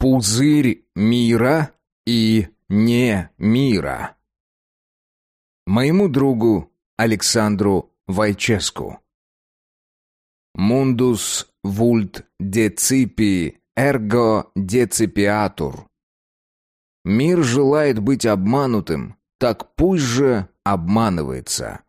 Пузырь мира и не мира. Моему другу Александру Вайческу. Мундус вульт деципи эрго деципиатур. Мир желает быть обманутым, так пусть же обманывается.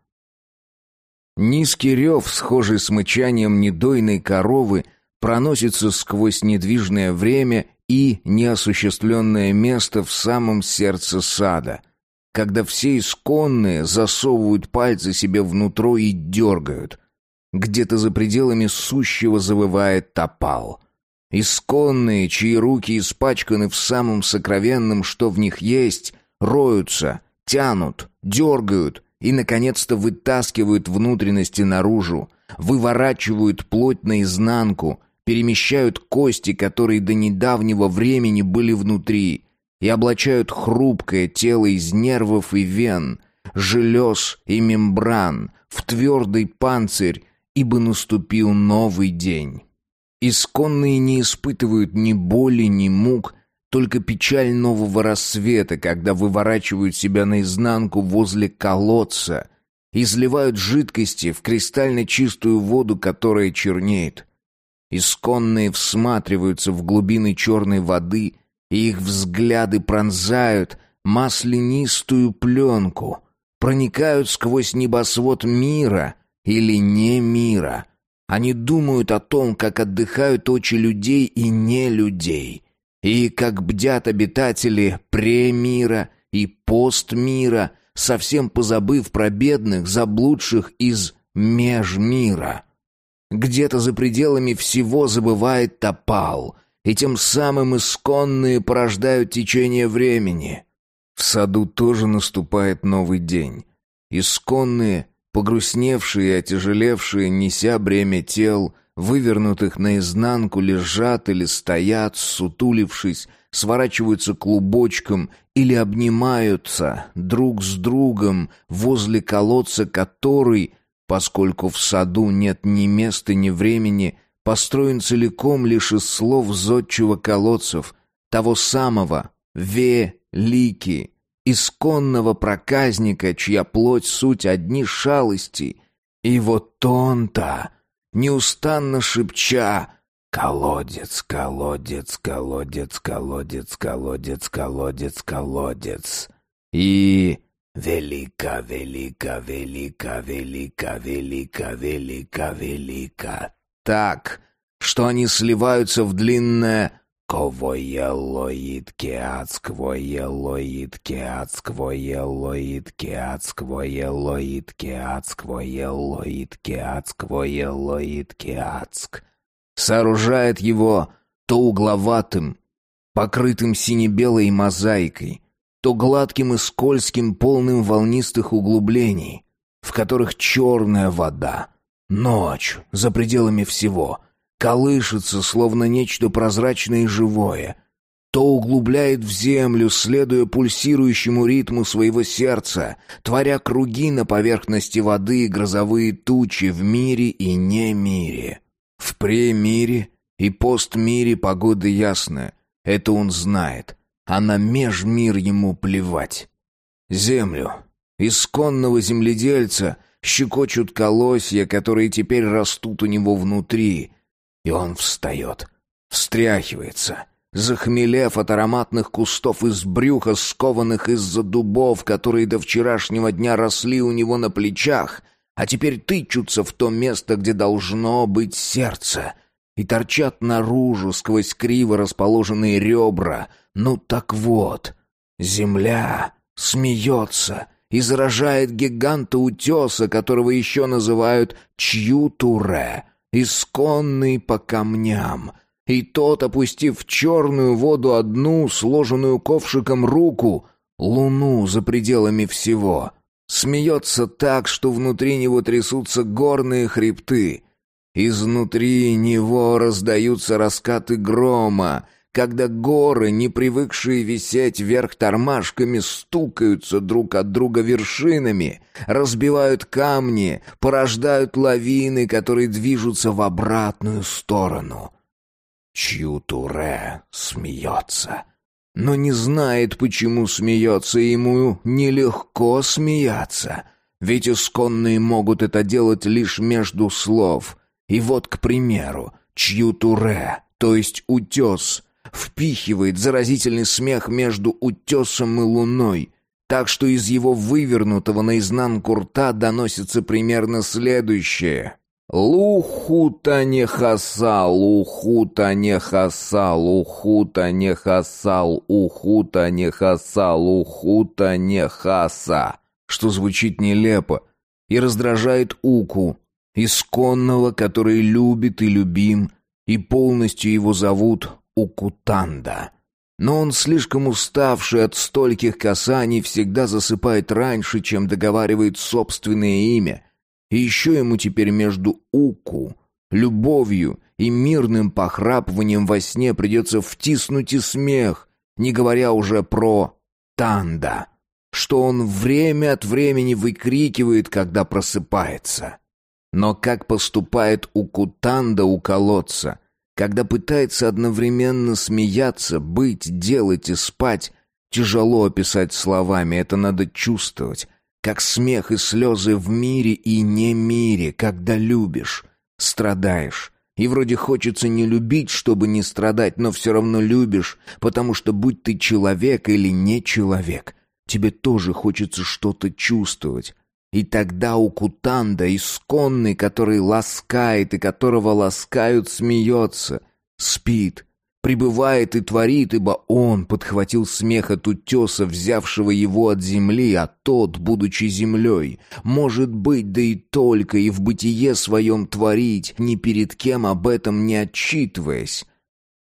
Низкий рев, схожий с мычанием недойной коровы, проносится сквозь недвижное время и неосуществленное место в самом сердце сада, когда все исконные засовывают пальцы себе внутрь и дергают. Где-то за пределами сущего завывает топал. Исконные, чьи руки испачканы в самом сокровенном, что в них есть, роются, тянут, дергают и, наконец-то, вытаскивают внутренности наружу, выворачивают плоть наизнанку — перемещают кости, которые до недавнего времени были внутри, и облачают хрупкое тело из нервов и вен, желез и мембран в твердый панцирь, ибо наступил новый день. Исконные не испытывают ни боли, ни мук, только печаль нового рассвета, когда выворачивают себя наизнанку возле колодца, изливают жидкости в кристально чистую воду, которая чернеет. Исконные всматриваются в глубины черной воды, и их взгляды пронзают маслянистую пленку, проникают сквозь небосвод мира или не мира. Они думают о том, как отдыхают очи людей и не людей, и как бдят обитатели премира и постмира, совсем позабыв про бедных, заблудших из межмира. Где-то за пределами всего забывает топал, и тем самым исконные порождают течение времени. В саду тоже наступает новый день. Исконные, погрустневшие и отяжелевшие, неся бремя тел, вывернутых наизнанку, лежат или стоят, сутулившись, сворачиваются клубочком или обнимаются друг с другом возле колодца, который поскольку в саду нет ни места, ни времени, построен целиком лишь из слов зодчего колодцев, того самого «ве-лики», исконного проказника, чья плоть суть одни шалости. И вот он-то, неустанно шепча «Колодец, колодец, колодец, колодец, колодец, колодец, колодец» и Велика, велика, велика, велика, велика, велика, велика. Так, что они сливаются в длинное Ковоелоид кеацквоелоид кеацквоелоид кеацквоелоид кеацквоелоид кеацквоелоид кеацк. Сооружает его то угловатым, покрытым сине-белой мозаикой, то гладким и скользким, полным волнистых углублений, в которых черная вода, ночь за пределами всего, колышется, словно нечто прозрачное и живое, то углубляет в землю, следуя пульсирующему ритму своего сердца, творя круги на поверхности воды и грозовые тучи в мире и не мире. В премире и постмире погода ясная, это он знает — а на межмир ему плевать. Землю, исконного земледельца, щекочут колосья, которые теперь растут у него внутри, и он встает, встряхивается, захмелев от ароматных кустов из брюха, скованных из-за дубов, которые до вчерашнего дня росли у него на плечах, а теперь тычутся в то место, где должно быть сердце, и торчат наружу сквозь криво расположенные ребра — ну так вот, земля смеется и заражает гиганта утеса, которого еще называют Чьютуре, исконный по камням. И тот, опустив в черную воду одну, сложенную ковшиком руку, луну за пределами всего, смеется так, что внутри него трясутся горные хребты. Изнутри него раздаются раскаты грома, когда горы, не привыкшие висеть вверх тормашками, стукаются друг от друга вершинами, разбивают камни, порождают лавины, которые движутся в обратную сторону. Чью-Туре смеется. Но не знает, почему смеется, ему нелегко смеяться. Ведь исконные могут это делать лишь между слов. И вот, к примеру, Чью-Туре, то есть утес, впихивает заразительный смех между утесом и луной, так что из его вывернутого наизнанку рта доносится примерно следующее. Лухута не хасал, ухута не хасал, ухута не хасал, ухута не хасал, ухута не хаса. Что звучит нелепо и раздражает Уку, исконного, который любит и любим, и полностью его зовут Укутанда. Но он, слишком уставший от стольких касаний, всегда засыпает раньше, чем договаривает собственное имя — и еще ему теперь между уку, любовью и мирным похрапыванием во сне придется втиснуть и смех, не говоря уже про танда, что он время от времени выкрикивает, когда просыпается. Но как поступает укутанда у колодца, когда пытается одновременно смеяться, быть, делать и спать, тяжело описать словами, это надо чувствовать, как смех и слезы в мире и не мире, когда любишь, страдаешь. И вроде хочется не любить, чтобы не страдать, но все равно любишь, потому что будь ты человек или не человек, тебе тоже хочется что-то чувствовать. И тогда у Кутанда, исконный, который ласкает и которого ласкают, смеется, спит, пребывает и творит, ибо он подхватил смех от утеса, взявшего его от земли, а тот, будучи землей, может быть, да и только, и в бытие своем творить, ни перед кем об этом не отчитываясь.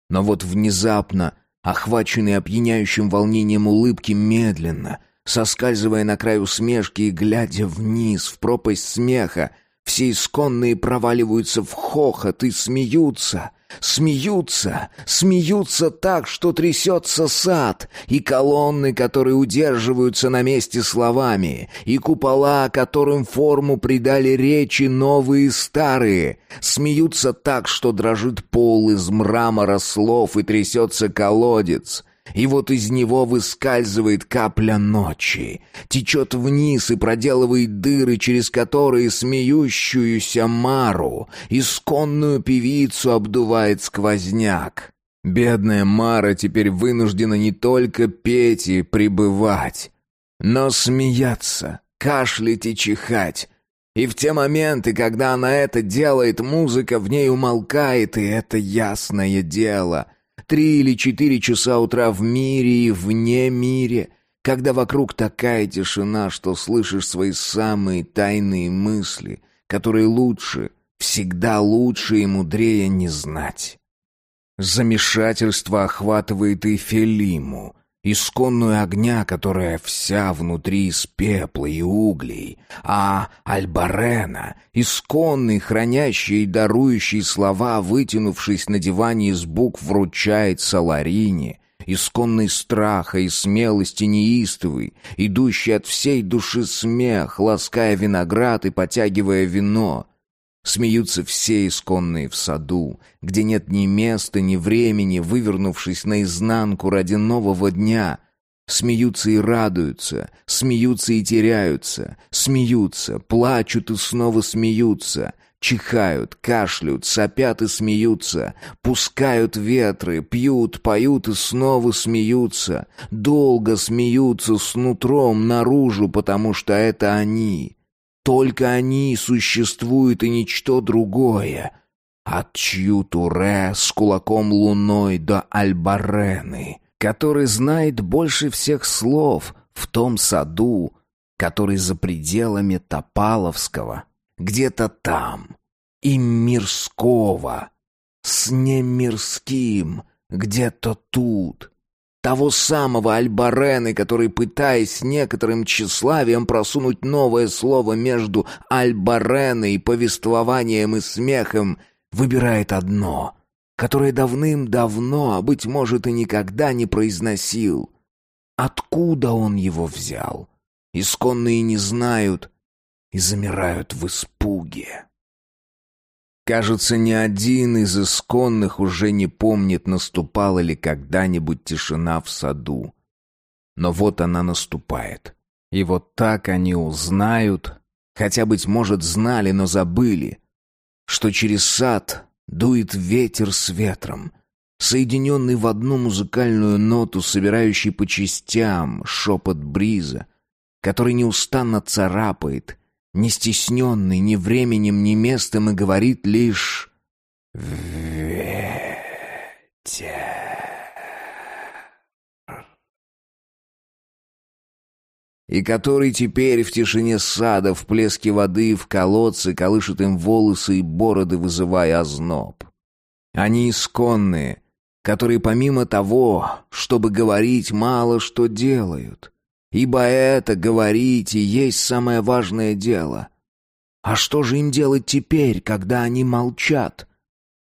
Но вот внезапно, охваченный опьяняющим волнением улыбки, медленно, соскальзывая на край усмешки и глядя вниз в пропасть смеха, все исконные проваливаются в хохот и смеются, Смеются, смеются так, что трясется сад, и колонны, которые удерживаются на месте словами, и купола, которым форму придали речи новые и старые, смеются так, что дрожит пол из мрамора слов и трясется колодец — и вот из него выскальзывает капля ночи, течет вниз и проделывает дыры, через которые смеющуюся Мару, исконную певицу, обдувает сквозняк. Бедная Мара теперь вынуждена не только петь и пребывать, но смеяться, кашлять и чихать. И в те моменты, когда она это делает, музыка в ней умолкает, и это ясное дело — Три или четыре часа утра в мире и вне мире, когда вокруг такая тишина, что слышишь свои самые тайные мысли, которые лучше, всегда лучше и мудрее не знать. Замешательство охватывает и Фелиму, исконную огня, которая вся внутри из пепла и углей, а Альбарена, исконный, хранящий и дарующий слова, вытянувшись на диване из букв, вручает Саларине, исконный страха и смелости неистовый, идущий от всей души смех, лаская виноград и потягивая вино — Смеются все исконные в саду, где нет ни места, ни времени, вывернувшись наизнанку ради нового дня. Смеются и радуются, смеются и теряются, смеются, плачут и снова смеются, чихают, кашляют, сопят и смеются, пускают ветры, пьют, поют и снова смеются, долго смеются с нутром наружу, потому что это они, только они существуют и ничто другое. От Чью-Туре с кулаком луной до Альбарены, который знает больше всех слов в том саду, который за пределами Топаловского, где-то там, и мирского, с немирским, где-то тут, того самого Альбарены, который, пытаясь некоторым тщеславием просунуть новое слово между Альбареной, повествованием и смехом, выбирает одно, которое давным-давно, а, быть может, и никогда не произносил. Откуда он его взял? Исконные не знают и замирают в испуге. Кажется, ни один из исконных уже не помнит, наступала ли когда-нибудь тишина в саду. Но вот она наступает. И вот так они узнают, хотя, быть может, знали, но забыли, что через сад дует ветер с ветром, соединенный в одну музыкальную ноту, собирающий по частям шепот бриза, который неустанно царапает, не стесненный ни временем, ни местом, и говорит лишь «Ветер». И который теперь в тишине сада, в плеске воды, в колодце колышет им волосы и бороды, вызывая озноб. Они исконные, которые помимо того, чтобы говорить, мало что делают. Ибо это говорить и есть самое важное дело. А что же им делать теперь, когда они молчат?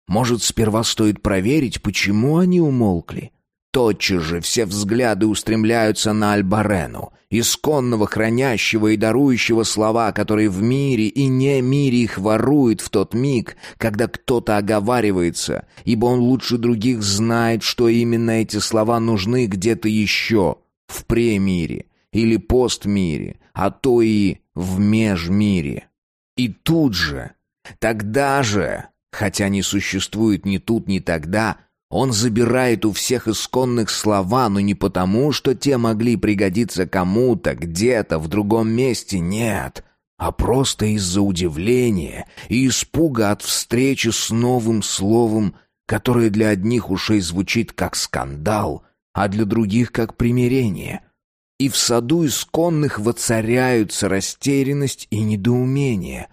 Может, сперва стоит проверить, почему они умолкли? Тотчас же все взгляды устремляются на Альбарену, исконного хранящего и дарующего слова, которые в мире и не мире их ворует в тот миг, когда кто-то оговаривается, ибо он лучше других знает, что именно эти слова нужны где-то еще, в премире или постмире, а то и в межмире. И тут же, тогда же, хотя не существует ни тут, ни тогда, он забирает у всех исконных слова, но не потому, что те могли пригодиться кому-то, где-то, в другом месте, нет, а просто из-за удивления и испуга от встречи с новым словом, которое для одних ушей звучит как скандал, а для других как примирение. И в саду исконных воцаряются растерянность и недоумение.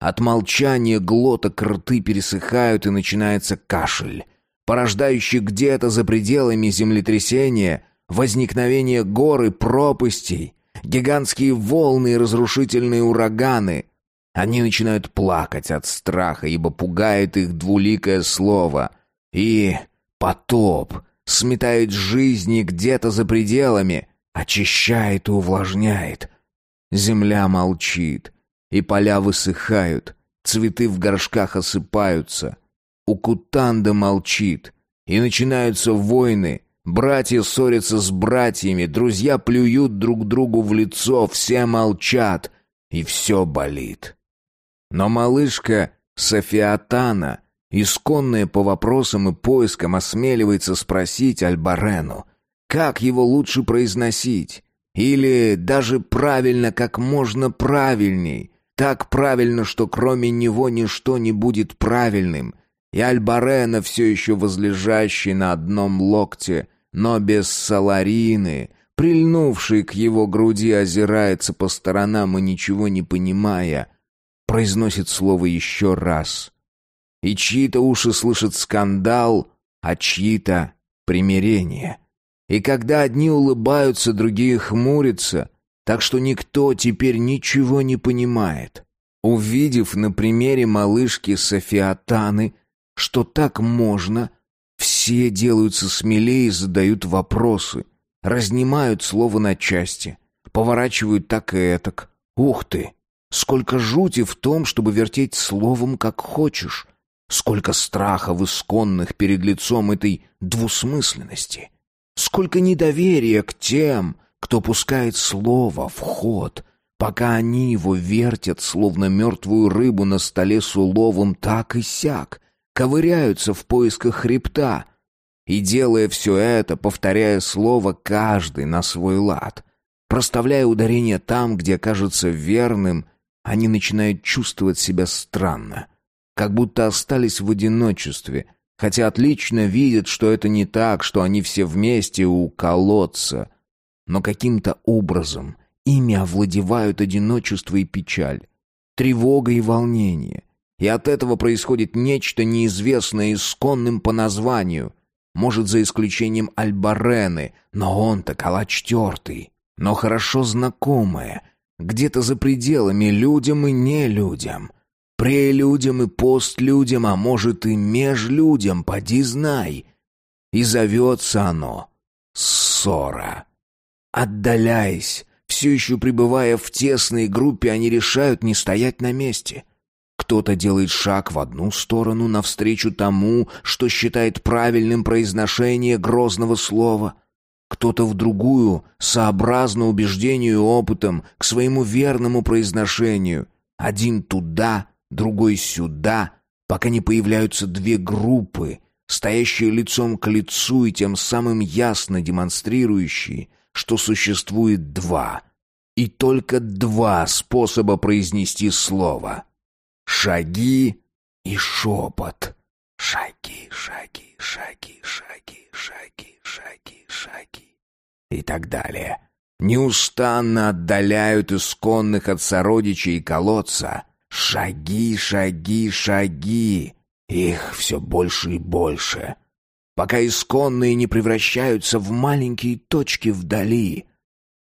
От молчания глоток рты пересыхают и начинается кашель порождающий где-то за пределами землетрясения, возникновение гор и пропастей, гигантские волны и разрушительные ураганы. Они начинают плакать от страха, ибо пугает их двуликое слово. И потоп сметает жизни где-то за пределами, очищает и увлажняет. Земля молчит, и поля высыхают, цветы в горшках осыпаются — у Кутанда молчит. И начинаются войны. Братья ссорятся с братьями, друзья плюют друг другу в лицо, все молчат, и все болит. Но малышка Софиатана, исконная по вопросам и поискам, осмеливается спросить Альбарену, как его лучше произносить, или даже правильно, как можно правильней, так правильно, что кроме него ничто не будет правильным, и Альбарена, все еще возлежащий на одном локте, но без саларины, прильнувший к его груди, озирается по сторонам и ничего не понимая, произносит слово еще раз. И чьи-то уши слышат скандал, а чьи-то примирение. И когда одни улыбаются, другие хмурятся, так что никто теперь ничего не понимает. Увидев на примере малышки Софиатаны, что так можно, все делаются смелее и задают вопросы, разнимают слово на части, поворачивают так и этак. Ух ты! Сколько жути в том, чтобы вертеть словом как хочешь. Сколько страха в исконных перед лицом этой двусмысленности. Сколько недоверия к тем, кто пускает слово в ход, пока они его вертят, словно мертвую рыбу на столе с уловом так и сяк, ковыряются в поисках хребта. И делая все это, повторяя слово каждый на свой лад, проставляя ударение там, где кажется верным, они начинают чувствовать себя странно, как будто остались в одиночестве, хотя отлично видят, что это не так, что они все вместе у колодца. Но каким-то образом ими овладевают одиночество и печаль, тревога и волнение — и от этого происходит нечто неизвестное исконным по названию. Может, за исключением Альбарены, но он-то калач тертый, но хорошо знакомое, где-то за пределами людям и нелюдям. Прелюдям и постлюдям, а может и межлюдям, поди знай. И зовется оно ссора. Отдаляясь, все еще пребывая в тесной группе, они решают не стоять на месте — Кто-то делает шаг в одну сторону навстречу тому, что считает правильным произношение грозного слова. Кто-то в другую, сообразно убеждению и опытом, к своему верному произношению. Один туда, другой сюда, пока не появляются две группы, стоящие лицом к лицу и тем самым ясно демонстрирующие, что существует два, и только два способа произнести слово. Шаги и шепот. Шаги, шаги, шаги, шаги, шаги, шаги, шаги. И так далее. Неустанно отдаляют исконных от сородичей колодца. Шаги, шаги, шаги. Их все больше и больше. Пока исконные не превращаются в маленькие точки вдали.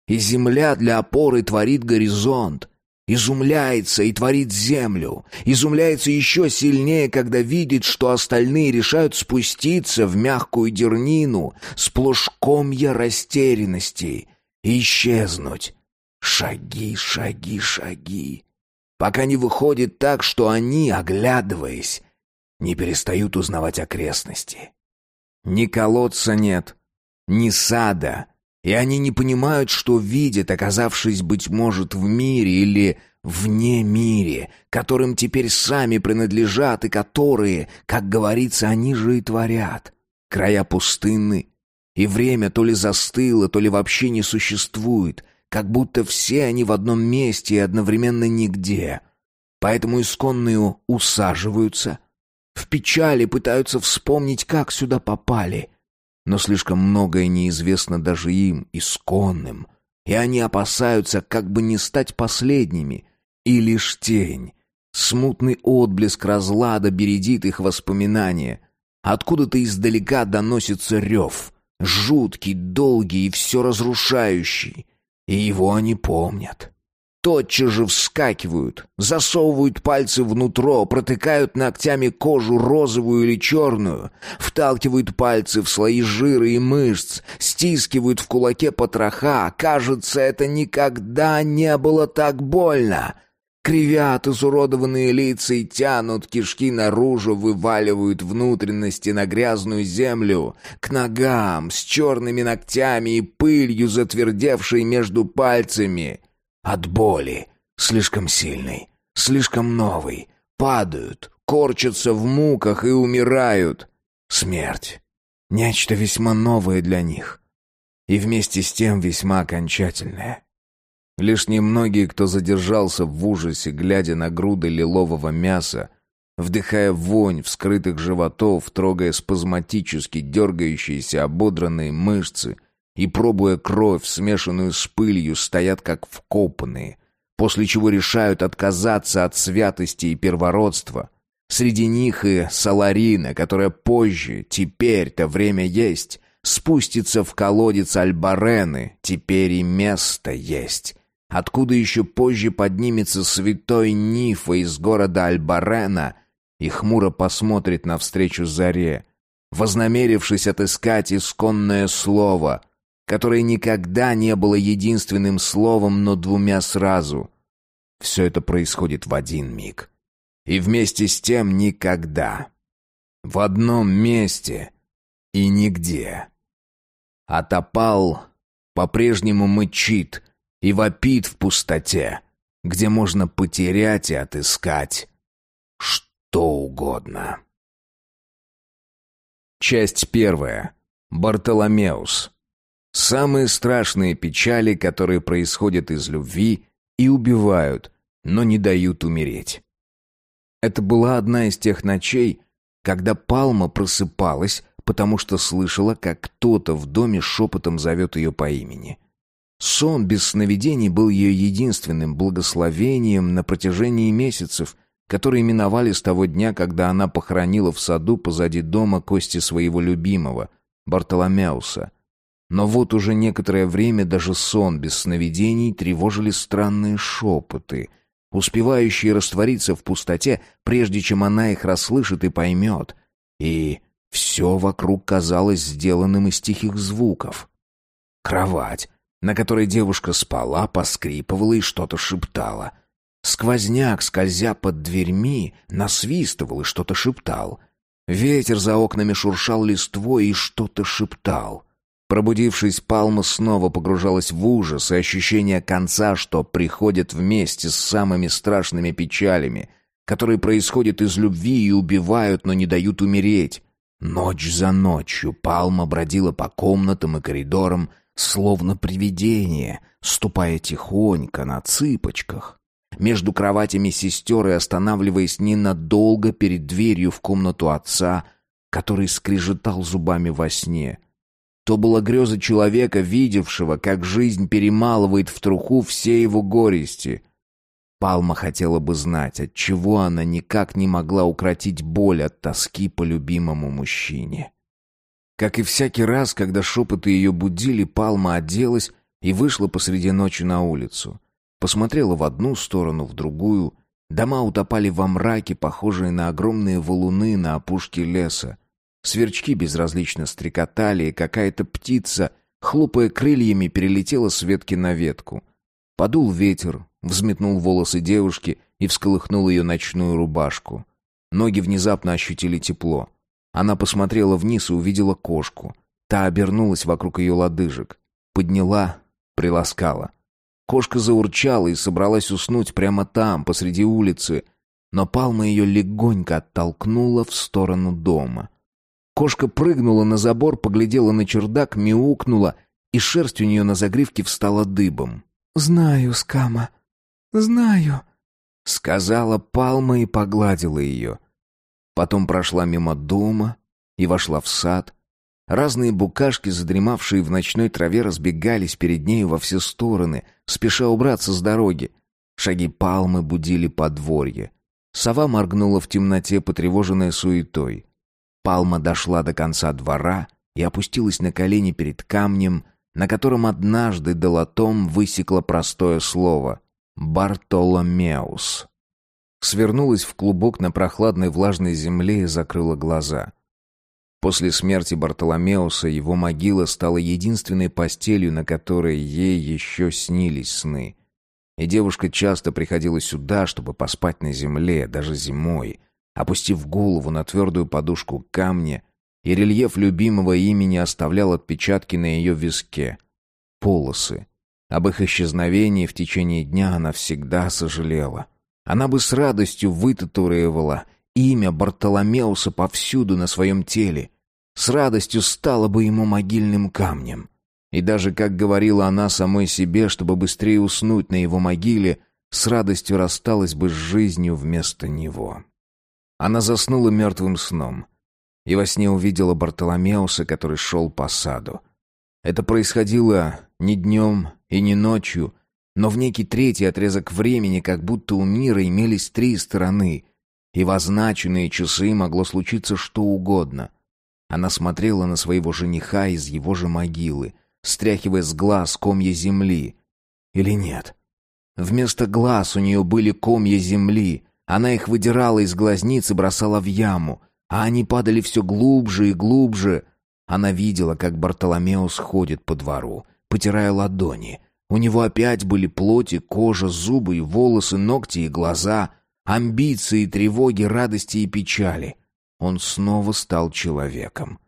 И земля для опоры творит горизонт. Изумляется и творит землю. Изумляется еще сильнее, когда видит, что остальные решают спуститься в мягкую дернину, сплошь комья растерянности, и исчезнуть. Шаги, шаги, шаги. Пока не выходит так, что они, оглядываясь, не перестают узнавать окрестности. Ни колодца нет, ни сада, и они не понимают, что видят, оказавшись, быть может, в мире или вне мире, которым теперь сами принадлежат и которые, как говорится, они же и творят. Края пустынны, и время то ли застыло, то ли вообще не существует, как будто все они в одном месте и одновременно нигде. Поэтому исконные усаживаются, в печали пытаются вспомнить, как сюда попали — но слишком многое неизвестно даже им, исконным, и они опасаются как бы не стать последними, и лишь тень, смутный отблеск разлада бередит их воспоминания. Откуда-то издалека доносится рев, жуткий, долгий и все разрушающий, и его они помнят тотчас же вскакивают, засовывают пальцы внутрь, протыкают ногтями кожу розовую или черную, вталкивают пальцы в слои жира и мышц, стискивают в кулаке потроха. Кажется, это никогда не было так больно. Кривят изуродованные лица и тянут кишки наружу, вываливают внутренности на грязную землю, к ногам, с черными ногтями и пылью, затвердевшей между пальцами. От боли, слишком сильной, слишком новой, падают, корчатся в муках и умирают. Смерть. Нечто весьма новое для них. И вместе с тем весьма окончательное. Лишь немногие, кто задержался в ужасе, глядя на груды лилового мяса, вдыхая вонь вскрытых животов, трогая спазматически дергающиеся ободранные мышцы, и, пробуя кровь, смешанную с пылью, стоят как вкопанные, после чего решают отказаться от святости и первородства. Среди них и Саларина, которая позже, теперь-то время есть, спустится в колодец Альбарены, теперь и место есть. Откуда еще позже поднимется святой Нифа из города Альбарена и хмуро посмотрит навстречу заре, вознамерившись отыскать исконное слово — которое никогда не было единственным словом, но двумя сразу. Все это происходит в один миг. И вместе с тем никогда. В одном месте и нигде. А по-прежнему мычит и вопит в пустоте, где можно потерять и отыскать что угодно. Часть первая. Бартоломеус. Самые страшные печали, которые происходят из любви и убивают, но не дают умереть. Это была одна из тех ночей, когда Палма просыпалась, потому что слышала, как кто-то в доме шепотом зовет ее по имени. Сон без сновидений был ее единственным благословением на протяжении месяцев, которые миновали с того дня, когда она похоронила в саду позади дома кости своего любимого, Бартоломеуса, но вот уже некоторое время даже сон без сновидений тревожили странные шепоты, успевающие раствориться в пустоте, прежде чем она их расслышит и поймет. И все вокруг казалось сделанным из тихих звуков. Кровать, на которой девушка спала, поскрипывала и что-то шептала. Сквозняк, скользя под дверьми, насвистывал и что-то шептал. Ветер за окнами шуршал листвой и что-то шептал. Пробудившись, Палма снова погружалась в ужас и ощущение конца, что приходит вместе с самыми страшными печалями, которые происходят из любви и убивают, но не дают умереть. Ночь за ночью Палма бродила по комнатам и коридорам, словно привидение, ступая тихонько на цыпочках. Между кроватями сестер и останавливаясь ненадолго перед дверью в комнату отца, который скрежетал зубами во сне — то была греза человека, видевшего, как жизнь перемалывает в труху все его горести. Палма хотела бы знать, от чего она никак не могла укротить боль от тоски по любимому мужчине. Как и всякий раз, когда шепоты ее будили, Палма оделась и вышла посреди ночи на улицу. Посмотрела в одну сторону, в другую. Дома утопали во мраке, похожие на огромные валуны на опушке леса. Сверчки безразлично стрекотали, и какая-то птица, хлопая крыльями, перелетела с ветки на ветку. Подул ветер, взметнул волосы девушки и всколыхнул ее ночную рубашку. Ноги внезапно ощутили тепло. Она посмотрела вниз и увидела кошку. Та обернулась вокруг ее лодыжек. Подняла, приласкала. Кошка заурчала и собралась уснуть прямо там, посреди улицы, но Палма ее легонько оттолкнула в сторону дома. Кошка прыгнула на забор, поглядела на чердак, мяукнула, и шерсть у нее на загривке встала дыбом. «Знаю, Скама, знаю», — сказала Палма и погладила ее. Потом прошла мимо дома и вошла в сад. Разные букашки, задремавшие в ночной траве, разбегались перед нею во все стороны, спеша убраться с дороги. Шаги Палмы будили подворье. Сова моргнула в темноте, потревоженная суетой. Палма дошла до конца двора и опустилась на колени перед камнем, на котором однажды долотом высекло простое слово «Бартоломеус». Свернулась в клубок на прохладной влажной земле и закрыла глаза. После смерти Бартоломеуса его могила стала единственной постелью, на которой ей еще снились сны. И девушка часто приходила сюда, чтобы поспать на земле, даже зимой, опустив голову на твердую подушку камня, и рельеф любимого имени оставлял отпечатки на ее виске. Полосы. Об их исчезновении в течение дня она всегда сожалела. Она бы с радостью вытатуировала имя Бартоломеуса повсюду на своем теле. С радостью стала бы ему могильным камнем. И даже, как говорила она самой себе, чтобы быстрее уснуть на его могиле, с радостью рассталась бы с жизнью вместо него. Она заснула мертвым сном. И во сне увидела Бартоломеуса, который шел по саду. Это происходило не днем и не ночью, но в некий третий отрезок времени, как будто у мира имелись три стороны, и в означенные часы могло случиться что угодно. Она смотрела на своего жениха из его же могилы, стряхивая с глаз комья земли. Или нет? Вместо глаз у нее были комья земли, она их выдирала из глазниц и бросала в яму, а они падали все глубже и глубже. Она видела, как Бартоломеус ходит по двору, потирая ладони. У него опять были плоти, кожа, зубы и волосы, ногти и глаза, амбиции, тревоги, радости и печали. Он снова стал человеком.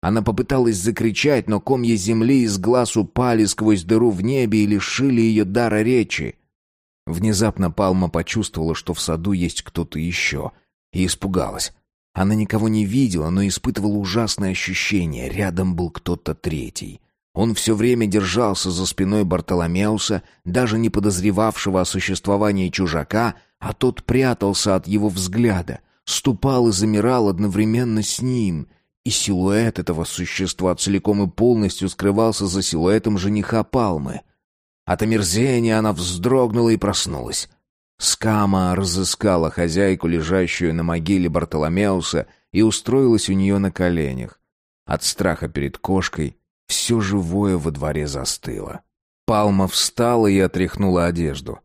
Она попыталась закричать, но комья земли из глаз упали сквозь дыру в небе и лишили ее дара речи. Внезапно Палма почувствовала, что в саду есть кто-то еще, и испугалась. Она никого не видела, но испытывала ужасное ощущение. Рядом был кто-то третий. Он все время держался за спиной Бартоломеуса, даже не подозревавшего о существовании чужака, а тот прятался от его взгляда, ступал и замирал одновременно с ним, и силуэт этого существа целиком и полностью скрывался за силуэтом жениха Палмы — от омерзения она вздрогнула и проснулась. Скама разыскала хозяйку, лежащую на могиле Бартоломеуса, и устроилась у нее на коленях. От страха перед кошкой все живое во дворе застыло. Палма встала и отряхнула одежду.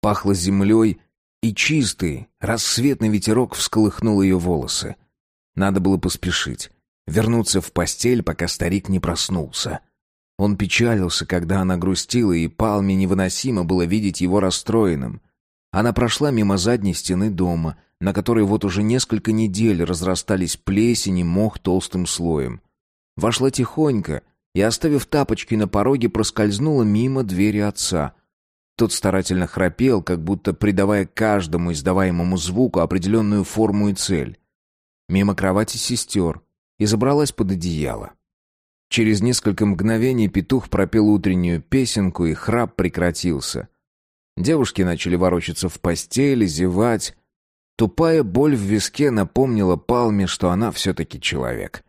Пахло землей, и чистый, рассветный ветерок всколыхнул ее волосы. Надо было поспешить, вернуться в постель, пока старик не проснулся. Он печалился, когда она грустила, и Палме невыносимо было видеть его расстроенным. Она прошла мимо задней стены дома, на которой вот уже несколько недель разрастались плесень и мох толстым слоем. Вошла тихонько и, оставив тапочки на пороге, проскользнула мимо двери отца. Тот старательно храпел, как будто придавая каждому издаваемому звуку определенную форму и цель. Мимо кровати сестер и забралась под одеяло. Через несколько мгновений петух пропел утреннюю песенку, и храп прекратился. Девушки начали ворочаться в постели, зевать. Тупая боль в виске напомнила Палме, что она все-таки человек.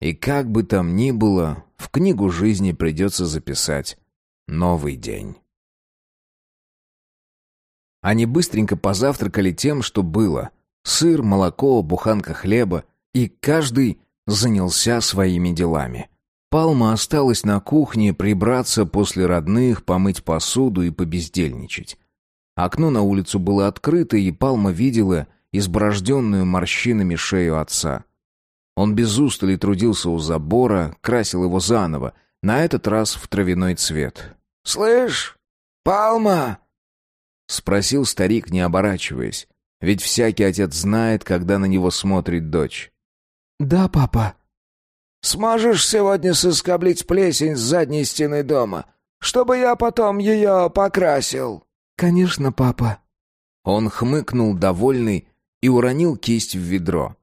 И как бы там ни было, в книгу жизни придется записать новый день. Они быстренько позавтракали тем, что было. Сыр, молоко, буханка хлеба. И каждый занялся своими делами. Палма осталась на кухне прибраться после родных, помыть посуду и побездельничать. Окно на улицу было открыто, и Палма видела изборожденную морщинами шею отца. Он без устали трудился у забора, красил его заново, на этот раз в травяной цвет. «Слышь, Палма!» — спросил старик, не оборачиваясь. Ведь всякий отец знает, когда на него смотрит дочь. «Да, папа», Сможешь сегодня соскоблить плесень с задней стены дома, чтобы я потом ее покрасил?» «Конечно, папа». Он хмыкнул, довольный, и уронил кисть в ведро.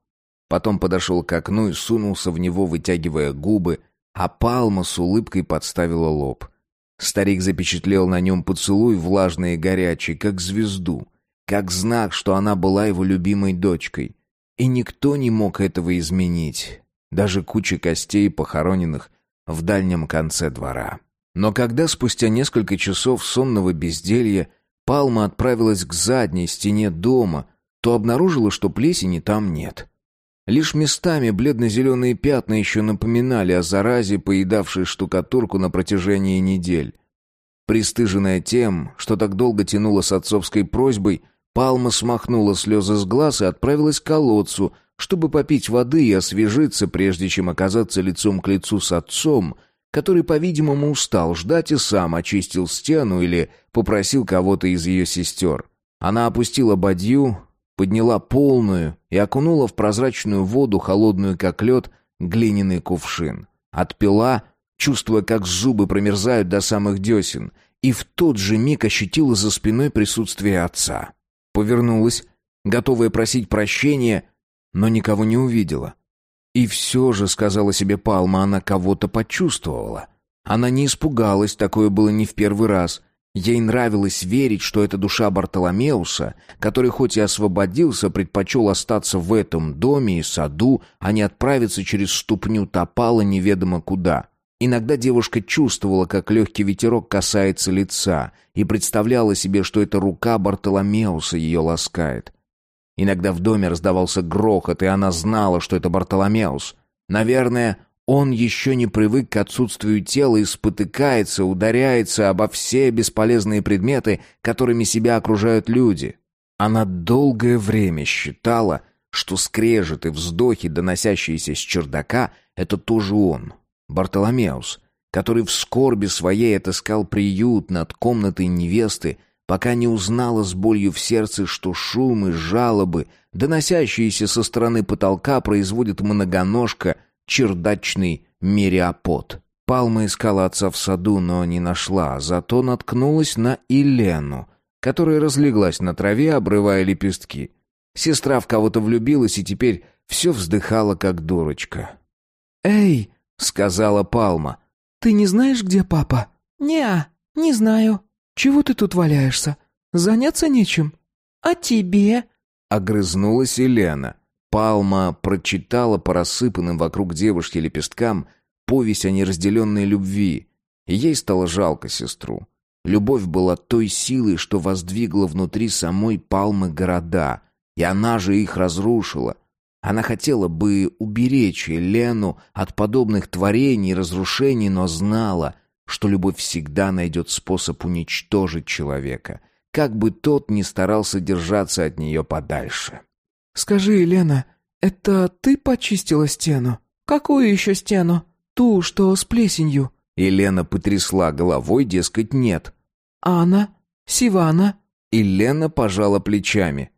Потом подошел к окну и сунулся в него, вытягивая губы, а Палма с улыбкой подставила лоб. Старик запечатлел на нем поцелуй влажный и горячий, как звезду, как знак, что она была его любимой дочкой. И никто не мог этого изменить даже куча костей, похороненных в дальнем конце двора. Но когда спустя несколько часов сонного безделья Палма отправилась к задней стене дома, то обнаружила, что плесени там нет. Лишь местами бледно-зеленые пятна еще напоминали о заразе, поедавшей штукатурку на протяжении недель. Пристыженная тем, что так долго тянула с отцовской просьбой, Палма смахнула слезы с глаз и отправилась к колодцу, чтобы попить воды и освежиться, прежде чем оказаться лицом к лицу с отцом, который, по-видимому, устал ждать и сам очистил стену или попросил кого-то из ее сестер. Она опустила бадью, подняла полную и окунула в прозрачную воду, холодную как лед, глиняный кувшин. Отпила, чувствуя, как зубы промерзают до самых десен, и в тот же миг ощутила за спиной присутствие отца. Повернулась, готовая просить прощения, но никого не увидела. И все же, сказала себе Палма, она кого-то почувствовала. Она не испугалась, такое было не в первый раз. Ей нравилось верить, что это душа Бартоломеуса, который хоть и освободился, предпочел остаться в этом доме и саду, а не отправиться через ступню топала неведомо куда. Иногда девушка чувствовала, как легкий ветерок касается лица, и представляла себе, что это рука Бартоломеуса ее ласкает. Иногда в доме раздавался грохот, и она знала, что это Бартоломеус. Наверное, он еще не привык к отсутствию тела и спотыкается, ударяется обо все бесполезные предметы, которыми себя окружают люди. Она долгое время считала, что скрежет и вздохи, доносящиеся с чердака, это тоже он, Бартоломеус, который в скорби своей отыскал приют над комнатой невесты, пока не узнала с болью в сердце, что шум и жалобы, доносящиеся со стороны потолка, производит многоножка, чердачный мериапод. Палма искала отца в саду, но не нашла, зато наткнулась на Елену, которая разлеглась на траве, обрывая лепестки. Сестра в кого-то влюбилась и теперь все вздыхала, как дурочка. «Эй!» — сказала Палма. «Ты не знаешь, где папа?» «Не, не знаю». «Чего ты тут валяешься? Заняться нечем?» «А тебе?» — огрызнулась Елена. Палма прочитала по рассыпанным вокруг девушки лепесткам повесть о неразделенной любви, и ей стало жалко сестру. Любовь была той силой, что воздвигла внутри самой Палмы города, и она же их разрушила. Она хотела бы уберечь Елену от подобных творений и разрушений, но знала — что любовь всегда найдет способ уничтожить человека, как бы тот ни старался держаться от нее подальше. «Скажи, Елена, это ты почистила стену?» «Какую еще стену?» «Ту, что с плесенью». Елена потрясла головой, дескать, нет. «Анна? Сивана?» И Лена пожала плечами.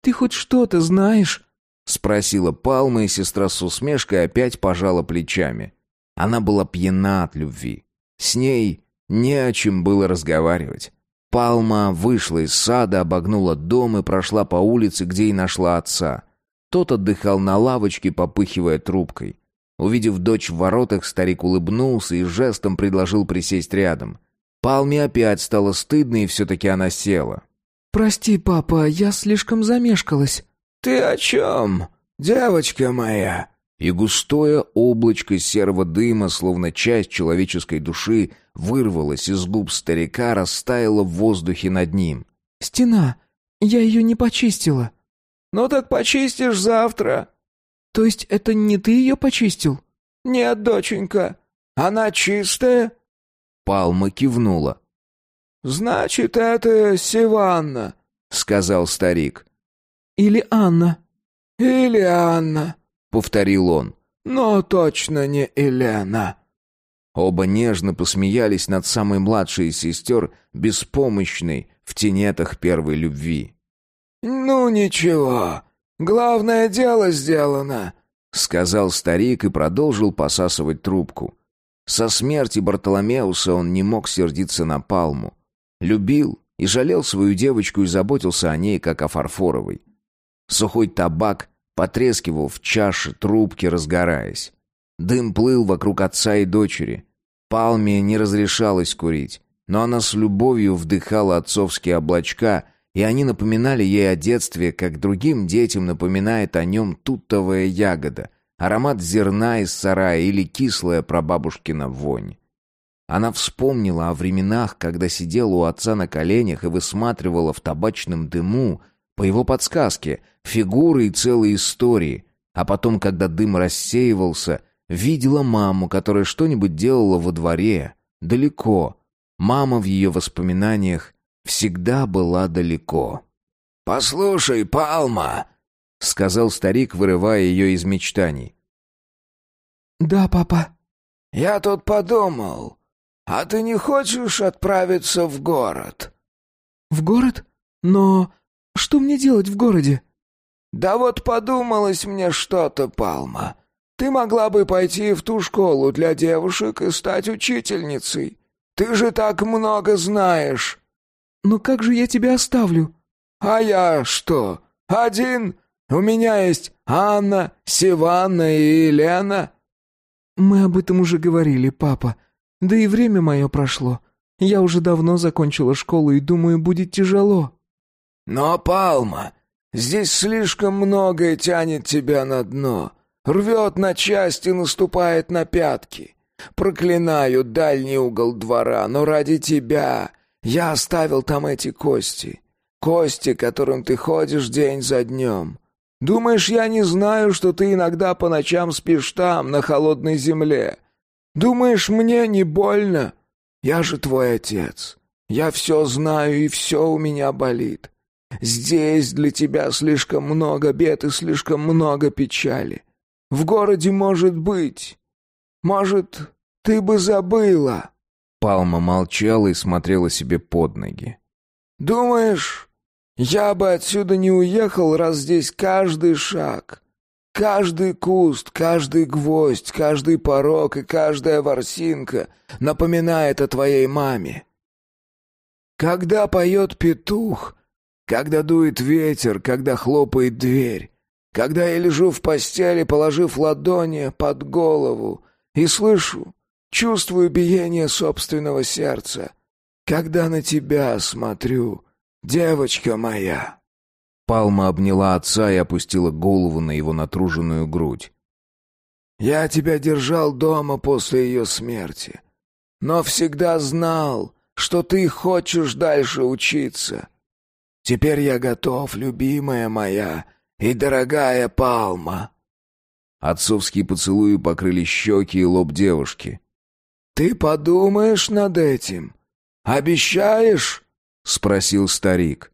«Ты хоть что-то знаешь?» Спросила Палма, и сестра с усмешкой опять пожала плечами. Она была пьяна от любви. С ней не о чем было разговаривать. Палма вышла из сада, обогнула дом и прошла по улице, где и нашла отца. Тот отдыхал на лавочке, попыхивая трубкой. Увидев дочь в воротах, старик улыбнулся и жестом предложил присесть рядом. Палме опять стало стыдно, и все-таки она села. «Прости, папа, я слишком замешкалась». «Ты о чем, девочка моя?» И густое облачко серого дыма, словно часть человеческой души, вырвалось из губ старика, растаяло в воздухе над ним. «Стена. Я ее не почистила». «Ну так почистишь завтра». «То есть это не ты ее почистил?» «Нет, доченька. Она чистая?» Палма кивнула. «Значит, это Сиванна», — сказал старик. «Или Анна». «Или Анна», — повторил он. «Но точно не Елена». Оба нежно посмеялись над самой младшей из сестер, беспомощной в тенетах первой любви. «Ну ничего, главное дело сделано», — сказал старик и продолжил посасывать трубку. Со смерти Бартоломеуса он не мог сердиться на Палму. Любил и жалел свою девочку и заботился о ней, как о фарфоровой. Сухой табак потрескивал в чаше трубки, разгораясь. Дым плыл вокруг отца и дочери. Палме не разрешалось курить, но она с любовью вдыхала отцовские облачка, и они напоминали ей о детстве, как другим детям напоминает о нем тутовая ягода, аромат зерна из сарая или кислая прабабушкина вонь. Она вспомнила о временах, когда сидела у отца на коленях и высматривала в табачном дыму, по его подсказке, фигуры и целые истории, а потом, когда дым рассеивался, видела маму, которая что-нибудь делала во дворе, далеко. Мама в ее воспоминаниях всегда была далеко. «Послушай, Палма!» — сказал старик, вырывая ее из мечтаний. «Да, папа». «Я тут подумал, а ты не хочешь отправиться в город?» «В город? Но что мне делать в городе?» «Да вот подумалось мне что-то, Палма. Ты могла бы пойти в ту школу для девушек и стать учительницей. Ты же так много знаешь». «Но как же я тебя оставлю?» «А я что, один? У меня есть Анна, Сиванна и Елена». «Мы об этом уже говорили, папа. Да и время мое прошло. Я уже давно закончила школу и думаю, будет тяжело». «Но, Палма, здесь слишком многое тянет тебя на дно, рвет на части, наступает на пятки. Проклинаю дальний угол двора, но ради тебя я оставил там эти кости, кости, которым ты ходишь день за днем. Думаешь, я не знаю, что ты иногда по ночам спишь там, на холодной земле? Думаешь, мне не больно? Я же твой отец». Я все знаю, и все у меня болит. Здесь для тебя слишком много бед и слишком много печали. В городе может быть. Может, ты бы забыла. Палма молчала и смотрела себе под ноги. Думаешь, я бы отсюда не уехал, раз здесь каждый шаг, каждый куст, каждый гвоздь, каждый порог и каждая ворсинка напоминает о твоей маме? Когда поет петух, когда дует ветер, когда хлопает дверь, когда я лежу в постели, положив ладони под голову, и слышу, чувствую биение собственного сердца, когда на тебя смотрю, девочка моя». Палма обняла отца и опустила голову на его натруженную грудь. «Я тебя держал дома после ее смерти, но всегда знал, что ты хочешь дальше учиться. Теперь я готов, любимая моя и дорогая Палма». Отцовские поцелуи покрыли щеки и лоб девушки. «Ты подумаешь над этим? Обещаешь?» — спросил старик.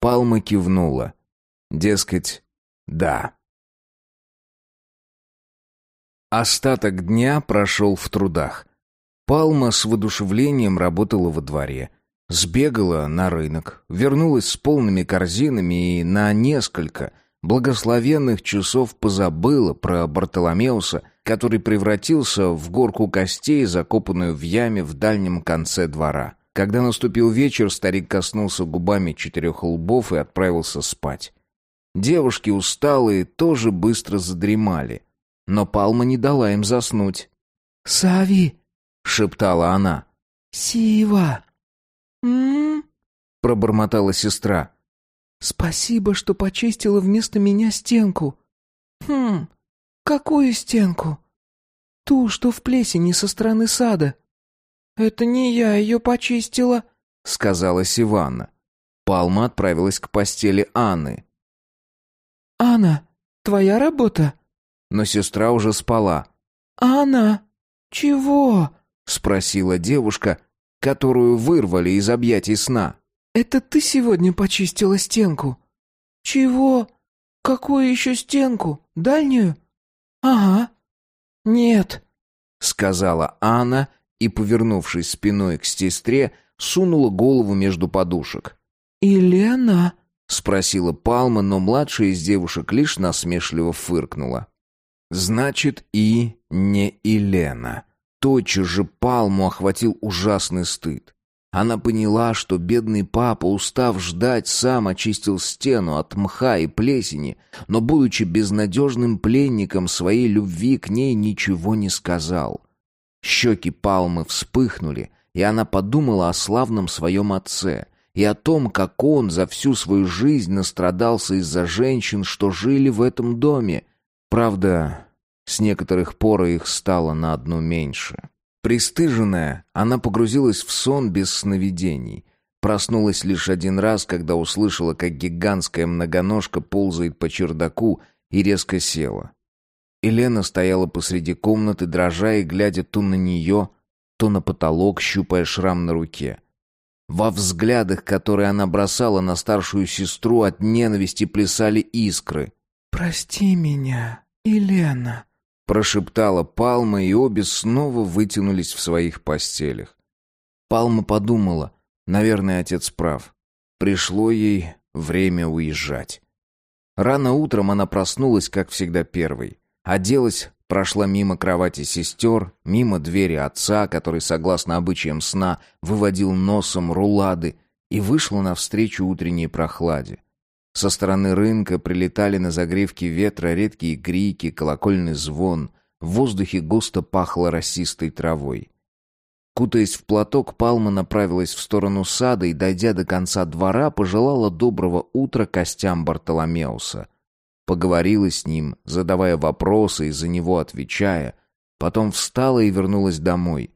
Палма кивнула. Дескать, да. Остаток дня прошел в трудах. Палма с воодушевлением работала во дворе. Сбегала на рынок, вернулась с полными корзинами и на несколько благословенных часов позабыла про Бартоломеуса, который превратился в горку костей, закопанную в яме в дальнем конце двора. Когда наступил вечер, старик коснулся губами четырех лбов и отправился спать. Девушки, усталые, тоже быстро задремали. Но Палма не дала им заснуть. «Сави!» — шептала она. «Сива!» «М-м-м!» пробормотала сестра. «Спасибо, что почистила вместо меня стенку». «Хм, какую стенку?» «Ту, что в плесени со стороны сада». «Это не я ее почистила», — сказала Сиванна. Палма отправилась к постели Анны. «Анна, твоя работа?» Но сестра уже спала. «Анна, чего?» — спросила девушка, которую вырвали из объятий сна. «Это ты сегодня почистила стенку?» «Чего? Какую еще стенку? Дальнюю?» «Ага». «Нет», — сказала Анна и, повернувшись спиной к сестре, сунула голову между подушек. «Или она?» — спросила Палма, но младшая из девушек лишь насмешливо фыркнула. «Значит, и не Елена». Тотчас же Палму охватил ужасный стыд. Она поняла, что бедный папа, устав ждать, сам очистил стену от мха и плесени, но, будучи безнадежным пленником своей любви, к ней ничего не сказал. Щеки Палмы вспыхнули, и она подумала о славном своем отце и о том, как он за всю свою жизнь настрадался из-за женщин, что жили в этом доме. Правда, с некоторых пор их стало на одну меньше. Престыженная, она погрузилась в сон без сновидений. Проснулась лишь один раз, когда услышала, как гигантская многоножка ползает по чердаку и резко села. Елена стояла посреди комнаты, дрожа и глядя то на нее, то на потолок, щупая шрам на руке. Во взглядах, которые она бросала на старшую сестру, от ненависти плясали искры. «Прости меня, Елена», — прошептала Палма, и обе снова вытянулись в своих постелях. Палма подумала, наверное, отец прав. Пришло ей время уезжать. Рано утром она проснулась, как всегда, первой. Оделась, прошла мимо кровати сестер, мимо двери отца, который, согласно обычаям сна, выводил носом рулады, и вышла навстречу утренней прохладе. Со стороны рынка прилетали на загревки ветра редкие крики, колокольный звон. В воздухе густо пахло росистой травой. Кутаясь в платок, Палма направилась в сторону сада и, дойдя до конца двора, пожелала доброго утра костям Бартоломеуса — Поговорила с ним, задавая вопросы и за него отвечая. Потом встала и вернулась домой.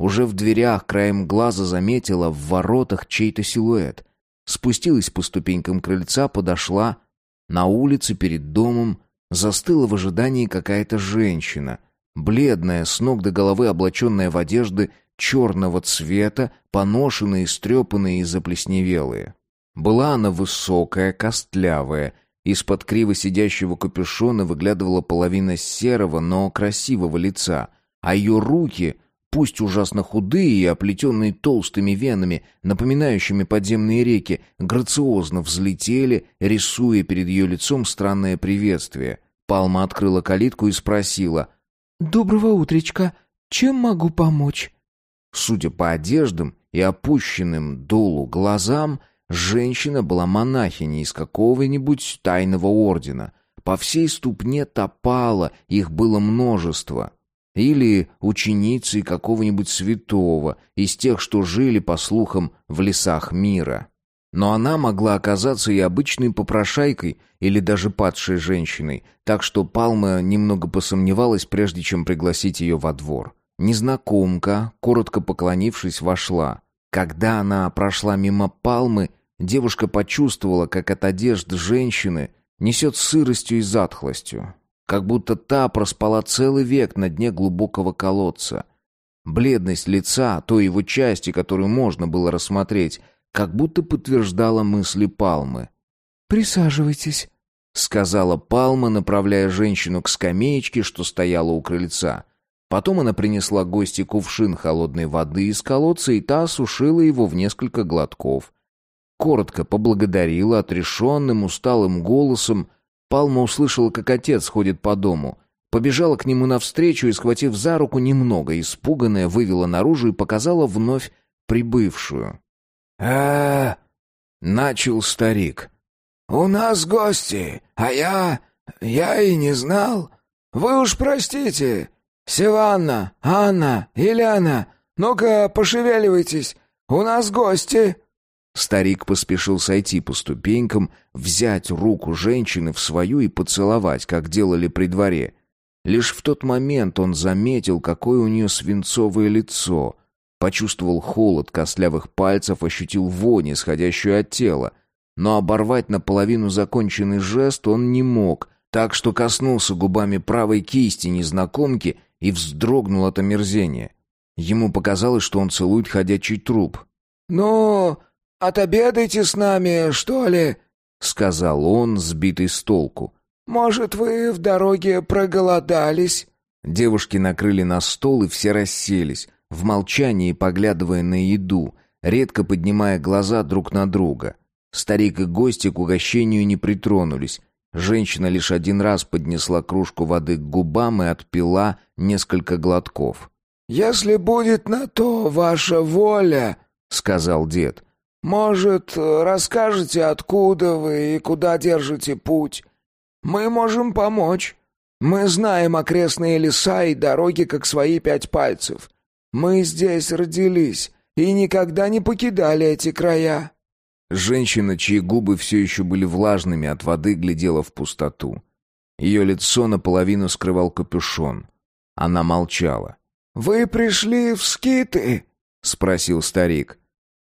Уже в дверях краем глаза заметила в воротах чей-то силуэт. Спустилась по ступенькам крыльца, подошла. На улице перед домом застыла в ожидании какая-то женщина. Бледная, с ног до головы облаченная в одежды черного цвета, поношенные, стрепанные и заплесневелые. Была она высокая, костлявая, из-под криво сидящего капюшона выглядывала половина серого, но красивого лица, а ее руки, пусть ужасно худые и оплетенные толстыми венами, напоминающими подземные реки, грациозно взлетели, рисуя перед ее лицом странное приветствие. Палма открыла калитку и спросила «Доброго утречка, чем могу помочь?» Судя по одеждам и опущенным долу глазам, Женщина была монахиней из какого-нибудь тайного ордена. По всей ступне топала, их было множество. Или ученицей какого-нибудь святого, из тех, что жили, по слухам, в лесах мира. Но она могла оказаться и обычной попрошайкой, или даже падшей женщиной, так что Палма немного посомневалась, прежде чем пригласить ее во двор. Незнакомка, коротко поклонившись, вошла. Когда она прошла мимо Палмы, Девушка почувствовала, как от одежд женщины несет сыростью и затхлостью, как будто та проспала целый век на дне глубокого колодца. Бледность лица, той его части, которую можно было рассмотреть, как будто подтверждала мысли Палмы. «Присаживайтесь», — сказала Палма, направляя женщину к скамеечке, что стояла у крыльца. Потом она принесла гости кувшин холодной воды из колодца, и та осушила его в несколько глотков. Коротко поблагодарила отрешенным, усталым голосом. Палма услышала, как отец ходит по дому. Побежала к нему навстречу и, схватив за руку, немного испуганная, вывела наружу и показала вновь прибывшую. а начал старик. «У нас гости, а я... я и не знал. Вы уж простите, «Сиванна, Анна, Еляна, ну-ка пошевеливайтесь, у нас гости!» Старик поспешил сойти по ступенькам, взять руку женщины в свою и поцеловать, как делали при дворе. Лишь в тот момент он заметил, какое у нее свинцовое лицо, почувствовал холод костлявых пальцев, ощутил вонь, исходящую от тела. Но оборвать наполовину законченный жест он не мог, так что коснулся губами правой кисти незнакомки — и вздрогнул от омерзения. Ему показалось, что он целует ходячий труп. «Ну, отобедайте с нами, что ли?» — сказал он, сбитый с толку. «Может, вы в дороге проголодались?» Девушки накрыли на стол, и все расселись, в молчании поглядывая на еду, редко поднимая глаза друг на друга. Старик и гости к угощению не притронулись, Женщина лишь один раз поднесла кружку воды к губам и отпила несколько глотков. «Если будет на то ваша воля», — сказал дед, — «может, расскажете, откуда вы и куда держите путь? Мы можем помочь. Мы знаем окрестные леса и дороги, как свои пять пальцев. Мы здесь родились и никогда не покидали эти края». Женщина, чьи губы все еще были влажными от воды, глядела в пустоту. Ее лицо наполовину скрывал капюшон. Она молчала. «Вы пришли в скиты?» — спросил старик.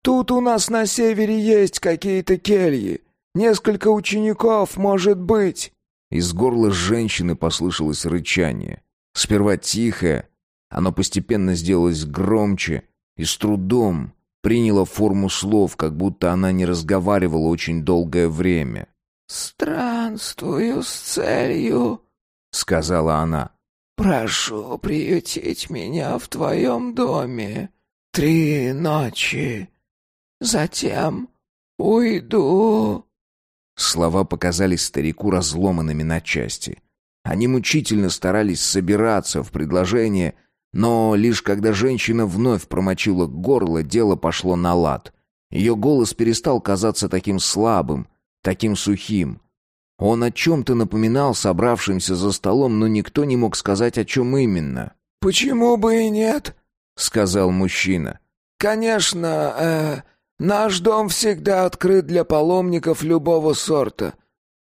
«Тут у нас на севере есть какие-то кельи. Несколько учеников, может быть». Из горла женщины послышалось рычание. Сперва тихое, оно постепенно сделалось громче и с трудом, приняло форму слов, как будто она не разговаривала очень долгое время. «Странствую с целью», — сказала она. «Прошу приютить меня в твоем доме три ночи. Затем уйду». Слова показались старику разломанными на части. Они мучительно старались собираться в предложение, но лишь когда женщина вновь промочила горло, дело пошло на лад. Ее голос перестал казаться таким слабым, таким сухим. Он о чем-то напоминал собравшимся за столом, но никто не мог сказать, о чем именно. «Почему бы и нет?» — сказал мужчина. «Конечно, э, наш дом всегда открыт для паломников любого сорта.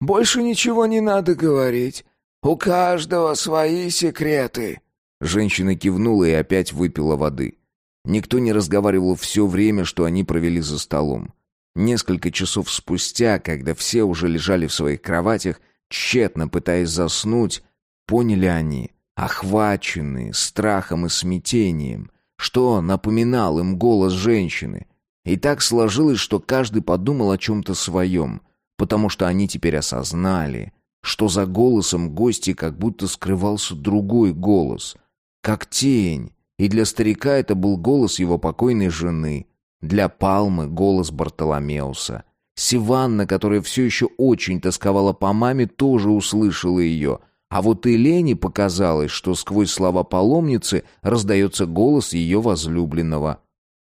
Больше ничего не надо говорить. У каждого свои секреты». Женщина кивнула и опять выпила воды. Никто не разговаривал все время, что они провели за столом. Несколько часов спустя, когда все уже лежали в своих кроватях, тщетно пытаясь заснуть, поняли они, охваченные страхом и смятением, что напоминал им голос женщины. И так сложилось, что каждый подумал о чем-то своем, потому что они теперь осознали, что за голосом гости как будто скрывался другой голос — как тень, и для старика это был голос его покойной жены, для Палмы голос Бартоломеуса. Сиванна, которая все еще очень тосковала по маме, тоже услышала ее, а вот и Лене показалось, что сквозь слова паломницы раздается голос ее возлюбленного.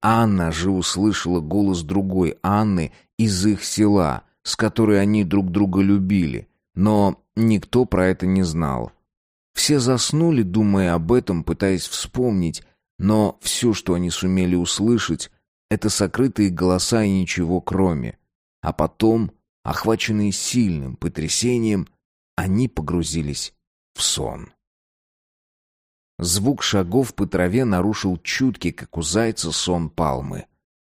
Анна же услышала голос другой Анны из их села, с которой они друг друга любили, но никто про это не знал. Все заснули, думая об этом, пытаясь вспомнить, но все, что они сумели услышать, это сокрытые голоса и ничего кроме. А потом, охваченные сильным потрясением, они погрузились в сон. Звук шагов по траве нарушил чуткий, как у зайца, сон палмы.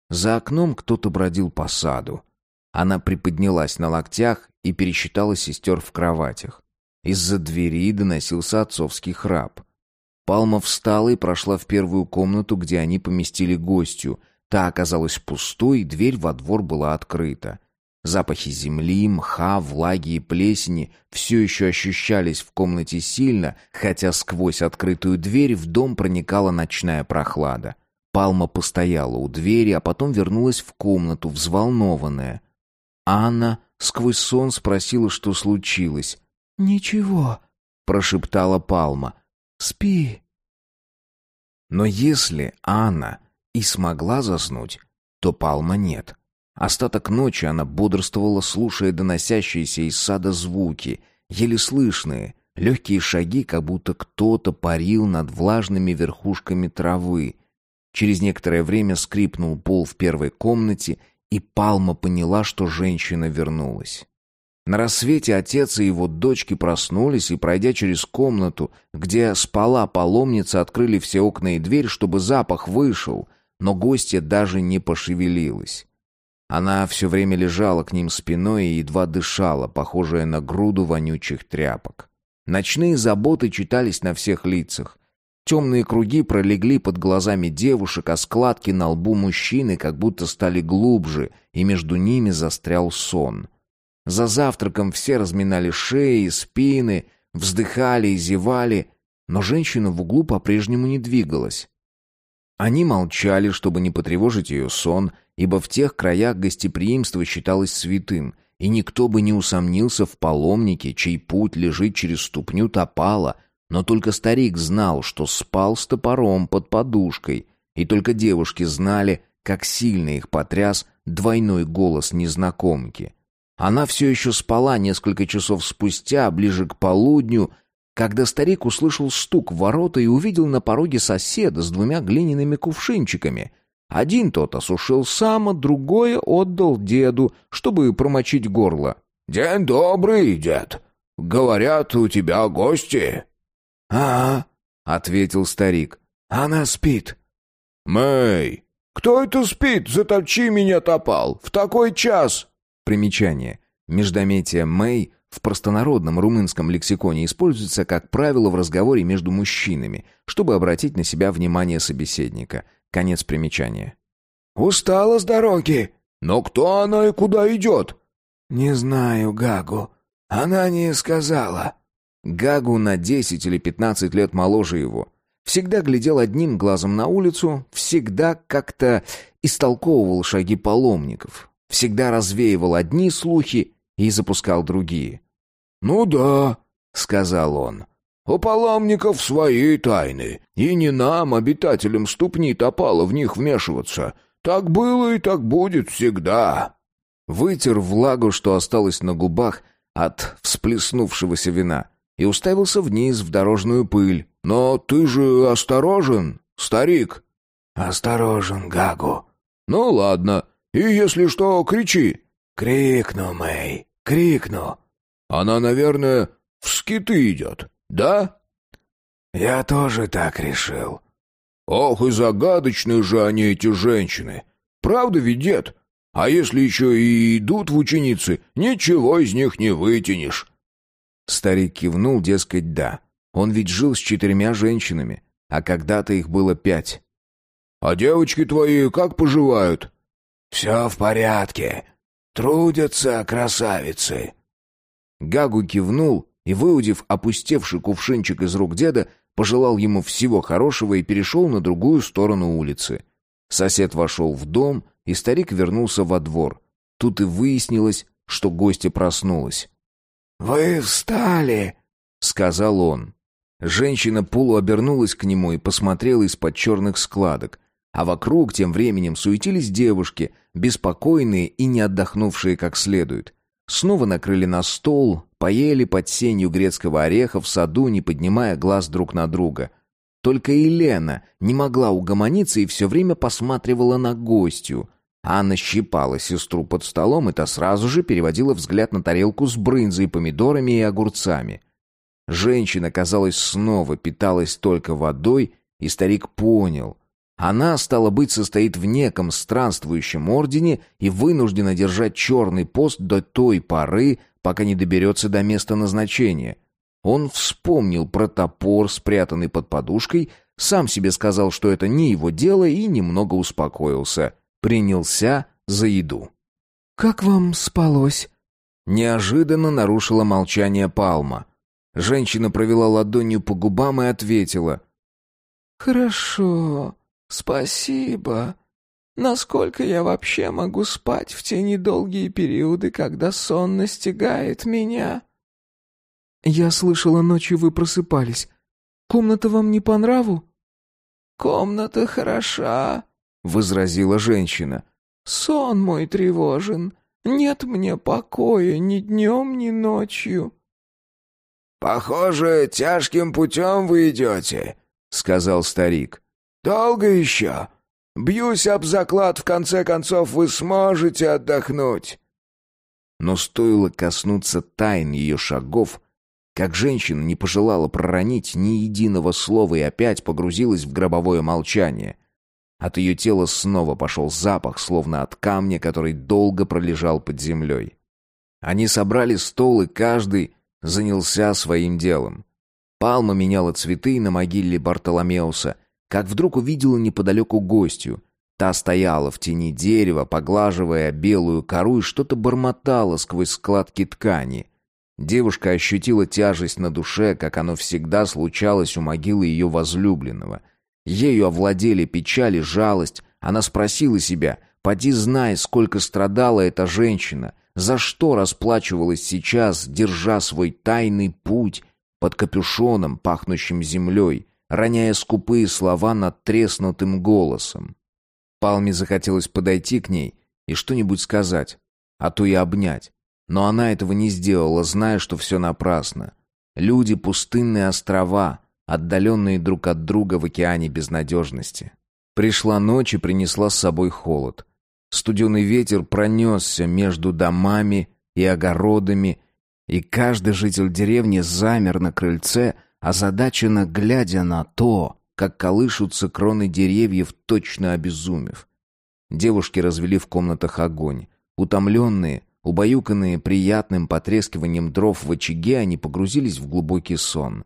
За окном кто-то бродил по саду. Она приподнялась на локтях и пересчитала сестер в кроватях. Из-за двери доносился отцовский храп. Палма встала и прошла в первую комнату, где они поместили гостью. Та оказалась пустой, дверь во двор была открыта. Запахи земли, мха, влаги и плесени все еще ощущались в комнате сильно, хотя сквозь открытую дверь в дом проникала ночная прохлада. Палма постояла у двери, а потом вернулась в комнату, взволнованная. Анна сквозь сон спросила, что случилось. «Ничего», — прошептала Палма. «Спи». Но если Анна и смогла заснуть, то Палма нет. Остаток ночи она бодрствовала, слушая доносящиеся из сада звуки, еле слышные, легкие шаги, как будто кто-то парил над влажными верхушками травы. Через некоторое время скрипнул пол в первой комнате, и Палма поняла, что женщина вернулась. На рассвете отец и его дочки проснулись и, пройдя через комнату, где спала паломница, открыли все окна и дверь, чтобы запах вышел, но гостья даже не пошевелилась. Она все время лежала к ним спиной и едва дышала, похожая на груду вонючих тряпок. Ночные заботы читались на всех лицах. Темные круги пролегли под глазами девушек, а складки на лбу мужчины как будто стали глубже, и между ними застрял сон. За завтраком все разминали шеи, спины, вздыхали и зевали, но женщина в углу по-прежнему не двигалась. Они молчали, чтобы не потревожить ее сон, ибо в тех краях гостеприимство считалось святым, и никто бы не усомнился в паломнике, чей путь лежит через ступню топала — но только старик знал, что спал с топором под подушкой, и только девушки знали, как сильно их потряс двойной голос незнакомки. Она все еще спала несколько часов спустя, ближе к полудню, когда старик услышал стук в ворота и увидел на пороге соседа с двумя глиняными кувшинчиками. Один тот осушил сам, а другое отдал деду, чтобы промочить горло. «День добрый, дед. Говорят, у тебя гости». «А, — ответил старик, — она спит». «Мэй, кто это спит? Заточи меня, топал! В такой час!» Примечание. Междометие «Мэй» в простонародном румынском лексиконе используется, как правило, в разговоре между мужчинами, чтобы обратить на себя внимание собеседника. Конец примечания. «Устала с дороги. Но кто она и куда идет?» «Не знаю, Гагу. Она не сказала». Гагу на 10 или 15 лет моложе его. Всегда глядел одним глазом на улицу, всегда как-то истолковывал шаги паломников, всегда развеивал одни слухи и запускал другие. «Ну да», — сказал он, — «у паломников свои тайны, и не нам, обитателям ступни топало в них вмешиваться. Так было и так будет всегда». Вытер влагу, что осталось на губах от всплеснувшегося вина — и уставился вниз в дорожную пыль. «Но ты же осторожен, старик!» «Осторожен, Гагу!» «Ну ладно, и если что, кричи!» «Крикну, Мэй, крикну!» «Она, наверное, в скиты идет, да?» «Я тоже так решил». «Ох, и загадочные же они, эти женщины! Правда ведь, дед? А если еще и идут в ученицы, ничего из них не вытянешь. Старик кивнул, дескать, да. Он ведь жил с четырьмя женщинами, а когда-то их было пять. «А девочки твои как поживают?» «Все в порядке. Трудятся красавицы». Гагу кивнул и, выудив опустевший кувшинчик из рук деда, пожелал ему всего хорошего и перешел на другую сторону улицы. Сосед вошел в дом, и старик вернулся во двор. Тут и выяснилось, что гостья проснулась. «Вы встали!» — сказал он. Женщина полуобернулась к нему и посмотрела из-под черных складок, а вокруг тем временем суетились девушки, беспокойные и не отдохнувшие как следует. Снова накрыли на стол, поели под сенью грецкого ореха в саду, не поднимая глаз друг на друга. Только Елена не могла угомониться и все время посматривала на гостью — Анна щипала сестру под столом, и та сразу же переводила взгляд на тарелку с брынзой, помидорами и огурцами. Женщина, казалось, снова питалась только водой, и старик понял. Она, стало быть, состоит в неком странствующем ордене и вынуждена держать черный пост до той поры, пока не доберется до места назначения. Он вспомнил про топор, спрятанный под подушкой, сам себе сказал, что это не его дело, и немного успокоился принялся за еду. «Как вам спалось?» Неожиданно нарушила молчание Палма. Женщина провела ладонью по губам и ответила. «Хорошо, спасибо. Насколько я вообще могу спать в те недолгие периоды, когда сон настигает меня?» «Я слышала, ночью вы просыпались. Комната вам не по нраву?» «Комната хороша», — возразила женщина. «Сон мой тревожен. Нет мне покоя ни днем, ни ночью». «Похоже, тяжким путем вы идете», — сказал старик. «Долго еще? Бьюсь об заклад, в конце концов вы сможете отдохнуть». Но стоило коснуться тайн ее шагов, как женщина не пожелала проронить ни единого слова и опять погрузилась в гробовое молчание. От ее тела снова пошел запах, словно от камня, который долго пролежал под землей. Они собрали стол, и каждый занялся своим делом. Палма меняла цветы на могиле Бартоломеуса, как вдруг увидела неподалеку гостью. Та стояла в тени дерева, поглаживая белую кору и что-то бормотала сквозь складки ткани. Девушка ощутила тяжесть на душе, как оно всегда случалось у могилы ее возлюбленного. Ею овладели печаль и жалость. Она спросила себя, «Поди знай, сколько страдала эта женщина, за что расплачивалась сейчас, держа свой тайный путь под капюшоном, пахнущим землей, роняя скупые слова над треснутым голосом. Палме захотелось подойти к ней и что-нибудь сказать, а то и обнять. Но она этого не сделала, зная, что все напрасно. Люди — пустынные острова, отдаленные друг от друга в океане безнадежности. Пришла ночь и принесла с собой холод. Студеный ветер пронесся между домами и огородами, и каждый житель деревни замер на крыльце, озадаченно глядя на то, как колышутся кроны деревьев, точно обезумев. Девушки развели в комнатах огонь. Утомленные, убаюканные приятным потрескиванием дров в очаге, они погрузились в глубокий сон.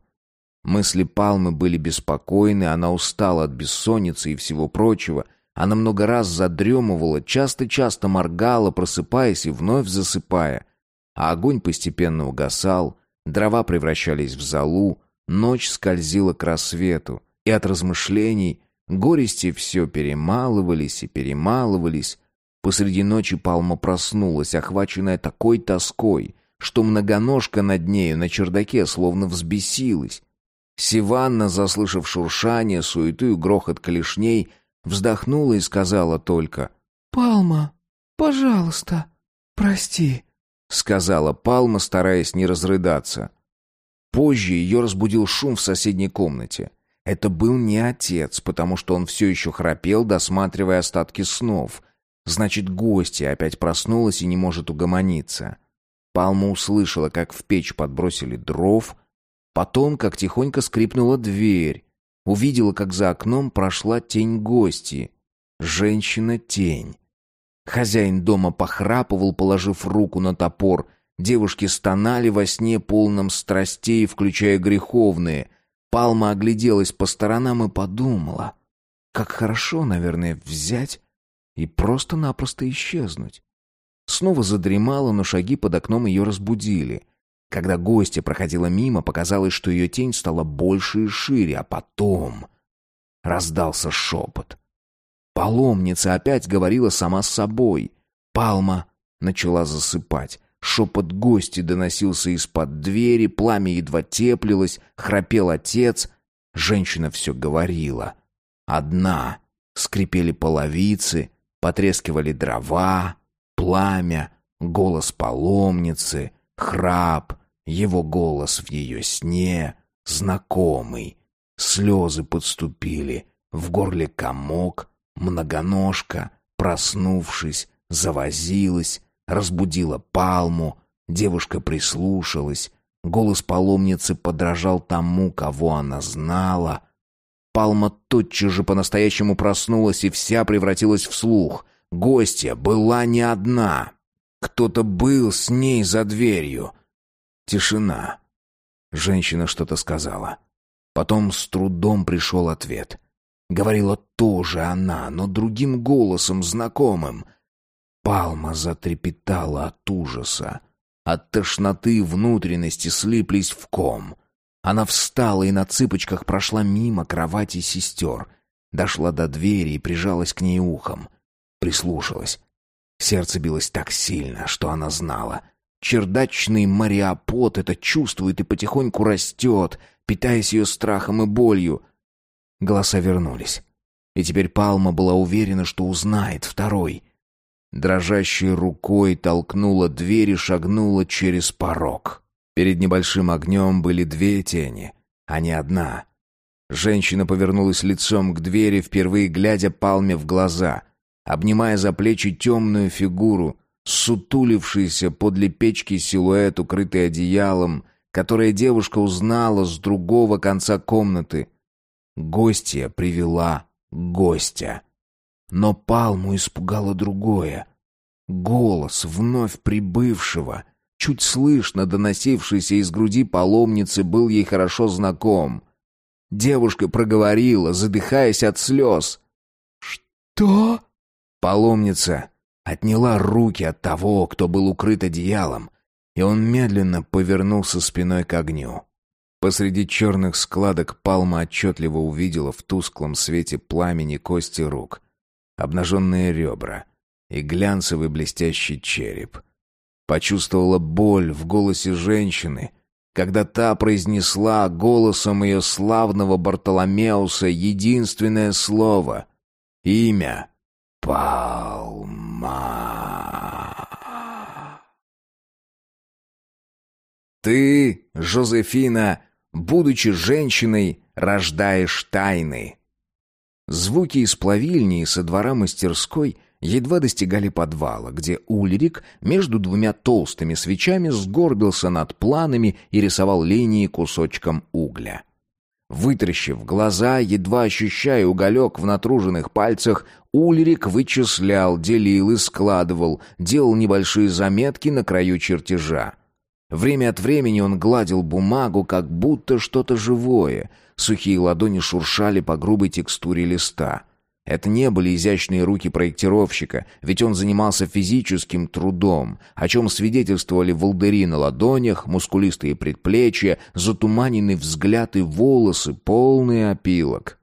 Мысли Палмы были беспокойны, она устала от бессонницы и всего прочего, она много раз задремывала, часто-часто моргала, просыпаясь и вновь засыпая. А огонь постепенно угасал, дрова превращались в золу, ночь скользила к рассвету, и от размышлений горести все перемалывались и перемалывались. Посреди ночи Палма проснулась, охваченная такой тоской, что многоножка над нею на чердаке словно взбесилась. Сиванна, заслышав шуршание, суету и грохот клешней, Вздохнула и сказала только «Палма, пожалуйста, прости», — сказала Палма, стараясь не разрыдаться. Позже ее разбудил шум в соседней комнате. Это был не отец, потому что он все еще храпел, досматривая остатки снов. Значит, гостья опять проснулась и не может угомониться. Палма услышала, как в печь подбросили дров, потом, как тихонько скрипнула дверь, Увидела, как за окном прошла тень гости. Женщина-тень. Хозяин дома похрапывал, положив руку на топор. Девушки стонали во сне полном страстей, включая греховные. Палма огляделась по сторонам и подумала, как хорошо, наверное, взять и просто-напросто исчезнуть. Снова задремала, но шаги под окном ее разбудили. Когда гостья проходила мимо, показалось, что ее тень стала больше и шире, а потом раздался шепот. Паломница опять говорила сама с собой. Палма начала засыпать. Шепот гости доносился из-под двери, пламя едва теплилось, храпел отец. Женщина все говорила. Одна. Скрипели половицы, потрескивали дрова, пламя, голос паломницы, храп, его голос в ее сне знакомый. Слезы подступили, в горле комок, многоножка, проснувшись, завозилась, разбудила палму, девушка прислушалась, голос паломницы подражал тому, кого она знала. Палма тотчас же по-настоящему проснулась и вся превратилась в слух. Гостья была не одна. Кто-то был с ней за дверью — Тишина. Женщина что-то сказала. Потом с трудом пришел ответ. Говорила тоже она, но другим голосом, знакомым. Палма затрепетала от ужаса. От тошноты внутренности слиплись в ком. Она встала и на цыпочках прошла мимо кровати сестер. Дошла до двери и прижалась к ней ухом. Прислушалась. Сердце билось так сильно, что она знала. Чердачный мариапод это чувствует и потихоньку растет, питаясь ее страхом и болью. Голоса вернулись. И теперь Палма была уверена, что узнает второй. Дрожащей рукой толкнула дверь и шагнула через порог. Перед небольшим огнем были две тени, а не одна. Женщина повернулась лицом к двери, впервые глядя Палме в глаза, обнимая за плечи темную фигуру, сутулившийся подле печки силуэт, укрытый одеялом, которое девушка узнала с другого конца комнаты. Гостья привела гостя. Но Палму испугало другое. Голос вновь прибывшего — чуть слышно доносившийся из груди паломницы, был ей хорошо знаком. Девушка проговорила, задыхаясь от слез. «Что?» Паломница отняла руки от того, кто был укрыт одеялом, и он медленно повернулся спиной к огню. Посреди черных складок Палма отчетливо увидела в тусклом свете пламени кости рук, обнаженные ребра и глянцевый блестящий череп — Почувствовала боль в голосе женщины, когда та произнесла голосом ее славного Бартоломеуса единственное слово — имя Палма. Ты, Жозефина, будучи женщиной, рождаешь тайны. Звуки из плавильни и со двора мастерской — едва достигали подвала, где Ульрик между двумя толстыми свечами сгорбился над планами и рисовал линии кусочком угля. Вытаращив глаза, едва ощущая уголек в натруженных пальцах, Ульрик вычислял, делил и складывал, делал небольшие заметки на краю чертежа. Время от времени он гладил бумагу, как будто что-то живое. Сухие ладони шуршали по грубой текстуре листа — это не были изящные руки проектировщика, ведь он занимался физическим трудом, о чем свидетельствовали волдыри на ладонях, мускулистые предплечья, затуманенный взгляд и волосы, полный опилок.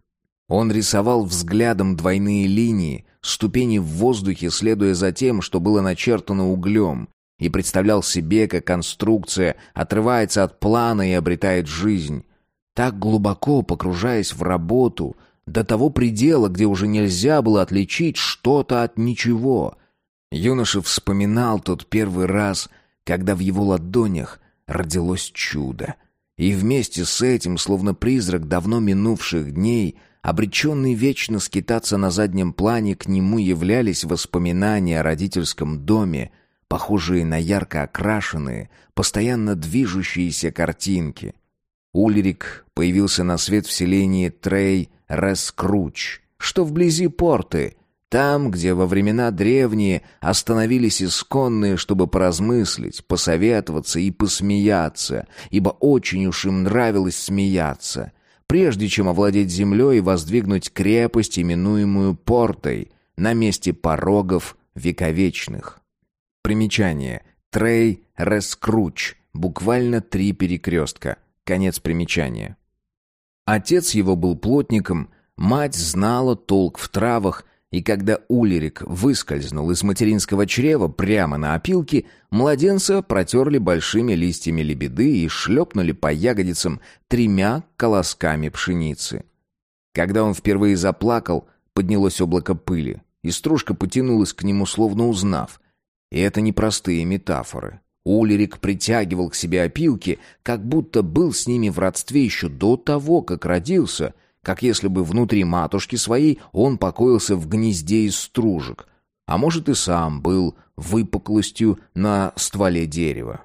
Он рисовал взглядом двойные линии, ступени в воздухе, следуя за тем, что было начертано углем, и представлял себе, как конструкция отрывается от плана и обретает жизнь. Так глубоко погружаясь в работу — до того предела, где уже нельзя было отличить что-то от ничего. Юноша вспоминал тот первый раз, когда в его ладонях родилось чудо. И вместе с этим, словно призрак давно минувших дней, обреченный вечно скитаться на заднем плане, к нему являлись воспоминания о родительском доме, похожие на ярко окрашенные, постоянно движущиеся картинки. Ульрик появился на свет в селении Трей Раскруч, что вблизи порты, там, где во времена древние остановились исконные, чтобы поразмыслить, посоветоваться и посмеяться, ибо очень уж им нравилось смеяться, прежде чем овладеть землей и воздвигнуть крепость, именуемую портой, на месте порогов вековечных. Примечание. Трей Раскруч. Буквально три перекрестка. Конец примечания. Отец его был плотником, мать знала толк в травах, и когда Улерик выскользнул из материнского чрева прямо на опилке, младенца протерли большими листьями лебеды и шлепнули по ягодицам тремя колосками пшеницы. Когда он впервые заплакал, поднялось облако пыли, и стружка потянулась к нему, словно узнав. И это не простые метафоры. Улерик притягивал к себе опилки, как будто был с ними в родстве еще до того, как родился, как если бы внутри матушки своей он покоился в гнезде из стружек, а может и сам был выпуклостью на стволе дерева.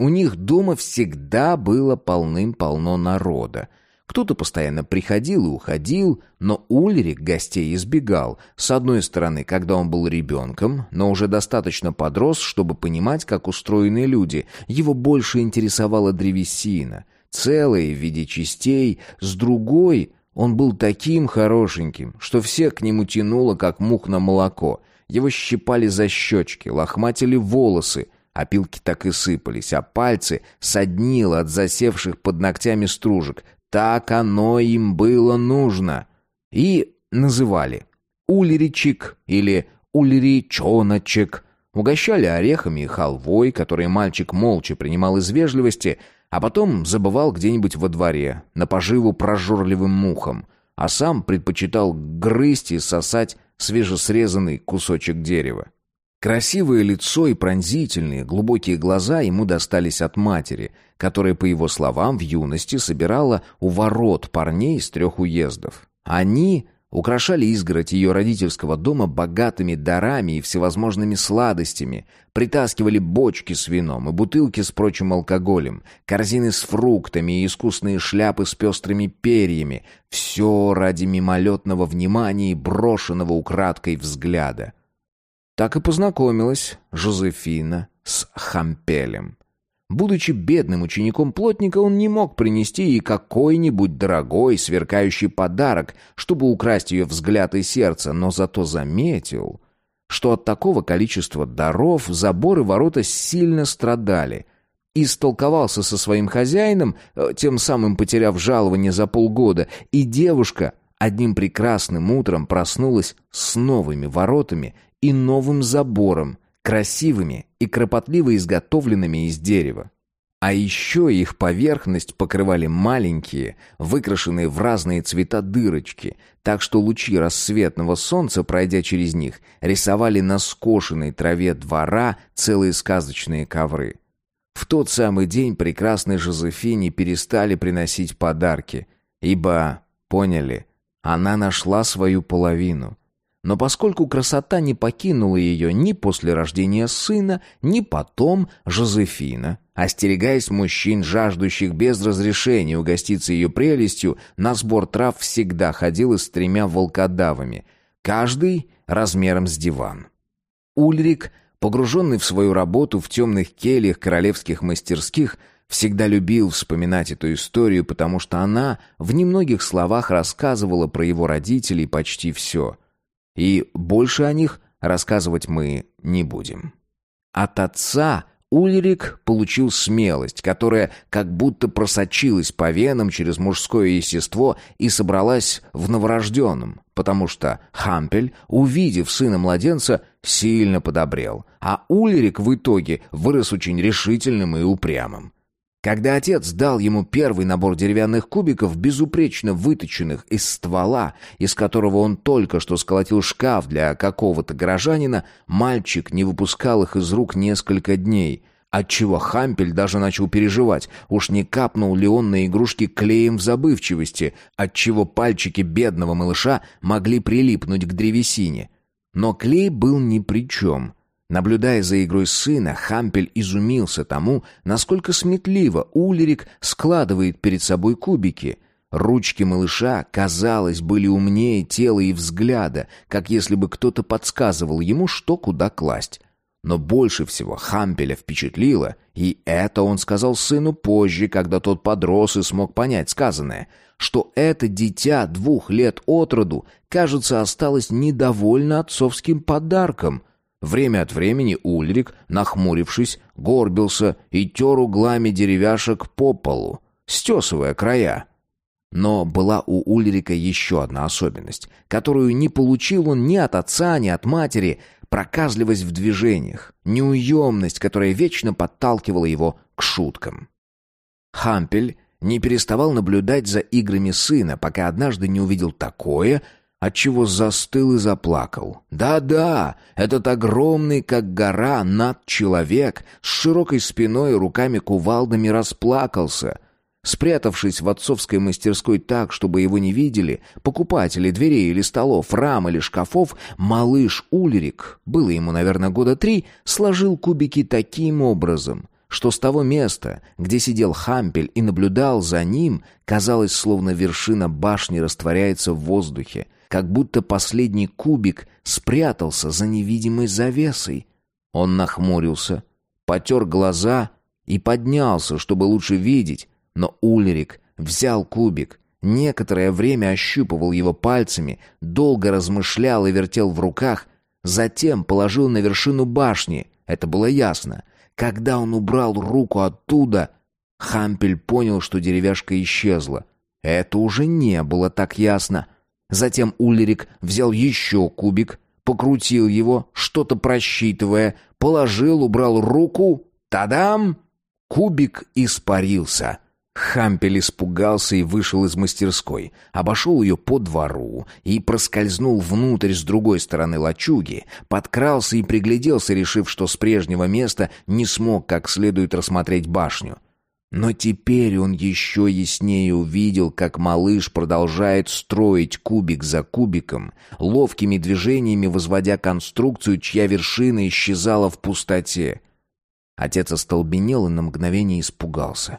У них дома всегда было полным-полно народа — кто-то постоянно приходил и уходил, но Ульрик гостей избегал. С одной стороны, когда он был ребенком, но уже достаточно подрос, чтобы понимать, как устроены люди. Его больше интересовала древесина, целая в виде частей. С другой, он был таким хорошеньким, что всех к нему тянуло, как мух на молоко. Его щипали за щечки, лохматили волосы, опилки так и сыпались, а пальцы соднило от засевших под ногтями стружек. Так оно им было нужно. И называли Ульричик или Ульричоночек. Угощали орехами и халвой, которые мальчик молча принимал из вежливости, а потом забывал где-нибудь во дворе, на поживу прожорливым мухам, а сам предпочитал грызть и сосать свежесрезанный кусочек дерева. Красивое лицо и пронзительные, глубокие глаза ему достались от матери, которая, по его словам, в юности собирала у ворот парней из трех уездов. Они украшали изгородь ее родительского дома богатыми дарами и всевозможными сладостями, притаскивали бочки с вином и бутылки с прочим алкоголем, корзины с фруктами и искусные шляпы с пестрыми перьями, все ради мимолетного внимания и брошенного украдкой взгляда. Так и познакомилась Жозефина с Хампелем. Будучи бедным учеником плотника, он не мог принести ей какой-нибудь дорогой, сверкающий подарок, чтобы украсть ее взгляд и сердце, но зато заметил, что от такого количества даров заборы ворота сильно страдали. И столковался со своим хозяином, э, тем самым потеряв жалование за полгода, и девушка одним прекрасным утром проснулась с новыми воротами и новым забором, красивыми и кропотливо изготовленными из дерева. А еще их поверхность покрывали маленькие, выкрашенные в разные цвета дырочки, так что лучи рассветного солнца, пройдя через них, рисовали на скошенной траве двора целые сказочные ковры. В тот самый день прекрасной Жозефине перестали приносить подарки, ибо, поняли, она нашла свою половину — но поскольку красота не покинула ее ни после рождения сына, ни потом, Жозефина, остерегаясь мужчин, жаждущих без разрешения угоститься ее прелестью, на сбор трав всегда ходила с тремя волкодавами, каждый размером с диван. Ульрик, погруженный в свою работу в темных кельях королевских мастерских, всегда любил вспоминать эту историю, потому что она в немногих словах рассказывала про его родителей почти все — и больше о них рассказывать мы не будем. От отца Ульрик получил смелость, которая как будто просочилась по венам через мужское естество и собралась в новорожденном, потому что Хампель, увидев сына-младенца, сильно подобрел, а Ульрик в итоге вырос очень решительным и упрямым. Когда отец дал ему первый набор деревянных кубиков, безупречно выточенных из ствола, из которого он только что сколотил шкаф для какого-то горожанина, мальчик не выпускал их из рук несколько дней, отчего Хампель даже начал переживать, уж не капнул ли он на игрушки клеем в забывчивости, отчего пальчики бедного малыша могли прилипнуть к древесине. Но клей был ни при чем — Наблюдая за игрой сына, Хампель изумился тому, насколько сметливо Улерик складывает перед собой кубики. Ручки малыша, казалось, были умнее тела и взгляда, как если бы кто-то подсказывал ему, что куда класть. Но больше всего Хампеля впечатлило, и это он сказал сыну позже, когда тот подрос и смог понять сказанное, что это дитя двух лет от роду, кажется, осталось недовольно отцовским подарком — Время от времени Ульрик, нахмурившись, горбился и тер углами деревяшек по полу, стесывая края. Но была у Ульрика еще одна особенность, которую не получил он ни от отца, ни от матери, проказливость в движениях, неуемность, которая вечно подталкивала его к шуткам. Хампель не переставал наблюдать за играми сына, пока однажды не увидел такое, отчего застыл и заплакал. Да-да, этот огромный, как гора, над-человек с широкой спиной и руками-кувалдами расплакался. Спрятавшись в отцовской мастерской так, чтобы его не видели, покупатели дверей или столов, рам или шкафов, малыш Ульрик, было ему, наверное, года три, сложил кубики таким образом — что с того места, где сидел Хампель и наблюдал за ним, казалось, словно вершина башни растворяется в воздухе, как будто последний кубик спрятался за невидимой завесой. Он нахмурился, потер глаза и поднялся, чтобы лучше видеть, но Ульрик взял кубик, некоторое время ощупывал его пальцами, долго размышлял и вертел в руках, Затем положил на вершину башни. Это было ясно. Когда он убрал руку оттуда, Хампель понял, что деревяшка исчезла. Это уже не было так ясно. Затем Ульрик взял еще кубик, покрутил его, что-то просчитывая, положил, убрал руку. Тадам! Кубик испарился. Хампель испугался и вышел из мастерской, обошел ее по двору и проскользнул внутрь с другой стороны лачуги, подкрался и пригляделся, решив, что с прежнего места не смог как следует рассмотреть башню. Но теперь он еще яснее увидел, как малыш продолжает строить кубик за кубиком, ловкими движениями возводя конструкцию, чья вершина исчезала в пустоте. Отец остолбенел и на мгновение испугался.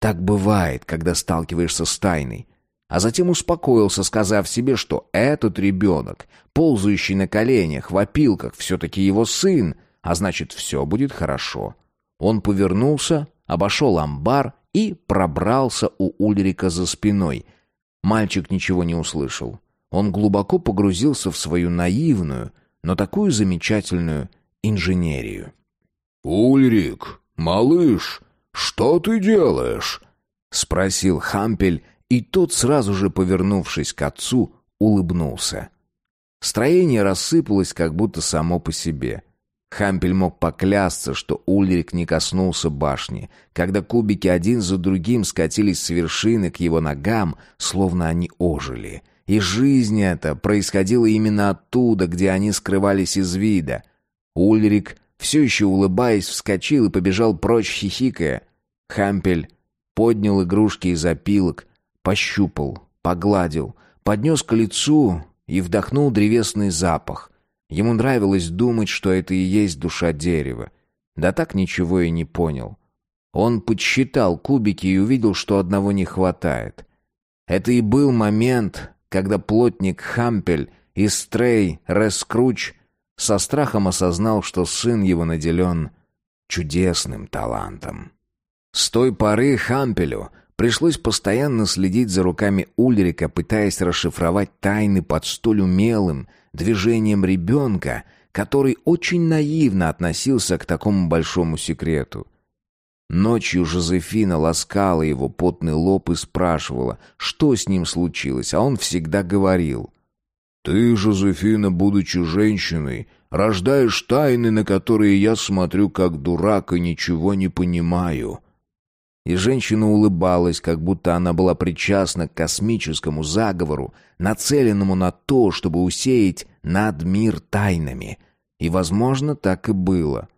Так бывает, когда сталкиваешься с тайной. А затем успокоился, сказав себе, что этот ребенок, ползающий на коленях, в опилках, все-таки его сын, а значит, все будет хорошо. Он повернулся, обошел амбар и пробрался у Ульрика за спиной. Мальчик ничего не услышал. Он глубоко погрузился в свою наивную, но такую замечательную инженерию. «Ульрик, малыш, что ты делаешь?» — спросил Хампель, и тот, сразу же повернувшись к отцу, улыбнулся. Строение рассыпалось как будто само по себе. Хампель мог поклясться, что Ульрик не коснулся башни, когда кубики один за другим скатились с вершины к его ногам, словно они ожили. И жизнь эта происходила именно оттуда, где они скрывались из вида. Ульрик, все еще улыбаясь, вскочил и побежал прочь, хихикая. Хампель поднял игрушки из опилок, пощупал, погладил, поднес к лицу и вдохнул древесный запах — Ему нравилось думать, что это и есть душа дерева. Да так ничего и не понял. Он подсчитал кубики и увидел, что одного не хватает. Это и был момент, когда плотник Хампель и Стрей Рескруч со страхом осознал, что сын его наделен чудесным талантом. С той поры Хампелю пришлось постоянно следить за руками Ульрика, пытаясь расшифровать тайны под столь умелым, движением ребенка, который очень наивно относился к такому большому секрету. Ночью Жозефина ласкала его потный лоб и спрашивала, что с ним случилось, а он всегда говорил. «Ты, Жозефина, будучи женщиной, рождаешь тайны, на которые я смотрю как дурак и ничего не понимаю». И женщина улыбалась, как будто она была причастна к космическому заговору, нацеленному на то, чтобы усеять над мир тайнами. И, возможно, так и было.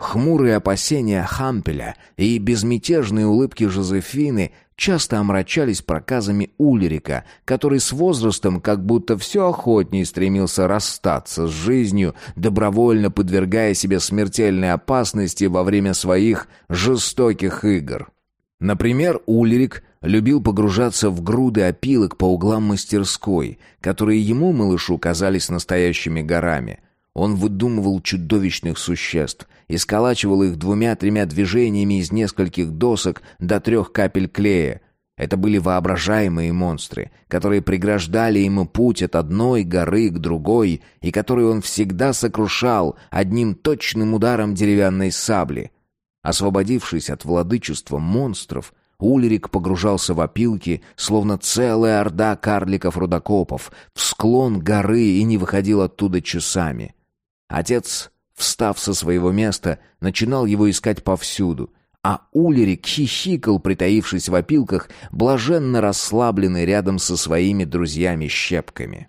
Хмурые опасения Хампеля и безмятежные улыбки Жозефины часто омрачались проказами Ульрика, который с возрастом как будто все охотнее стремился расстаться с жизнью, добровольно подвергая себе смертельной опасности во время своих жестоких игр. Например, Ульрик любил погружаться в груды опилок по углам мастерской, которые ему, малышу, казались настоящими горами. Он выдумывал чудовищных существ и сколачивал их двумя-тремя движениями из нескольких досок до трех капель клея. Это были воображаемые монстры, которые преграждали ему путь от одной горы к другой и которые он всегда сокрушал одним точным ударом деревянной сабли. Освободившись от владычества монстров, Ульрик погружался в опилки, словно целая орда карликов-рудокопов, в склон горы и не выходил оттуда часами. Отец, встав со своего места, начинал его искать повсюду, а Ульрик хихикал, притаившись в опилках, блаженно расслабленный рядом со своими друзьями-щепками.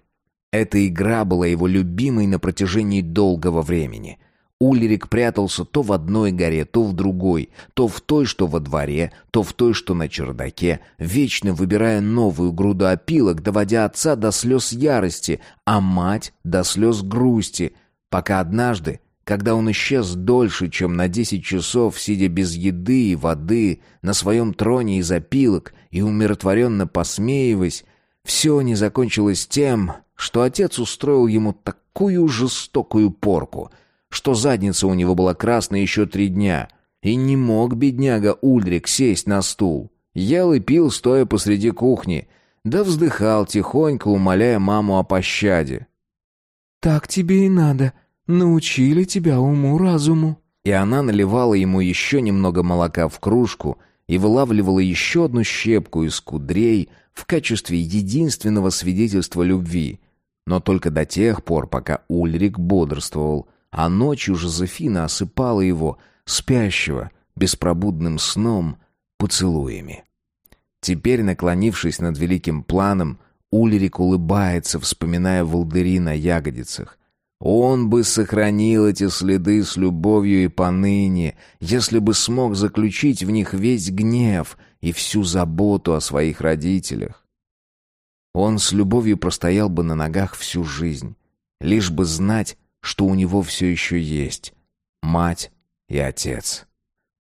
Эта игра была его любимой на протяжении долгого времени — Ульрик прятался то в одной горе, то в другой, то в той, что во дворе, то в той, что на чердаке, вечно выбирая новую груду опилок, доводя отца до слез ярости, а мать до слез грусти, пока однажды, когда он исчез дольше, чем на десять часов, сидя без еды и воды на своем троне из опилок и умиротворенно посмеиваясь, все не закончилось тем, что отец устроил ему такую жестокую порку — что задница у него была красная еще три дня. И не мог бедняга Ульрик сесть на стул. Ел и пил, стоя посреди кухни, да вздыхал тихонько, умоляя маму о пощаде. Так тебе и надо. Научили тебя уму-разуму». И она наливала ему еще немного молока в кружку и вылавливала еще одну щепку из кудрей в качестве единственного свидетельства любви, но только до тех пор, пока Ульрик бодрствовал, а ночью Жозефина осыпала его, спящего, беспробудным сном, поцелуями. Теперь, наклонившись над великим планом, Ульрик улыбается, вспоминая волдыри на ягодицах. Он бы сохранил эти следы с любовью и поныне, если бы смог заключить в них весь гнев и всю заботу о своих родителях. Он с любовью простоял бы на ногах всю жизнь, лишь бы знать, что у него все еще есть мать и отец.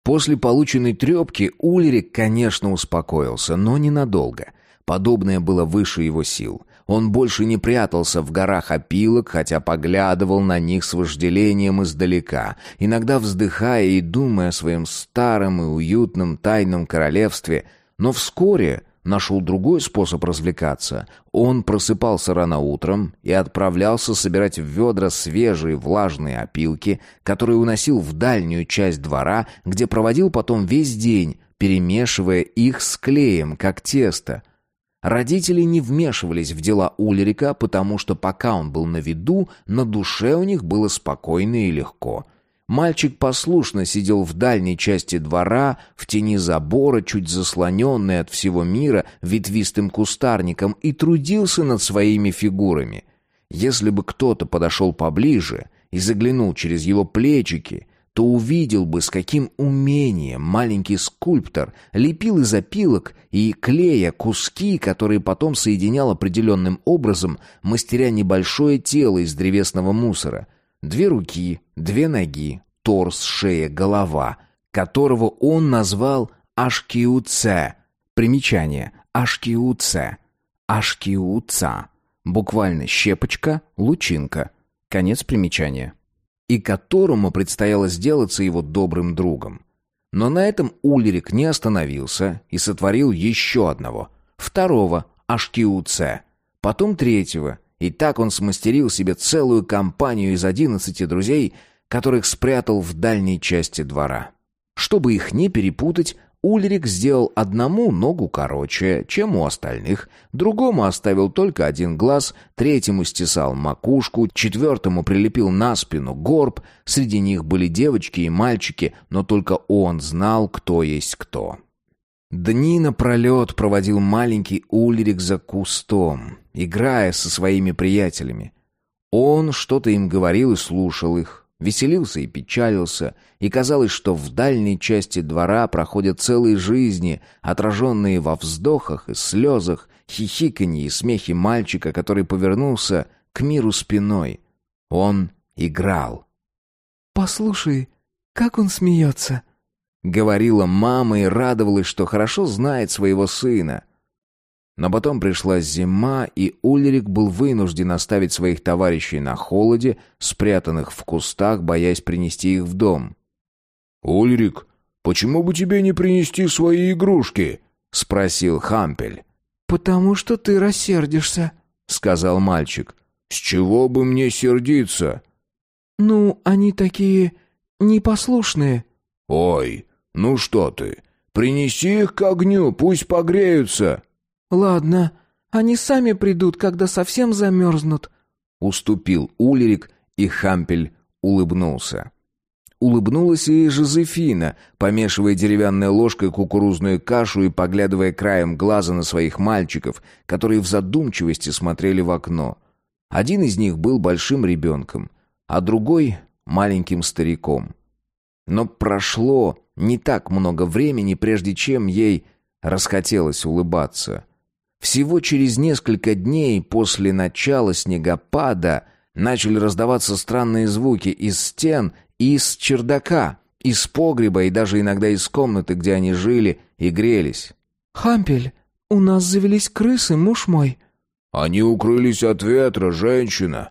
После полученной трепки Ульрик, конечно, успокоился, но ненадолго. Подобное было выше его сил. Он больше не прятался в горах опилок, хотя поглядывал на них с вожделением издалека, иногда вздыхая и думая о своем старом и уютном тайном королевстве, но вскоре нашел другой способ развлекаться. Он просыпался рано утром и отправлялся собирать в ведра свежие влажные опилки, которые уносил в дальнюю часть двора, где проводил потом весь день, перемешивая их с клеем, как тесто. Родители не вмешивались в дела Ульрика, потому что пока он был на виду, на душе у них было спокойно и легко — Мальчик послушно сидел в дальней части двора, в тени забора, чуть заслоненный от всего мира ветвистым кустарником, и трудился над своими фигурами. Если бы кто-то подошел поближе и заглянул через его плечики, то увидел бы, с каким умением маленький скульптор лепил из опилок и клея куски, которые потом соединял определенным образом, мастеря небольшое тело из древесного мусора — Две руки, две ноги, торс, шея, голова, которого он назвал Ашкиуце. Примечание. Ашкиуце. Ашкиуца. Буквально щепочка, лучинка. Конец примечания. И которому предстояло сделаться его добрым другом. Но на этом Ульрик не остановился и сотворил еще одного. Второго Ашкиуце. Потом третьего и так он смастерил себе целую компанию из одиннадцати друзей, которых спрятал в дальней части двора. Чтобы их не перепутать, Ульрик сделал одному ногу короче, чем у остальных, другому оставил только один глаз, третьему стесал макушку, четвертому прилепил на спину горб, среди них были девочки и мальчики, но только он знал, кто есть кто. Дни напролет проводил маленький Ульрик за кустом, играя со своими приятелями. Он что-то им говорил и слушал их, веселился и печалился, и казалось, что в дальней части двора проходят целые жизни, отраженные во вздохах и слезах, хихиканье и смехе мальчика, который повернулся к миру спиной. Он играл. «Послушай, как он смеется!» Говорила мама и радовалась, что хорошо знает своего сына. Но потом пришла зима, и Ульрик был вынужден оставить своих товарищей на холоде, спрятанных в кустах, боясь принести их в дом. «Ульрик, почему бы тебе не принести свои игрушки?» — спросил Хампель. «Потому что ты рассердишься», — сказал мальчик. «С чего бы мне сердиться?» «Ну, они такие непослушные». «Ой, «Ну что ты, принеси их к огню, пусть погреются». «Ладно, они сами придут, когда совсем замерзнут», — уступил Улерик, и Хампель улыбнулся. Улыбнулась и Жозефина, помешивая деревянной ложкой кукурузную кашу и поглядывая краем глаза на своих мальчиков, которые в задумчивости смотрели в окно. Один из них был большим ребенком, а другой — маленьким стариком. Но прошло не так много времени, прежде чем ей расхотелось улыбаться. Всего через несколько дней после начала снегопада начали раздаваться странные звуки из стен и из чердака, из погреба и даже иногда из комнаты, где они жили и грелись. «Хампель, у нас завелись крысы, муж мой». «Они укрылись от ветра, женщина».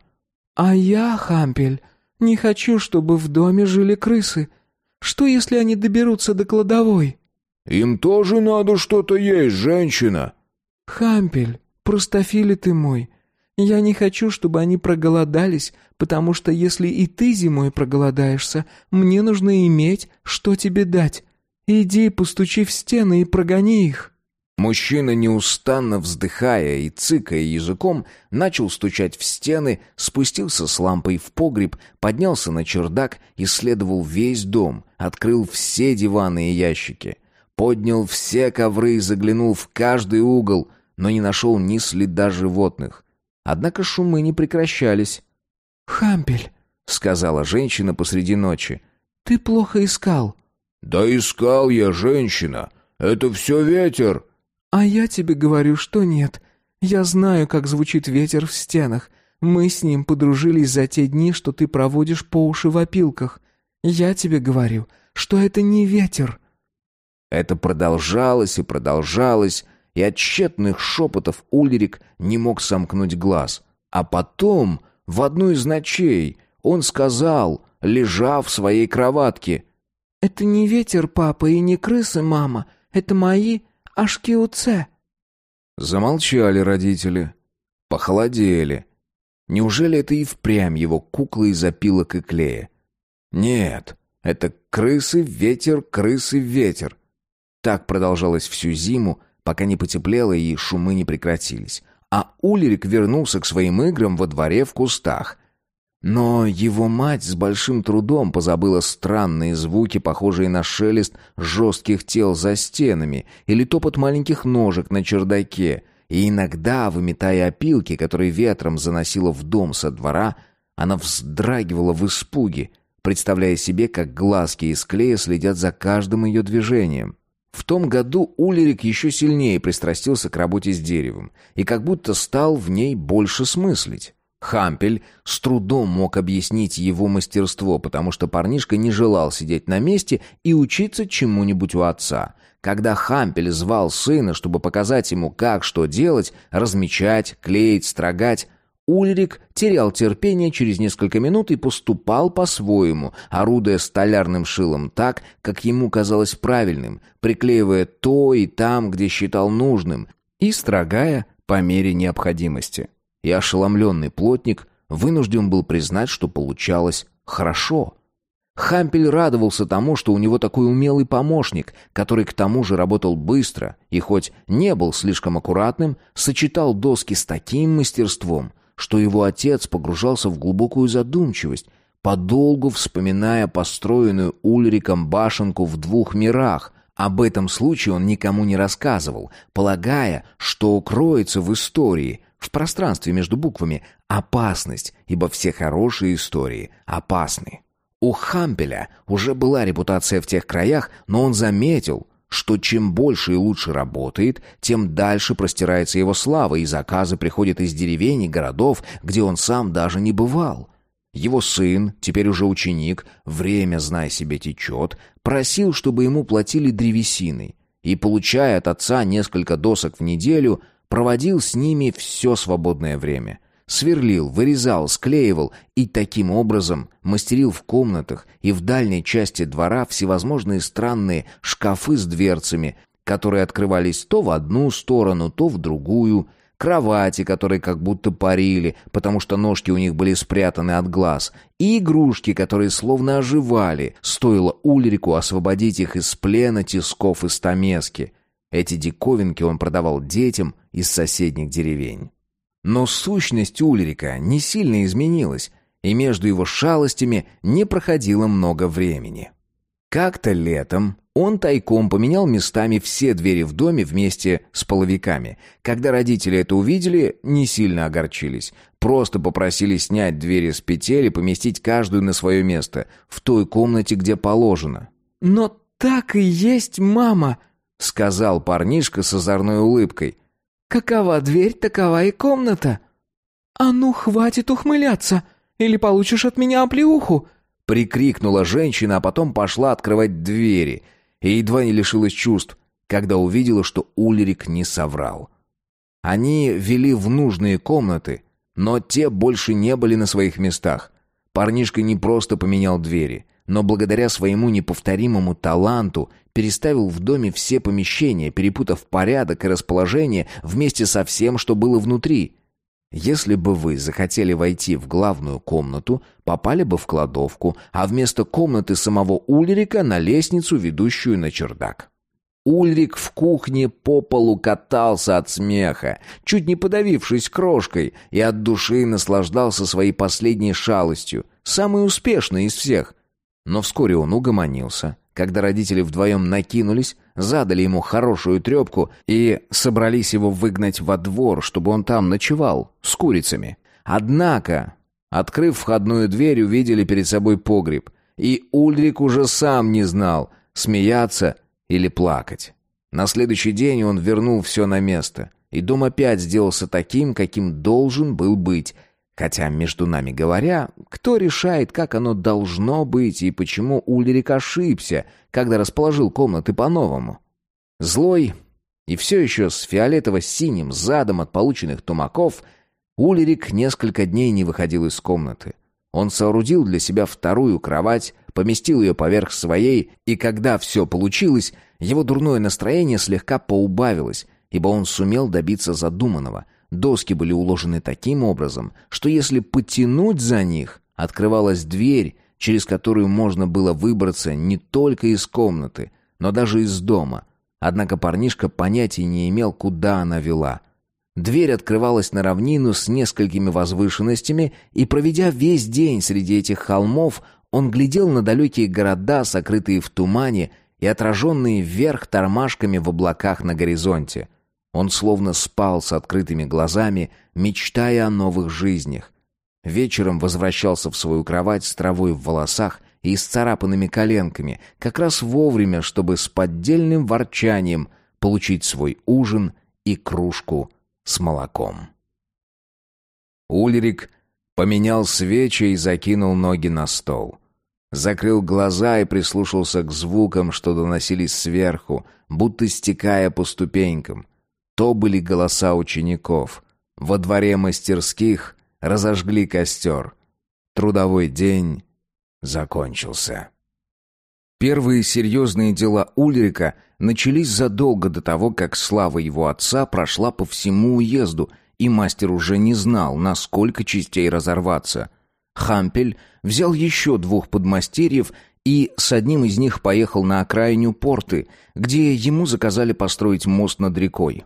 «А я, Хампель, не хочу, чтобы в доме жили крысы. Что, если они доберутся до кладовой?» «Им тоже надо что-то есть, женщина». «Хампель, простофили ты мой, Я не хочу, чтобы они проголодались, потому что если и ты зимой проголодаешься, мне нужно иметь, что тебе дать. Иди, постучи в стены и прогони их». Мужчина, неустанно вздыхая и цыкая языком, начал стучать в стены, спустился с лампой в погреб, поднялся на чердак, исследовал весь дом, открыл все диваны и ящики, поднял все ковры и заглянул в каждый угол, но не нашел ни следа животных. Однако шумы не прекращались. «Хампель», — сказала женщина посреди ночи, — «ты плохо искал». «Да искал я, женщина. Это все ветер». «А я тебе говорю, что нет. Я знаю, как звучит ветер в стенах. Мы с ним подружились за те дни, что ты проводишь по уши в опилках. Я тебе говорю, что это не ветер». Это продолжалось и продолжалось, и от тщетных шепотов Ульрик не мог сомкнуть глаз. А потом, в одну из ночей, он сказал, лежа в своей кроватке, «Это не ветер, папа, и не крысы, мама. Это мои Ашкиуце!» Замолчали родители. Похолодели. Неужели это и впрямь его куклы из опилок и клея? Нет, это крысы, ветер, крысы, ветер. Так продолжалось всю зиму, пока не потеплело и шумы не прекратились. А Улерик вернулся к своим играм во дворе в кустах. Но его мать с большим трудом позабыла странные звуки, похожие на шелест жестких тел за стенами или топот маленьких ножек на чердаке, и иногда, выметая опилки, которые ветром заносило в дом со двора, она вздрагивала в испуге, представляя себе, как глазки из клея следят за каждым ее движением. В том году Улерик еще сильнее пристрастился к работе с деревом и как будто стал в ней больше смыслить. Хампель с трудом мог объяснить его мастерство, потому что парнишка не желал сидеть на месте и учиться чему-нибудь у отца. Когда Хампель звал сына, чтобы показать ему, как что делать, размечать, клеить, строгать, Ульрик терял терпение через несколько минут и поступал по-своему, орудуя столярным шилом так, как ему казалось правильным, приклеивая то и там, где считал нужным, и строгая по мере необходимости и ошеломленный плотник вынужден был признать, что получалось хорошо. Хампель радовался тому, что у него такой умелый помощник, который к тому же работал быстро и хоть не был слишком аккуратным, сочетал доски с таким мастерством, что его отец погружался в глубокую задумчивость, подолгу вспоминая построенную Ульриком башенку в двух мирах. Об этом случае он никому не рассказывал, полагая, что укроется в истории, в пространстве между буквами опасность, ибо все хорошие истории опасны. У Хампеля уже была репутация в тех краях, но он заметил, что чем больше и лучше работает, тем дальше простирается его слава, и заказы приходят из деревень и городов, где он сам даже не бывал. Его сын, теперь уже ученик, время, знай себе, течет, просил, чтобы ему платили древесиной, и, получая от отца несколько досок в неделю, Проводил с ними все свободное время. Сверлил, вырезал, склеивал и таким образом мастерил в комнатах и в дальней части двора всевозможные странные шкафы с дверцами, которые открывались то в одну сторону, то в другую, кровати, которые как будто парили, потому что ножки у них были спрятаны от глаз, и игрушки, которые словно оживали, стоило Ульрику освободить их из плена тисков и стамески. Эти диковинки он продавал детям из соседних деревень. Но сущность Ульрика не сильно изменилась, и между его шалостями не проходило много времени. Как-то летом он тайком поменял местами все двери в доме вместе с половиками. Когда родители это увидели, не сильно огорчились. Просто попросили снять двери с петель и поместить каждую на свое место, в той комнате, где положено. «Но так и есть, мама!» — сказал парнишка с озорной улыбкой. «Какова дверь, такова и комната». «А ну, хватит ухмыляться, или получишь от меня оплеуху!» — прикрикнула женщина, а потом пошла открывать двери и едва не лишилась чувств, когда увидела, что Ульрик не соврал. Они вели в нужные комнаты, но те больше не были на своих местах. Парнишка не просто поменял двери но благодаря своему неповторимому таланту переставил в доме все помещения, перепутав порядок и расположение вместе со всем, что было внутри. Если бы вы захотели войти в главную комнату, попали бы в кладовку, а вместо комнаты самого Ульрика на лестницу, ведущую на чердак. Ульрик в кухне по полу катался от смеха, чуть не подавившись крошкой, и от души наслаждался своей последней шалостью, самой успешной из всех. Но вскоре он угомонился, когда родители вдвоем накинулись, задали ему хорошую трепку и собрались его выгнать во двор, чтобы он там ночевал, с курицами. Однако, открыв входную дверь, увидели перед собой погреб, и Ульрик уже сам не знал, смеяться или плакать. На следующий день он вернул все на место, и дом опять сделался таким, каким должен был быть — Хотя, между нами говоря, кто решает, как оно должно быть и почему Ульрик ошибся, когда расположил комнаты по-новому? Злой и все еще с фиолетово-синим задом от полученных тумаков, Ульрик несколько дней не выходил из комнаты. Он соорудил для себя вторую кровать, поместил ее поверх своей, и когда все получилось, его дурное настроение слегка поубавилось, ибо он сумел добиться задуманного — Доски были уложены таким образом, что если потянуть за них, открывалась дверь, через которую можно было выбраться не только из комнаты, но даже из дома. Однако парнишка понятия не имел, куда она вела. Дверь открывалась на равнину с несколькими возвышенностями, и, проведя весь день среди этих холмов, он глядел на далекие города, сокрытые в тумане и отраженные вверх тормашками в облаках на горизонте. Он словно спал с открытыми глазами, мечтая о новых жизнях. Вечером возвращался в свою кровать с травой в волосах и с царапанными коленками, как раз вовремя, чтобы с поддельным ворчанием получить свой ужин и кружку с молоком. Ульрик поменял свечи и закинул ноги на стол. Закрыл глаза и прислушался к звукам, что доносились сверху, будто стекая по ступенькам. То были голоса учеников. Во дворе мастерских разожгли костер. Трудовой день закончился. Первые серьезные дела Ульрика начались задолго до того, как слава его отца прошла по всему уезду, и мастер уже не знал, на сколько частей разорваться. Хампель взял еще двух подмастерьев и с одним из них поехал на окраину порты, где ему заказали построить мост над рекой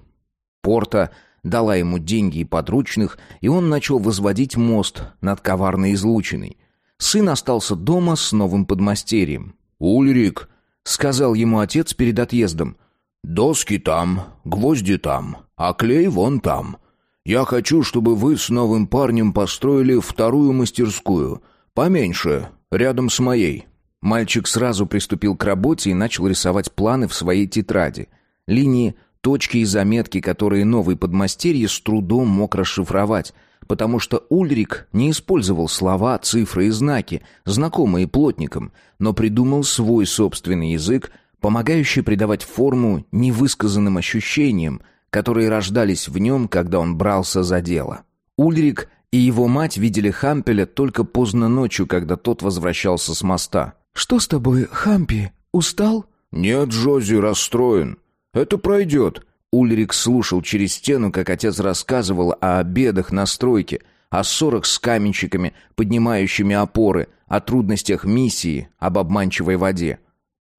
порта, дала ему деньги и подручных, и он начал возводить мост над коварной излучиной. Сын остался дома с новым подмастерьем. «Ульрик», — сказал ему отец перед отъездом, — «доски там, гвозди там, а клей вон там. Я хочу, чтобы вы с новым парнем построили вторую мастерскую, поменьше, рядом с моей». Мальчик сразу приступил к работе и начал рисовать планы в своей тетради. Линии точки и заметки, которые новый подмастерье с трудом мог расшифровать, потому что Ульрик не использовал слова, цифры и знаки, знакомые плотникам, но придумал свой собственный язык, помогающий придавать форму невысказанным ощущениям, которые рождались в нем, когда он брался за дело. Ульрик и его мать видели Хампеля только поздно ночью, когда тот возвращался с моста. «Что с тобой, Хампи? Устал?» «Нет, Джози, расстроен. «Это пройдет». Ульрик слушал через стену, как отец рассказывал о обедах на стройке, о ссорах с каменщиками, поднимающими опоры, о трудностях миссии, об обманчивой воде.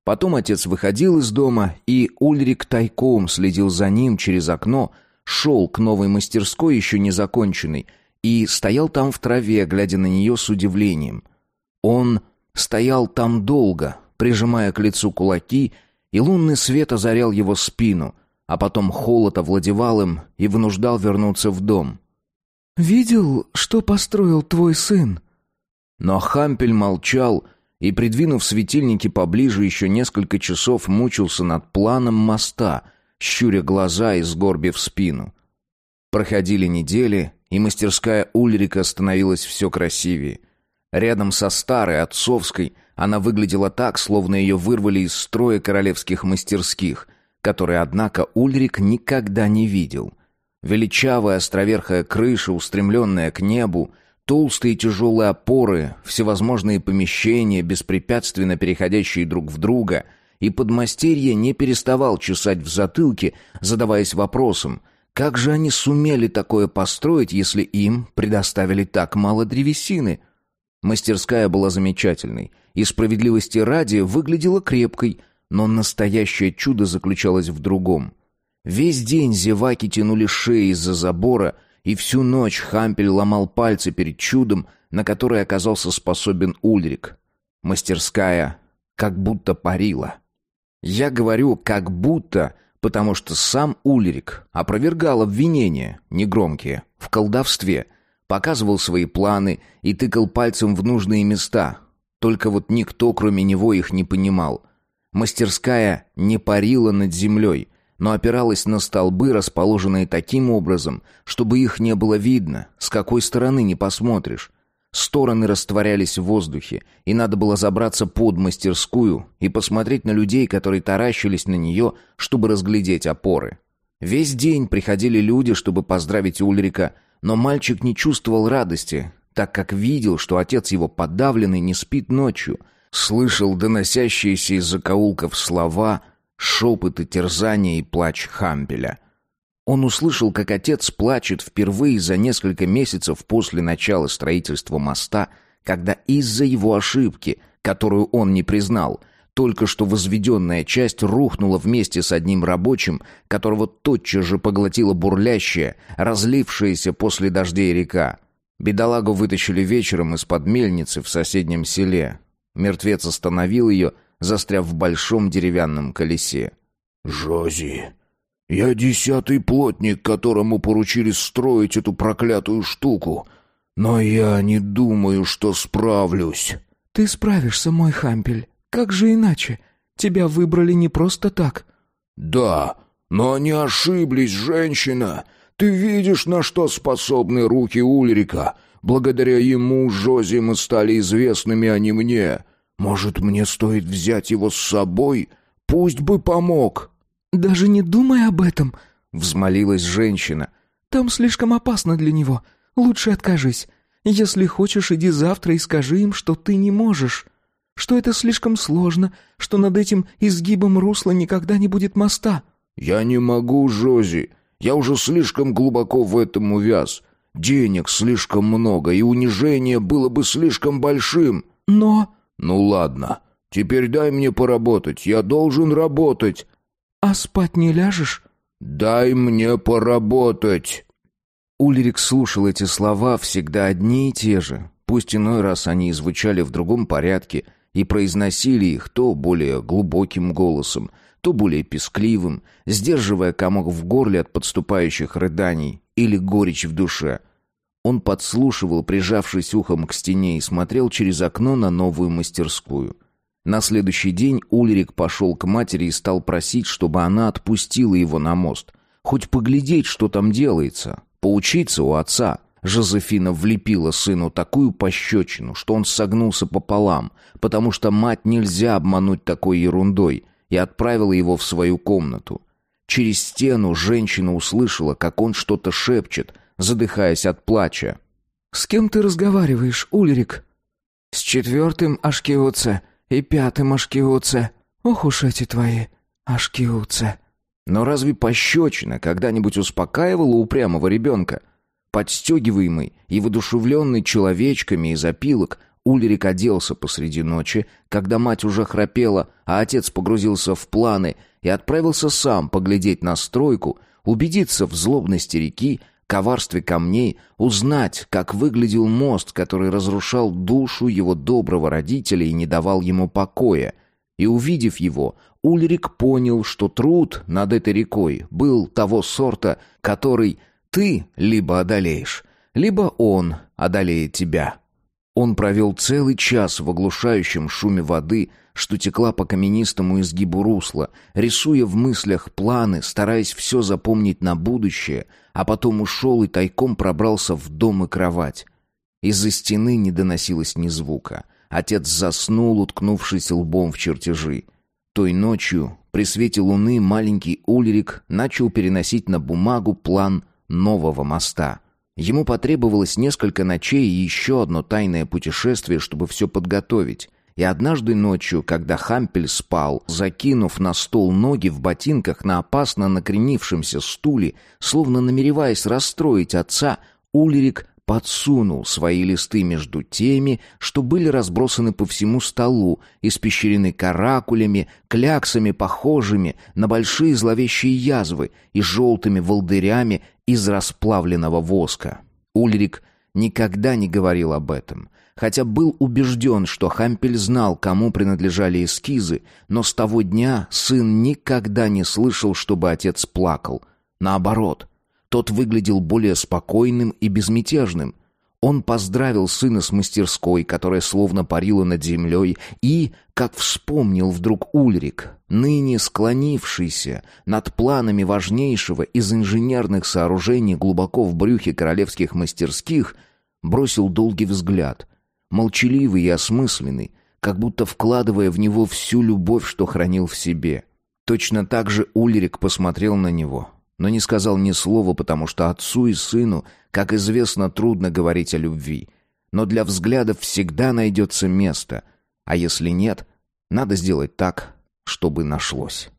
Потом отец выходил из дома, и Ульрик тайком следил за ним через окно, шел к новой мастерской, еще не законченной, и стоял там в траве, глядя на нее с удивлением. Он стоял там долго, прижимая к лицу кулаки и лунный свет озарял его спину, а потом холод овладевал им и вынуждал вернуться в дом. «Видел, что построил твой сын?» Но Хампель молчал и, придвинув светильники поближе, еще несколько часов мучился над планом моста, щуря глаза и сгорбив спину. Проходили недели, и мастерская Ульрика становилась все красивее. Рядом со старой отцовской – она выглядела так, словно ее вырвали из строя королевских мастерских, которые, однако, Ульрик никогда не видел. Величавая островерхая крыша, устремленная к небу, толстые тяжелые опоры, всевозможные помещения, беспрепятственно переходящие друг в друга, и подмастерье не переставал чесать в затылке, задаваясь вопросом, Как же они сумели такое построить, если им предоставили так мало древесины? Мастерская была замечательной и справедливости ради выглядела крепкой, но настоящее чудо заключалось в другом. Весь день зеваки тянули шеи из-за забора, и всю ночь Хампель ломал пальцы перед чудом, на которое оказался способен Ульрик. Мастерская как будто парила. Я говорю «как будто», потому что сам Ульрик опровергал обвинения, негромкие, в колдовстве, показывал свои планы и тыкал пальцем в нужные места. Только вот никто, кроме него, их не понимал. Мастерская не парила над землей, но опиралась на столбы, расположенные таким образом, чтобы их не было видно, с какой стороны не посмотришь. Стороны растворялись в воздухе, и надо было забраться под мастерскую и посмотреть на людей, которые таращились на нее, чтобы разглядеть опоры. Весь день приходили люди, чтобы поздравить Ульрика, но мальчик не чувствовал радости, так как видел, что отец его подавленный не спит ночью, слышал доносящиеся из закоулков слова, шепоты терзания и плач Хампеля — он услышал, как отец плачет впервые за несколько месяцев после начала строительства моста, когда из-за его ошибки, которую он не признал, только что возведенная часть рухнула вместе с одним рабочим, которого тотчас же поглотила бурлящая, разлившаяся после дождей река. Бедолагу вытащили вечером из-под мельницы в соседнем селе. Мертвец остановил ее, застряв в большом деревянном колесе. «Жози, я десятый плотник, которому поручили строить эту проклятую штуку. Но я не думаю, что справлюсь. Ты справишься, мой хампель. Как же иначе? Тебя выбрали не просто так. Да, но они ошиблись, женщина. Ты видишь, на что способны руки Ульрика. Благодаря ему, Жози, мы стали известными, а не мне. Может, мне стоит взять его с собой? Пусть бы помог. «Даже не думай об этом», — взмолилась женщина. «Там слишком опасно для него. Лучше откажись. Если хочешь, иди завтра и скажи им, что ты не можешь. Что это слишком сложно, что над этим изгибом русла никогда не будет моста». «Я не могу, Жози. Я уже слишком глубоко в этом увяз. Денег слишком много, и унижение было бы слишком большим». «Но...» «Ну ладно. Теперь дай мне поработать. Я должен работать». «А спать не ляжешь?» «Дай мне поработать!» Ульрик слушал эти слова всегда одни и те же. Пусть иной раз они звучали в другом порядке и произносили их то более глубоким голосом, то более пескливым, сдерживая комок в горле от подступающих рыданий или горечь в душе. Он подслушивал, прижавшись ухом к стене, и смотрел через окно на новую мастерскую — на следующий день Ульрик пошел к матери и стал просить, чтобы она отпустила его на мост. Хоть поглядеть, что там делается. Поучиться у отца. Жозефина влепила сыну такую пощечину, что он согнулся пополам, потому что мать нельзя обмануть такой ерундой, и отправила его в свою комнату. Через стену женщина услышала, как он что-то шепчет, задыхаясь от плача. «С кем ты разговариваешь, Ульрик?» «С четвертым Ашкеоце», и пятым ашкиуце. Ох уж эти твои ашкиуце. Но разве пощечина когда-нибудь успокаивала упрямого ребенка? Подстегиваемый и воодушевленный человечками из опилок, Ульрик оделся посреди ночи, когда мать уже храпела, а отец погрузился в планы и отправился сам поглядеть на стройку, убедиться в злобности реки, коварстве камней, узнать, как выглядел мост, который разрушал душу его доброго родителя и не давал ему покоя. И увидев его, Ульрик понял, что труд над этой рекой был того сорта, который ты либо одолеешь, либо он одолеет тебя. Он провел целый час в оглушающем шуме воды, что текла по каменистому изгибу русла, рисуя в мыслях планы, стараясь все запомнить на будущее, а потом ушел и тайком пробрался в дом и кровать. Из-за стены не доносилось ни звука. Отец заснул, уткнувшись лбом в чертежи. Той ночью, при свете луны, маленький Ульрик начал переносить на бумагу план нового моста — Ему потребовалось несколько ночей и еще одно тайное путешествие, чтобы все подготовить. И однажды ночью, когда Хампель спал, закинув на стол ноги в ботинках на опасно накренившемся стуле, словно намереваясь расстроить отца, Ульрик подсунул свои листы между теми, что были разбросаны по всему столу, испещрены каракулями, кляксами, похожими на большие зловещие язвы и желтыми волдырями из расплавленного воска. Ульрик никогда не говорил об этом, хотя был убежден, что Хампель знал, кому принадлежали эскизы, но с того дня сын никогда не слышал, чтобы отец плакал. Наоборот, тот выглядел более спокойным и безмятежным. Он поздравил сына с мастерской, которая словно парила над землей, и, как вспомнил вдруг Ульрик, ныне склонившийся над планами важнейшего из инженерных сооружений глубоко в брюхе королевских мастерских, бросил долгий взгляд, молчаливый и осмысленный, как будто вкладывая в него всю любовь, что хранил в себе. Точно так же Ульрик посмотрел на него, но не сказал ни слова, потому что отцу и сыну, как известно, трудно говорить о любви. Но для взглядов всегда найдется место, а если нет, надо сделать так, чтобы нашлось.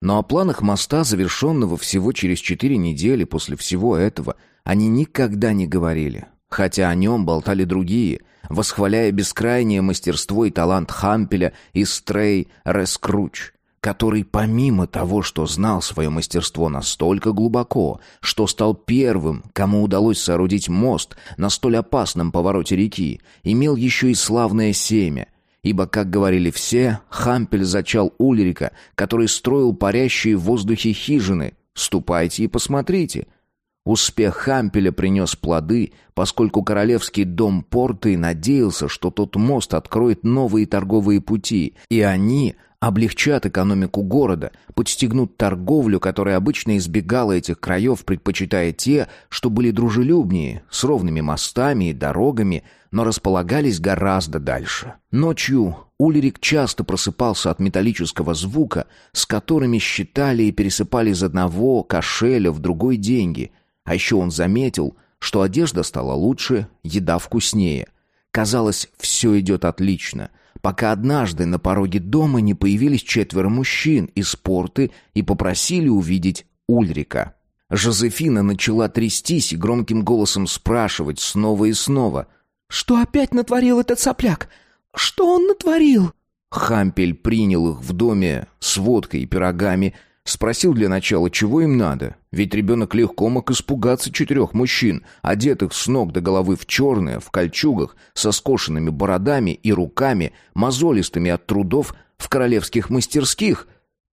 Но о планах моста, завершенного всего через четыре недели после всего этого, они никогда не говорили, хотя о нем болтали другие, восхваляя бескрайнее мастерство и талант Хампеля и Стрей Рескруч который помимо того, что знал свое мастерство настолько глубоко, что стал первым, кому удалось соорудить мост на столь опасном повороте реки, имел еще и славное семя, ибо, как говорили все, Хампель зачал Ульрика, который строил парящие в воздухе хижины. Ступайте и посмотрите. Успех Хампеля принес плоды, поскольку королевский дом порты надеялся, что тот мост откроет новые торговые пути, и они облегчат экономику города, подстегнут торговлю, которая обычно избегала этих краев, предпочитая те, что были дружелюбнее, с ровными мостами и дорогами, но располагались гораздо дальше. Ночью Ульрик часто просыпался от металлического звука, с которыми считали и пересыпали из одного кошеля в другой деньги. А еще он заметил, что одежда стала лучше, еда вкуснее. Казалось, все идет отлично — пока однажды на пороге дома не появились четверо мужчин из порты и попросили увидеть Ульрика. Жозефина начала трястись и громким голосом спрашивать снова и снова. «Что опять натворил этот сопляк? Что он натворил?» Хампель принял их в доме с водкой и пирогами, Спросил для начала, чего им надо. Ведь ребенок легко мог испугаться четырех мужчин, одетых с ног до головы в черное, в кольчугах, со скошенными бородами и руками, мозолистыми от трудов в королевских мастерских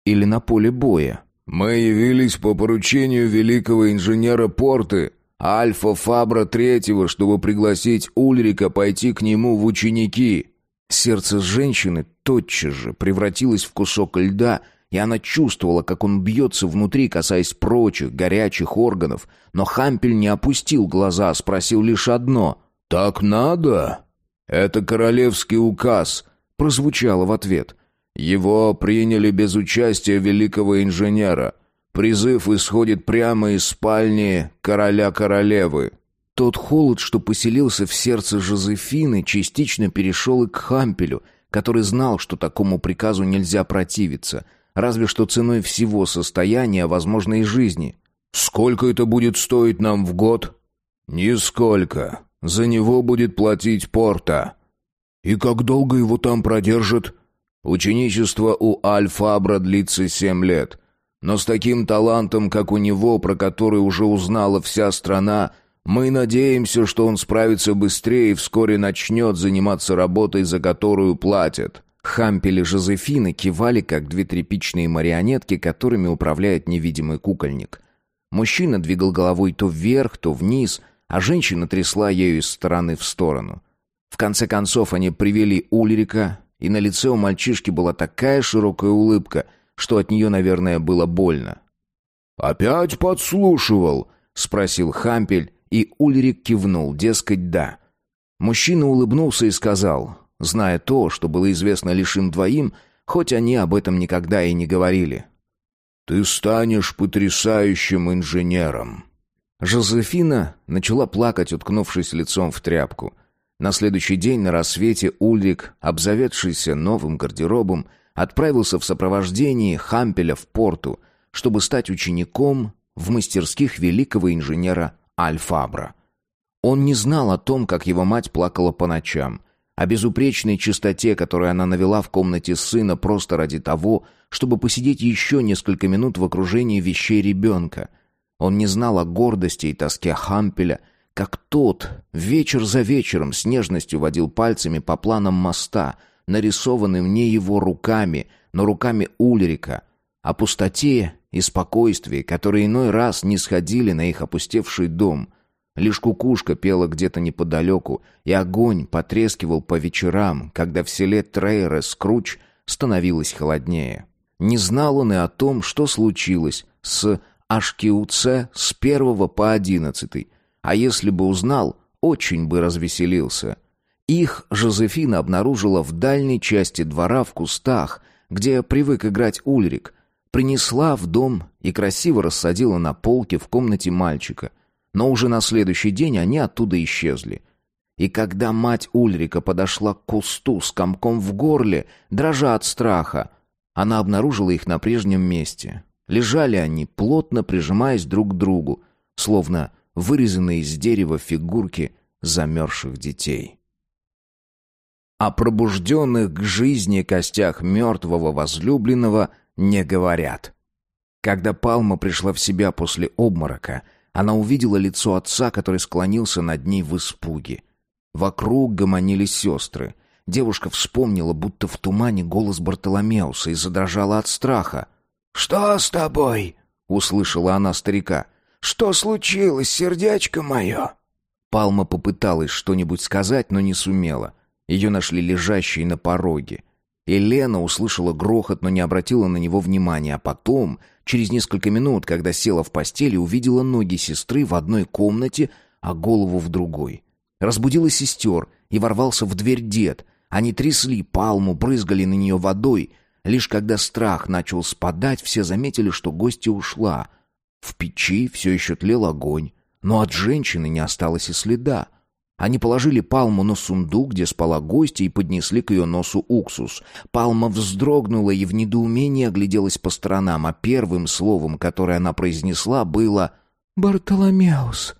или на поле боя. «Мы явились по поручению великого инженера Порты, Альфа Фабра Третьего, чтобы пригласить Ульрика пойти к нему в ученики». Сердце женщины тотчас же превратилось в кусок льда — и она чувствовала, как он бьется внутри, касаясь прочих горячих органов. Но Хампель не опустил глаза, спросил лишь одно. «Так надо?» «Это королевский указ», — прозвучало в ответ. «Его приняли без участия великого инженера. Призыв исходит прямо из спальни короля-королевы». Тот холод, что поселился в сердце Жозефины, частично перешел и к Хампелю, который знал, что такому приказу нельзя противиться — разве что ценой всего состояния, возможно, и жизни. «Сколько это будет стоить нам в год?» «Нисколько. За него будет платить Порта». «И как долго его там продержат?» «Ученичество у Альфабра длится семь лет. Но с таким талантом, как у него, про который уже узнала вся страна, мы надеемся, что он справится быстрее и вскоре начнет заниматься работой, за которую платят». Хампель и Жозефина кивали, как две тряпичные марионетки, которыми управляет невидимый кукольник. Мужчина двигал головой то вверх, то вниз, а женщина трясла ею из стороны в сторону. В конце концов они привели Ульрика, и на лице у мальчишки была такая широкая улыбка, что от нее, наверное, было больно. «Опять подслушивал?» — спросил Хампель, и Ульрик кивнул, дескать, да. Мужчина улыбнулся и сказал, зная то, что было известно лишь им двоим, хоть они об этом никогда и не говорили. «Ты станешь потрясающим инженером». Жозефина начала плакать, уткнувшись лицом в тряпку. На следующий день на рассвете Ульрик, обзаведшийся новым гардеробом, отправился в сопровождении Хампеля в порту, чтобы стать учеником в мастерских великого инженера Альфабра. Он не знал о том, как его мать плакала по ночам, о безупречной чистоте, которую она навела в комнате сына просто ради того, чтобы посидеть еще несколько минут в окружении вещей ребенка. Он не знал о гордости и тоске Хампеля, как тот вечер за вечером с нежностью водил пальцами по планам моста, нарисованным не его руками, но руками Ульрика, о пустоте и спокойствии, которые иной раз не сходили на их опустевший дом. Лишь кукушка пела где-то неподалеку, и огонь потрескивал по вечерам, когда в селе Трейре Скруч становилось холоднее. Не знал он и о том, что случилось с Ашкиуце с первого по одиннадцатый, а если бы узнал, очень бы развеселился. Их Жозефина обнаружила в дальней части двора в кустах, где привык играть Ульрик. Принесла в дом и красиво рассадила на полке в комнате мальчика. Но уже на следующий день они оттуда исчезли. И когда мать Ульрика подошла к кусту с комком в горле, дрожа от страха, она обнаружила их на прежнем месте. Лежали они, плотно прижимаясь друг к другу, словно вырезанные из дерева фигурки замерзших детей. О пробужденных к жизни костях мертвого возлюбленного не говорят. Когда Палма пришла в себя после обморока, она увидела лицо отца, который склонился над ней в испуге. Вокруг гомонили сестры. Девушка вспомнила, будто в тумане голос Бартоломеуса и задрожала от страха. «Что с тобой?» — услышала она старика. Что случилось, сердечко мое?» Палма попыталась что-нибудь сказать, но не сумела. Ее нашли лежащей на пороге. Елена услышала грохот, но не обратила на него внимания, а потом, через несколько минут, когда села в постели, увидела ноги сестры в одной комнате, а голову в другой. Разбудила сестер, и ворвался в дверь дед. Они трясли палму, брызгали на нее водой. Лишь когда страх начал спадать, все заметили, что гостья ушла — в печи все еще тлел огонь, но от женщины не осталось и следа. Они положили Палму на сундук, где спала гостья, и поднесли к ее носу уксус. Палма вздрогнула и в недоумении огляделась по сторонам, а первым словом, которое она произнесла, было «Бартоломеус».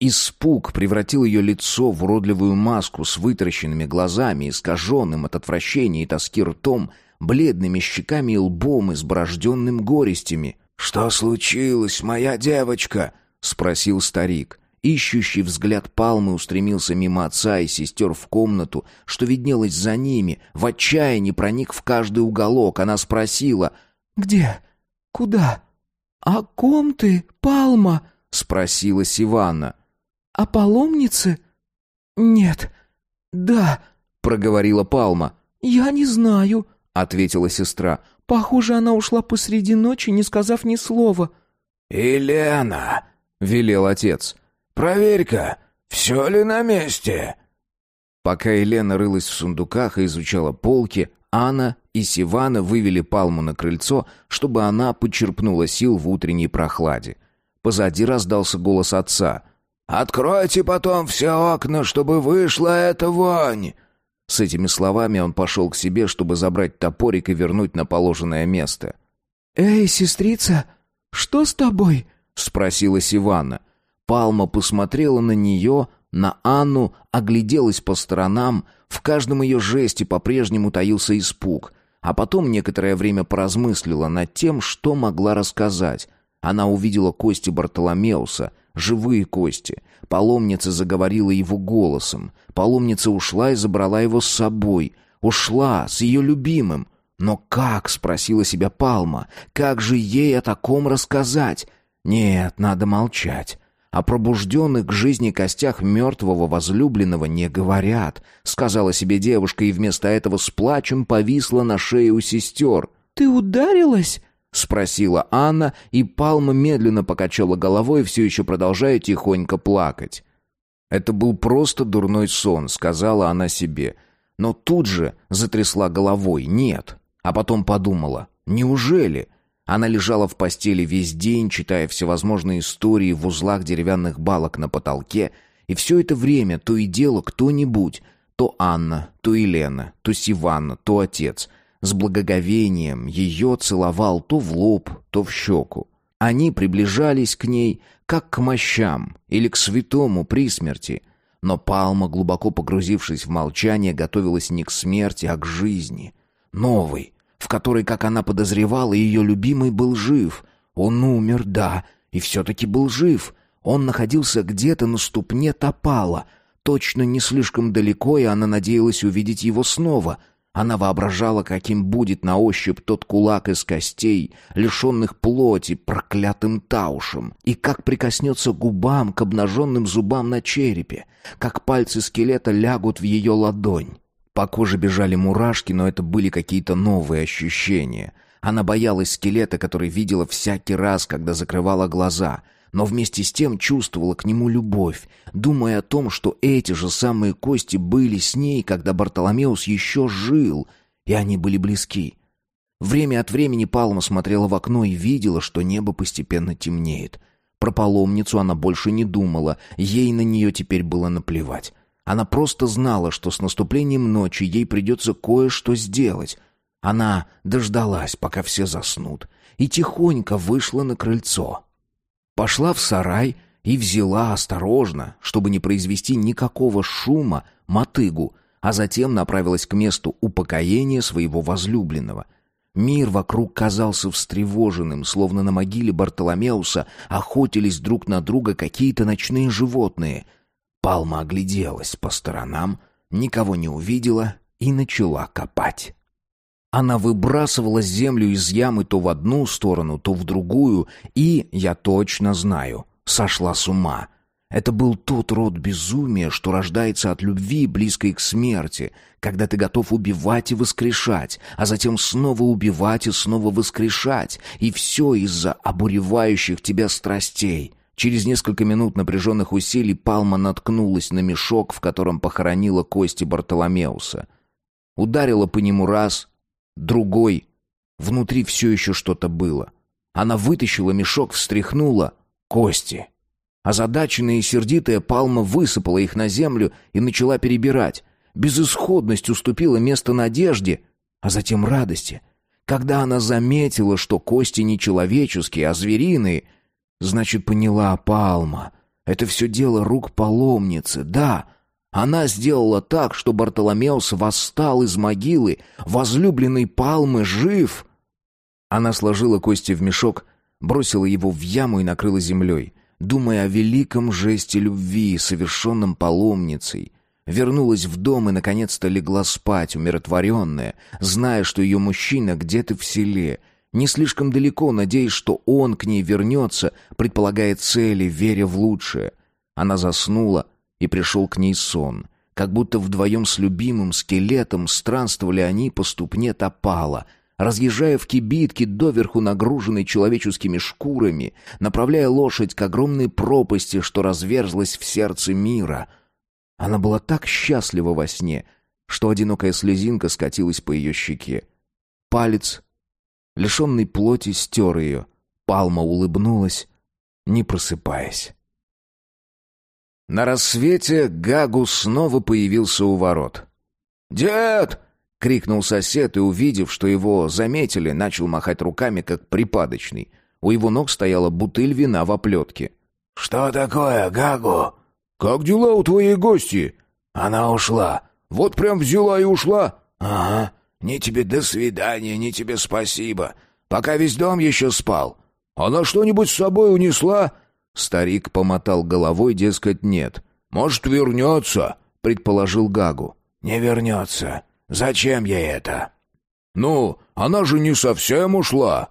Испуг превратил ее лицо в уродливую маску с вытаращенными глазами, искаженным от отвращения и тоски ртом, бледными щеками и лбом, изборожденным горестями — «Что случилось, моя девочка?» — спросил старик. Ищущий взгляд Палмы устремился мимо отца и сестер в комнату, что виднелось за ними, в отчаянии проник в каждый уголок. Она спросила «Где? Куда? О ком ты, Палма?» — спросила Сиванна. «О паломнице?» «Нет. Да», — проговорила Палма. «Я не знаю», — ответила сестра. Похоже, она ушла посреди ночи, не сказав ни слова. «Елена!» — велел отец. «Проверь-ка, все ли на месте?» Пока Елена рылась в сундуках и изучала полки, Анна и Сивана вывели Палму на крыльцо, чтобы она почерпнула сил в утренней прохладе. Позади раздался голос отца. «Откройте потом все окна, чтобы вышла эта вонь!» С этими словами он пошел к себе, чтобы забрать топорик и вернуть на положенное место. «Эй, сестрица, что с тобой?» — спросила Сиванна. Палма посмотрела на нее, на Анну, огляделась по сторонам. В каждом ее жесте по-прежнему таился испуг. А потом некоторое время поразмыслила над тем, что могла рассказать. Она увидела кости Бартоломеуса, живые кости. Паломница заговорила его голосом. Паломница ушла и забрала его с собой. Ушла с ее любимым. Но как, спросила себя Палма, как же ей о таком рассказать? Нет, надо молчать. О пробужденных к жизни костях мертвого возлюбленного не говорят, сказала себе девушка и вместо этого с плачем повисла на шее у сестер. «Ты ударилась?» — спросила Анна, и Палма медленно покачала головой, все еще продолжая тихонько плакать. «Это был просто дурной сон», — сказала она себе. Но тут же затрясла головой «нет». А потом подумала «неужели?» Она лежала в постели весь день, читая всевозможные истории в узлах деревянных балок на потолке, И все это время то и дело кто-нибудь, то Анна, то Елена, то Сиванна, то отец, с благоговением ее целовал то в лоб, то в щеку. Они приближались к ней, как к мощам или к святому при смерти. Но Палма, глубоко погрузившись в молчание, готовилась не к смерти, а к жизни. Новой, в которой, как она подозревала, ее любимый был жив. Он умер, да, и все-таки был жив. Он находился где-то на ступне Топала, точно не слишком далеко, и она надеялась увидеть его снова — она воображала, каким будет на ощупь тот кулак из костей, лишенных плоти, проклятым таушем, и как прикоснется губам к обнаженным зубам на черепе, как пальцы скелета лягут в ее ладонь. По коже бежали мурашки, но это были какие-то новые ощущения. Она боялась скелета, который видела всякий раз, когда закрывала глаза — но вместе с тем чувствовала к нему любовь, думая о том, что эти же самые кости были с ней, когда Бартоломеус еще жил, и они были близки. Время от времени Палма смотрела в окно и видела, что небо постепенно темнеет. Про паломницу она больше не думала, ей на нее теперь было наплевать. Она просто знала, что с наступлением ночи ей придется кое-что сделать. Она дождалась, пока все заснут, и тихонько вышла на крыльцо. Пошла в сарай и взяла осторожно, чтобы не произвести никакого шума, мотыгу, а затем направилась к месту упокоения своего возлюбленного. Мир вокруг казался встревоженным, словно на могиле Бартоломеуса охотились друг на друга какие-то ночные животные. Палма огляделась по сторонам, никого не увидела и начала копать. Она выбрасывала землю из ямы то в одну сторону, то в другую, и, я точно знаю, сошла с ума. Это был тот род безумия, что рождается от любви, близкой к смерти, когда ты готов убивать и воскрешать, а затем снова убивать и снова воскрешать, и все из-за обуревающих тебя страстей. Через несколько минут напряженных усилий Палма наткнулась на мешок, в котором похоронила кости Бартоломеуса. Ударила по нему раз, другой. Внутри все еще что-то было. Она вытащила мешок, встряхнула. Кости. Озадаченная и сердитая Палма высыпала их на землю и начала перебирать. Безысходность уступила место надежде, а затем радости. Когда она заметила, что кости не человеческие, а звериные, значит, поняла Палма. Это все дело рук паломницы, да, — она сделала так, что Бартоломеус восстал из могилы, возлюбленный Палмы жив. Она сложила кости в мешок, бросила его в яму и накрыла землей, думая о великом жесте любви, совершенном паломницей. Вернулась в дом и, наконец-то, легла спать, умиротворенная, зная, что ее мужчина где-то в селе, не слишком далеко, надеясь, что он к ней вернется, предполагая цели, веря в лучшее. Она заснула, и пришел к ней сон. Как будто вдвоем с любимым скелетом странствовали они по ступне топала, разъезжая в кибитке, доверху нагруженной человеческими шкурами, направляя лошадь к огромной пропасти, что разверзлась в сердце мира. Она была так счастлива во сне, что одинокая слезинка скатилась по ее щеке. Палец, лишенный плоти, стер ее. Палма улыбнулась, не просыпаясь. На рассвете Гагу снова появился у ворот. «Дед!» — крикнул сосед и, увидев, что его заметили, начал махать руками, как припадочный. У его ног стояла бутыль вина в оплетке. «Что такое, Гагу?» «Как дела у твоей гости?» «Она ушла». «Вот прям взяла и ушла?» «Ага. Ни тебе до свидания, ни тебе спасибо. Пока весь дом еще спал». «Она что-нибудь с собой унесла?» Старик помотал головой, дескать, нет. «Может, вернется?» — предположил Гагу. «Не вернется. Зачем ей это?» «Ну, она же не совсем ушла».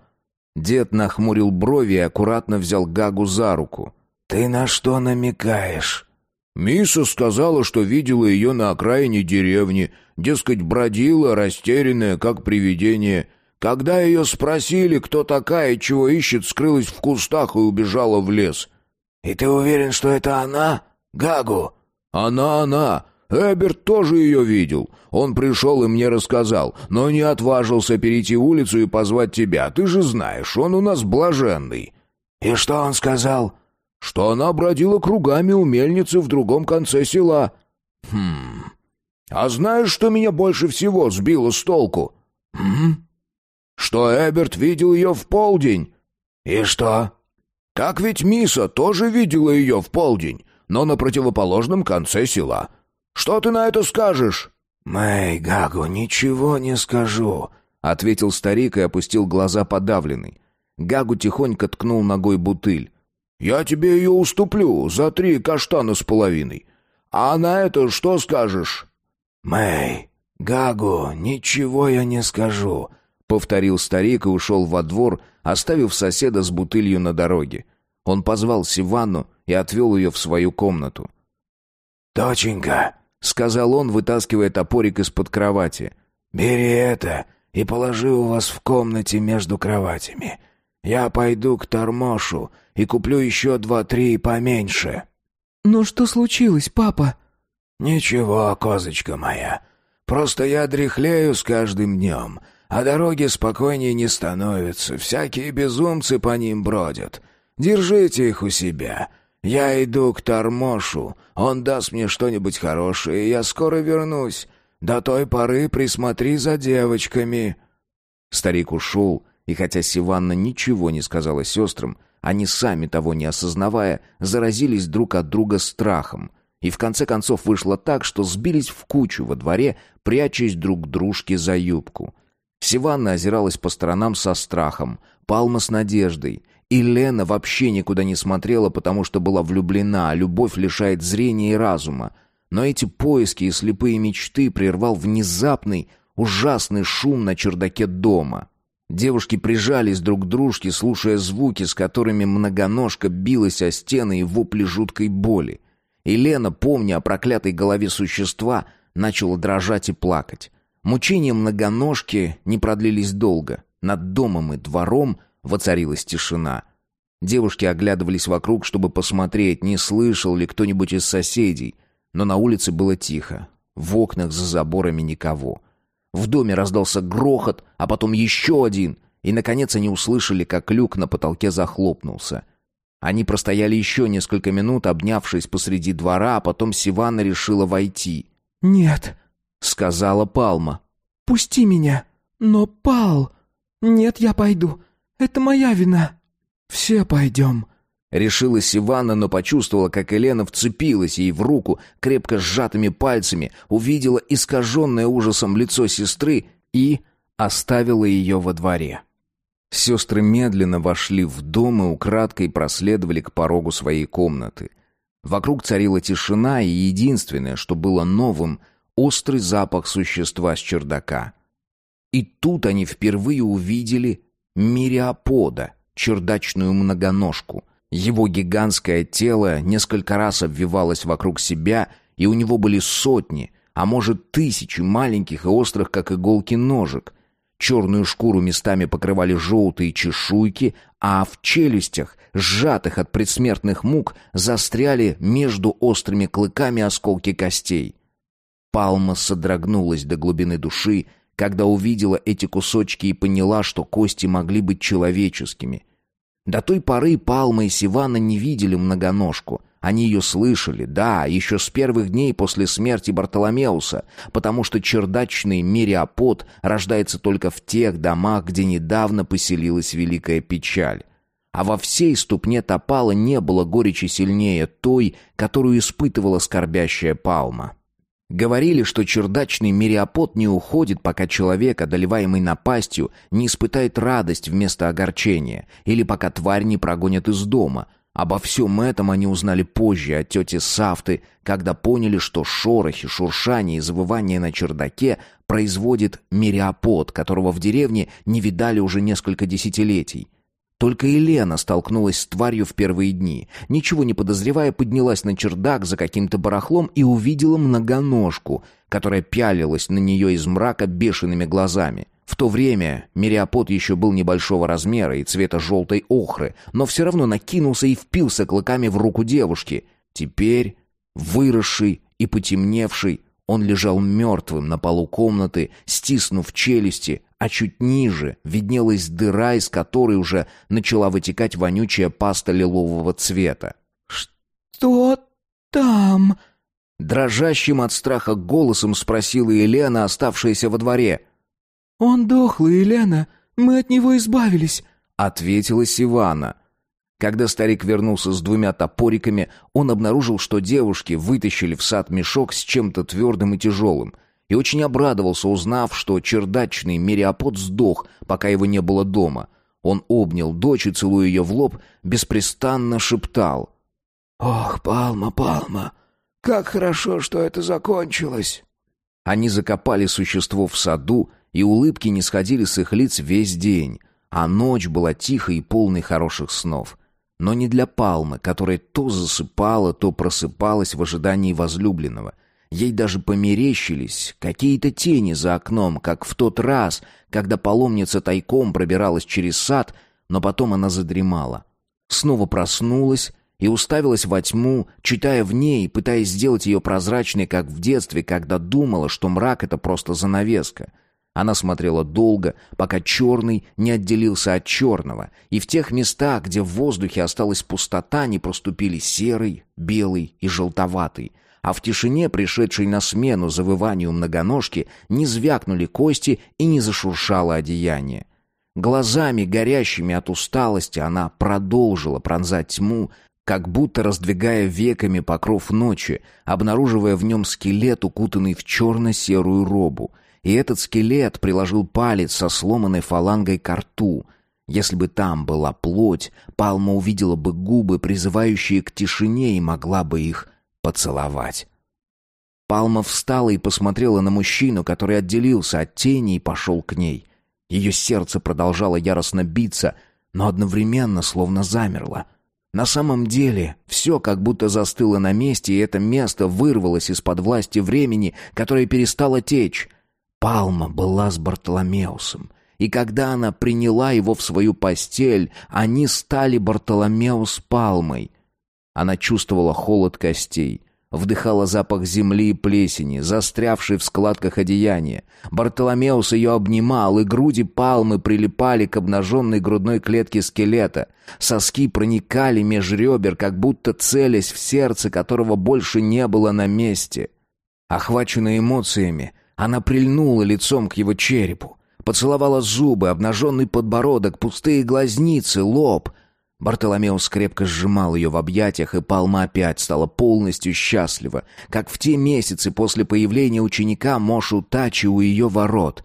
Дед нахмурил брови и аккуратно взял Гагу за руку. «Ты на что намекаешь?» Миса сказала, что видела ее на окраине деревни, дескать, бродила, растерянная, как привидение. Когда ее спросили, кто такая и чего ищет, скрылась в кустах и убежала в лес. «И ты уверен, что это она? Гагу?» «Она, она. Эберт тоже ее видел. Он пришел и мне рассказал, но не отважился перейти улицу и позвать тебя. Ты же знаешь, он у нас блаженный». «И что он сказал?» что она бродила кругами у мельницы в другом конце села. Хм. А знаешь, что меня больше всего сбило с толку? Хм? Что Эберт видел ее в полдень. И что? Так ведь Миса тоже видела ее в полдень, но на противоположном конце села. Что ты на это скажешь? Мэй, Гагу, ничего не скажу, ответил старик и опустил глаза подавленный. Гагу тихонько ткнул ногой бутыль. «Я тебе ее уступлю за три каштана с половиной. А на это что скажешь?» «Мэй, Гагу, ничего я не скажу», — повторил старик и ушел во двор, оставив соседа с бутылью на дороге. Он позвал Сиванну и отвел ее в свою комнату. «Доченька», — сказал он, вытаскивая топорик из-под кровати, — «бери это и положи у вас в комнате между кроватями. Я пойду к Тормошу и куплю еще два-три поменьше». «Но что случилось, папа?» «Ничего, козочка моя. Просто я дряхлею с каждым днем, а дороги спокойнее не становятся, всякие безумцы по ним бродят. Держите их у себя. Я иду к Тормошу, он даст мне что-нибудь хорошее, и я скоро вернусь. До той поры присмотри за девочками». Старик ушел, и хотя Сиванна ничего не сказала сестрам, они сами того не осознавая, заразились друг от друга страхом. И в конце концов вышло так, что сбились в кучу во дворе, прячась друг дружке за юбку. Сиванна озиралась по сторонам со страхом, Палма с надеждой. И Лена вообще никуда не смотрела, потому что была влюблена, а любовь лишает зрения и разума. Но эти поиски и слепые мечты прервал внезапный, ужасный шум на чердаке дома. Девушки прижались друг к дружке, слушая звуки, с которыми многоножка билась о стены и вопли жуткой боли. И Лена, помня о проклятой голове существа, начала дрожать и плакать. Мучения многоножки не продлились долго. Над домом и двором воцарилась тишина. Девушки оглядывались вокруг, чтобы посмотреть, не слышал ли кто-нибудь из соседей. Но на улице было тихо. В окнах за заборами никого. В доме раздался грохот, а потом еще один, и, наконец, они услышали, как люк на потолке захлопнулся. Они простояли еще несколько минут, обнявшись посреди двора, а потом Сиванна решила войти. «Нет», — сказала Палма. «Пусти меня». «Но, Пал...» «Нет, я пойду. Это моя вина». «Все пойдем», Решилась Ивана, но почувствовала, как Елена вцепилась ей в руку крепко сжатыми пальцами, увидела искаженное ужасом лицо сестры и оставила ее во дворе. Сестры медленно вошли в дом и украдкой проследовали к порогу своей комнаты. Вокруг царила тишина, и единственное, что было новым — острый запах существа с чердака. И тут они впервые увидели мириапода, чердачную многоножку — его гигантское тело несколько раз обвивалось вокруг себя, и у него были сотни, а может тысячи маленьких и острых, как иголки, ножек. Черную шкуру местами покрывали желтые чешуйки, а в челюстях, сжатых от предсмертных мук, застряли между острыми клыками осколки костей. Палма содрогнулась до глубины души, когда увидела эти кусочки и поняла, что кости могли быть человеческими. До той поры Палма и Сивана не видели многоножку. Они ее слышали, да, еще с первых дней после смерти Бартоломеуса, потому что чердачный мириапод рождается только в тех домах, где недавно поселилась великая печаль. А во всей ступне Топала не было горечи сильнее той, которую испытывала скорбящая Палма. Говорили, что чердачный мириапод не уходит, пока человек, одолеваемый напастью, не испытает радость вместо огорчения, или пока тварь не прогонят из дома. Обо всем этом они узнали позже от тети Сафты, когда поняли, что шорохи, шуршание и завывание на чердаке производит мириапод, которого в деревне не видали уже несколько десятилетий. Только Елена столкнулась с тварью в первые дни. Ничего не подозревая, поднялась на чердак за каким-то барахлом и увидела многоножку, которая пялилась на нее из мрака бешеными глазами. В то время мириапод еще был небольшого размера и цвета желтой охры, но все равно накинулся и впился клыками в руку девушки. Теперь, выросший и потемневший, он лежал мертвым на полу комнаты, стиснув челюсти, а чуть ниже виднелась дыра, из которой уже начала вытекать вонючая паста лилового цвета. кто там?» Дрожащим от страха голосом спросила Елена, оставшаяся во дворе. «Он дохлый, Елена. Мы от него избавились», — ответила Сивана. Когда старик вернулся с двумя топориками, он обнаружил, что девушки вытащили в сад мешок с чем-то твердым и тяжелым, и очень обрадовался, узнав, что чердачный мериапод сдох, пока его не было дома. Он обнял дочь и, целуя ее в лоб, беспрестанно шептал. «Ох, Палма, Палма, как хорошо, что это закончилось!» Они закопали существо в саду, и улыбки не сходили с их лиц весь день, а ночь была тихой и полной хороших снов. Но не для Палмы, которая то засыпала, то просыпалась в ожидании возлюбленного. Ей даже померещились какие-то тени за окном, как в тот раз, когда паломница тайком пробиралась через сад, но потом она задремала. Снова проснулась и уставилась во тьму, читая в ней, пытаясь сделать ее прозрачной, как в детстве, когда думала, что мрак — это просто занавеска. Она смотрела долго, пока черный не отделился от черного, и в тех местах, где в воздухе осталась пустота, не проступили серый, белый и желтоватый, а в тишине, пришедшей на смену завыванию многоножки, не звякнули кости и не зашуршало одеяние. Глазами, горящими от усталости, она продолжила пронзать тьму, как будто раздвигая веками покров ночи, обнаруживая в нем скелет, укутанный в черно-серую робу. И этот скелет приложил палец со сломанной фалангой к рту. Если бы там была плоть, Палма увидела бы губы, призывающие к тишине, и могла бы их поцеловать. Палма встала и посмотрела на мужчину, который отделился от тени и пошел к ней. Ее сердце продолжало яростно биться, но одновременно словно замерло — на самом деле, все как будто застыло на месте, и это место вырвалось из-под власти времени, которое перестало течь. Палма была с Бартоломеусом, и когда она приняла его в свою постель, они стали Бартоломеу с Палмой. Она чувствовала холод костей, Вдыхала запах земли и плесени, застрявшей в складках одеяния. Бартоломеус ее обнимал, и груди палмы прилипали к обнаженной грудной клетке скелета. Соски проникали меж ребер, как будто целясь в сердце, которого больше не было на месте. Охваченная эмоциями, она прильнула лицом к его черепу. Поцеловала зубы, обнаженный подбородок, пустые глазницы, лоб — Бартоломеус крепко сжимал ее в объятиях, и Палма опять стала полностью счастлива, как в те месяцы после появления ученика Мошу Тачи у ее ворот.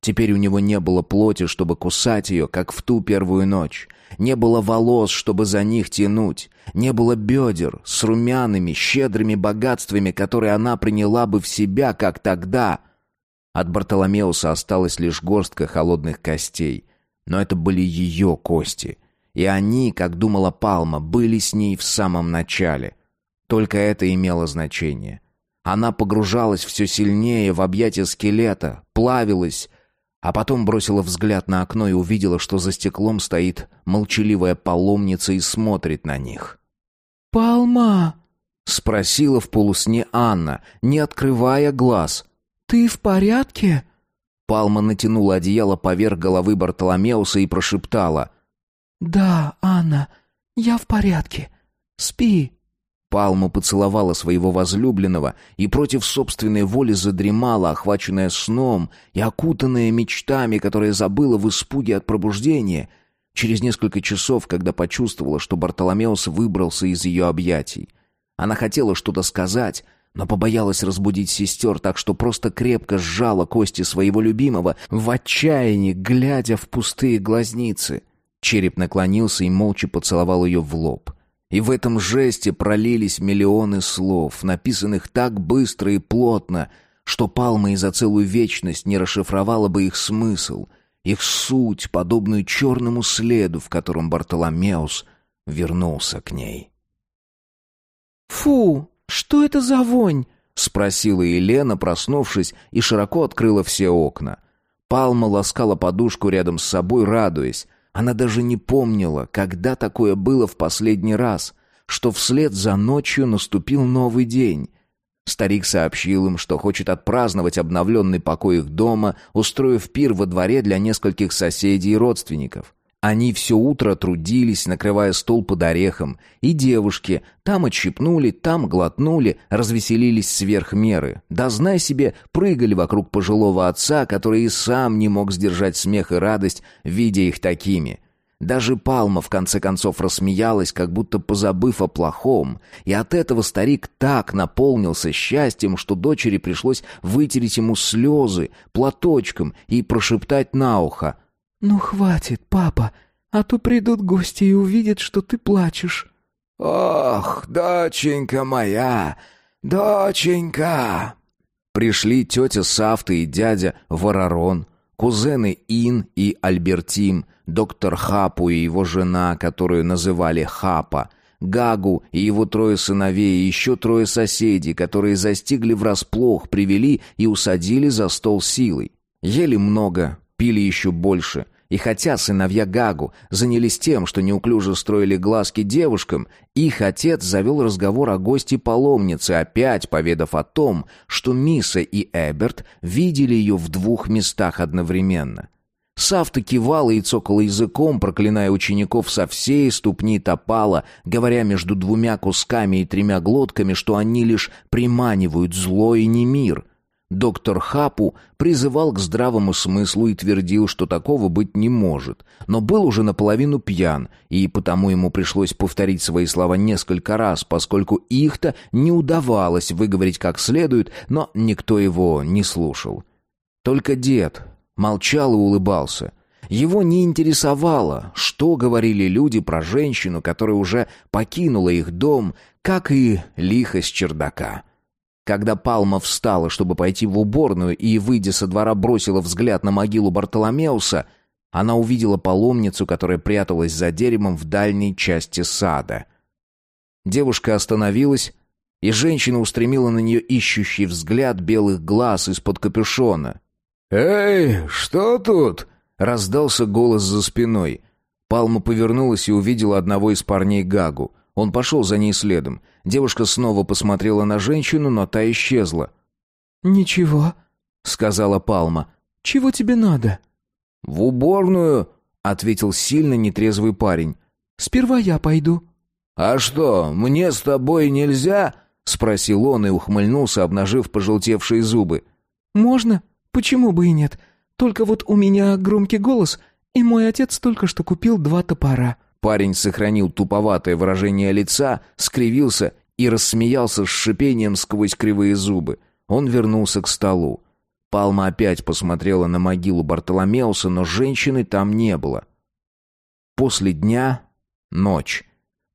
Теперь у него не было плоти, чтобы кусать ее, как в ту первую ночь. Не было волос, чтобы за них тянуть. Не было бедер с румяными, щедрыми богатствами, которые она приняла бы в себя, как тогда. От Бартоломеуса осталась лишь горстка холодных костей. Но это были ее кости — и они, как думала Палма, были с ней в самом начале. Только это имело значение. Она погружалась все сильнее в объятия скелета, плавилась, а потом бросила взгляд на окно и увидела, что за стеклом стоит молчаливая паломница и смотрит на них. «Палма!» — спросила в полусне Анна, не открывая глаз. «Ты в порядке?» Палма натянула одеяло поверх головы Бартоломеуса и прошептала. «Да, Анна, я в порядке. Спи». Палма поцеловала своего возлюбленного и против собственной воли задремала, охваченная сном и окутанная мечтами, которые забыла в испуге от пробуждения. Через несколько часов, когда почувствовала, что Бартоломеус выбрался из ее объятий. Она хотела что-то сказать, но побоялась разбудить сестер, так что просто крепко сжала кости своего любимого, в отчаянии глядя в пустые глазницы — Череп наклонился и молча поцеловал ее в лоб. И в этом жесте пролились миллионы слов, написанных так быстро и плотно, что Палма и за целую вечность не расшифровала бы их смысл, их суть, подобную черному следу, в котором Бартоломеус вернулся к ней. «Фу, что это за вонь?» — спросила Елена, проснувшись, и широко открыла все окна. Палма ласкала подушку рядом с собой, радуясь. Она даже не помнила, когда такое было в последний раз, что вслед за ночью наступил новый день. Старик сообщил им, что хочет отпраздновать обновленный покой их дома, устроив пир во дворе для нескольких соседей и родственников. Они все утро трудились, накрывая стол под орехом, и девушки там отщипнули, там глотнули, развеселились сверх меры. Да, знай себе, прыгали вокруг пожилого отца, который и сам не мог сдержать смех и радость, видя их такими. Даже Палма в конце концов рассмеялась, как будто позабыв о плохом, и от этого старик так наполнился счастьем, что дочери пришлось вытереть ему слезы платочком и прошептать на ухо — «Ну, хватит, папа, а то придут гости и увидят, что ты плачешь». «Ох, доченька моя, доченька!» Пришли тетя Сафта и дядя Варарон, кузены Ин и Альбертим, доктор Хапу и его жена, которую называли Хапа, Гагу и его трое сыновей и еще трое соседей, которые застигли врасплох, привели и усадили за стол силой. Ели много, пили еще больше, и хотя сыновья Гагу занялись тем, что неуклюже строили глазки девушкам, их отец завел разговор о гости паломницы, опять поведав о том, что Миса и Эберт видели ее в двух местах одновременно. Савта кивала и цокала языком, проклиная учеников со всей ступни топала, говоря между двумя кусками и тремя глотками, что они лишь приманивают зло и не мир — Доктор Хапу призывал к здравому смыслу и твердил, что такого быть не может, но был уже наполовину пьян, и потому ему пришлось повторить свои слова несколько раз, поскольку их-то не удавалось выговорить как следует, но никто его не слушал. Только дед молчал и улыбался. Его не интересовало, что говорили люди про женщину, которая уже покинула их дом, как и лихо с чердака. Когда Палма встала, чтобы пойти в уборную, и, выйдя со двора, бросила взгляд на могилу Бартоломеуса, она увидела паломницу, которая пряталась за деревом в дальней части сада. Девушка остановилась, и женщина устремила на нее ищущий взгляд белых глаз из-под капюшона. «Эй, что тут?» — раздался голос за спиной. Палма повернулась и увидела одного из парней Гагу — он пошел за ней следом. Девушка снова посмотрела на женщину, но та исчезла. «Ничего», — сказала Палма. «Чего тебе надо?» «В уборную», — ответил сильно нетрезвый парень. «Сперва я пойду». «А что, мне с тобой нельзя?» — спросил он и ухмыльнулся, обнажив пожелтевшие зубы. «Можно? Почему бы и нет? Только вот у меня громкий голос, и мой отец только что купил два топора». Парень сохранил туповатое выражение лица, скривился и рассмеялся с шипением сквозь кривые зубы. Он вернулся к столу. Палма опять посмотрела на могилу Бартоломеуса, но женщины там не было. После дня — ночь.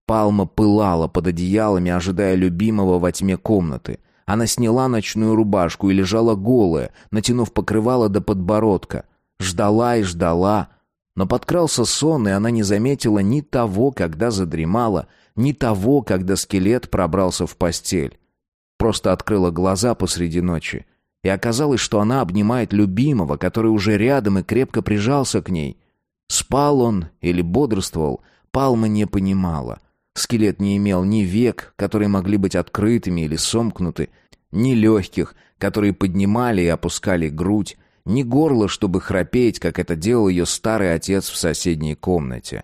Палма пылала под одеялами, ожидая любимого во тьме комнаты. Она сняла ночную рубашку и лежала голая, натянув покрывало до подбородка. Ждала и ждала — но подкрался сон, и она не заметила ни того, когда задремала, ни того, когда скелет пробрался в постель. Просто открыла глаза посреди ночи, и оказалось, что она обнимает любимого, который уже рядом и крепко прижался к ней. Спал он или бодрствовал, Палма не понимала. Скелет не имел ни век, которые могли быть открытыми или сомкнуты, ни легких, которые поднимали и опускали грудь, ни горло, чтобы храпеть, как это делал ее старый отец в соседней комнате.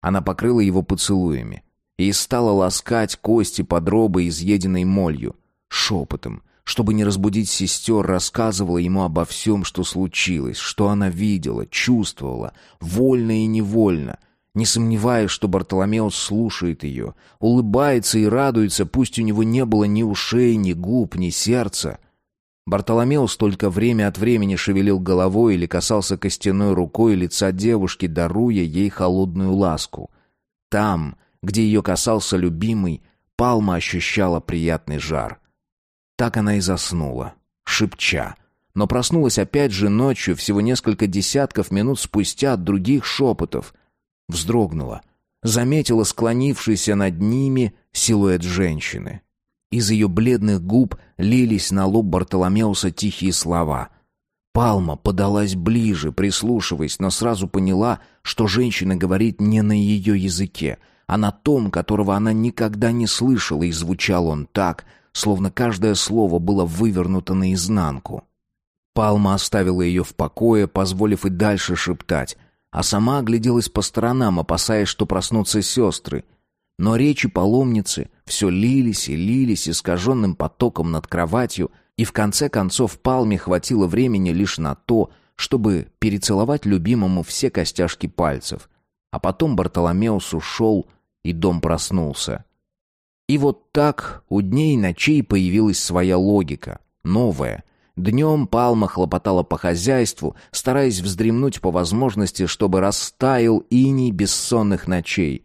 Она покрыла его поцелуями и стала ласкать кости подробы, изъеденной молью, шепотом, чтобы не разбудить сестер, рассказывала ему обо всем, что случилось, что она видела, чувствовала, вольно и невольно, не сомневаясь, что Бартоломеус слушает ее, улыбается и радуется, пусть у него не было ни ушей, ни губ, ни сердца — Бартоломеус только время от времени шевелил головой или касался костяной рукой лица девушки, даруя ей холодную ласку. Там, где ее касался любимый, Палма ощущала приятный жар. Так она и заснула, шепча. Но проснулась опять же ночью, всего несколько десятков минут спустя от других шепотов. Вздрогнула. Заметила склонившийся над ними силуэт женщины. Из ее бледных губ лились на лоб Бартоломеуса тихие слова. Палма подалась ближе, прислушиваясь, но сразу поняла, что женщина говорит не на ее языке, а на том, которого она никогда не слышала, и звучал он так, словно каждое слово было вывернуто наизнанку. Палма оставила ее в покое, позволив и дальше шептать. а сама огляделась по сторонам, опасаясь, что проснутся сестры. Но речи паломницы все лились и лились искаженным потоком над кроватью, и в конце концов Палме хватило времени лишь на то, чтобы перецеловать любимому все костяшки пальцев. А потом Бартоломеус ушел, и дом проснулся. И вот так у дней и ночей появилась своя логика, новая. Днем Палма хлопотала по хозяйству, стараясь вздремнуть по возможности, чтобы растаял иней бессонных ночей.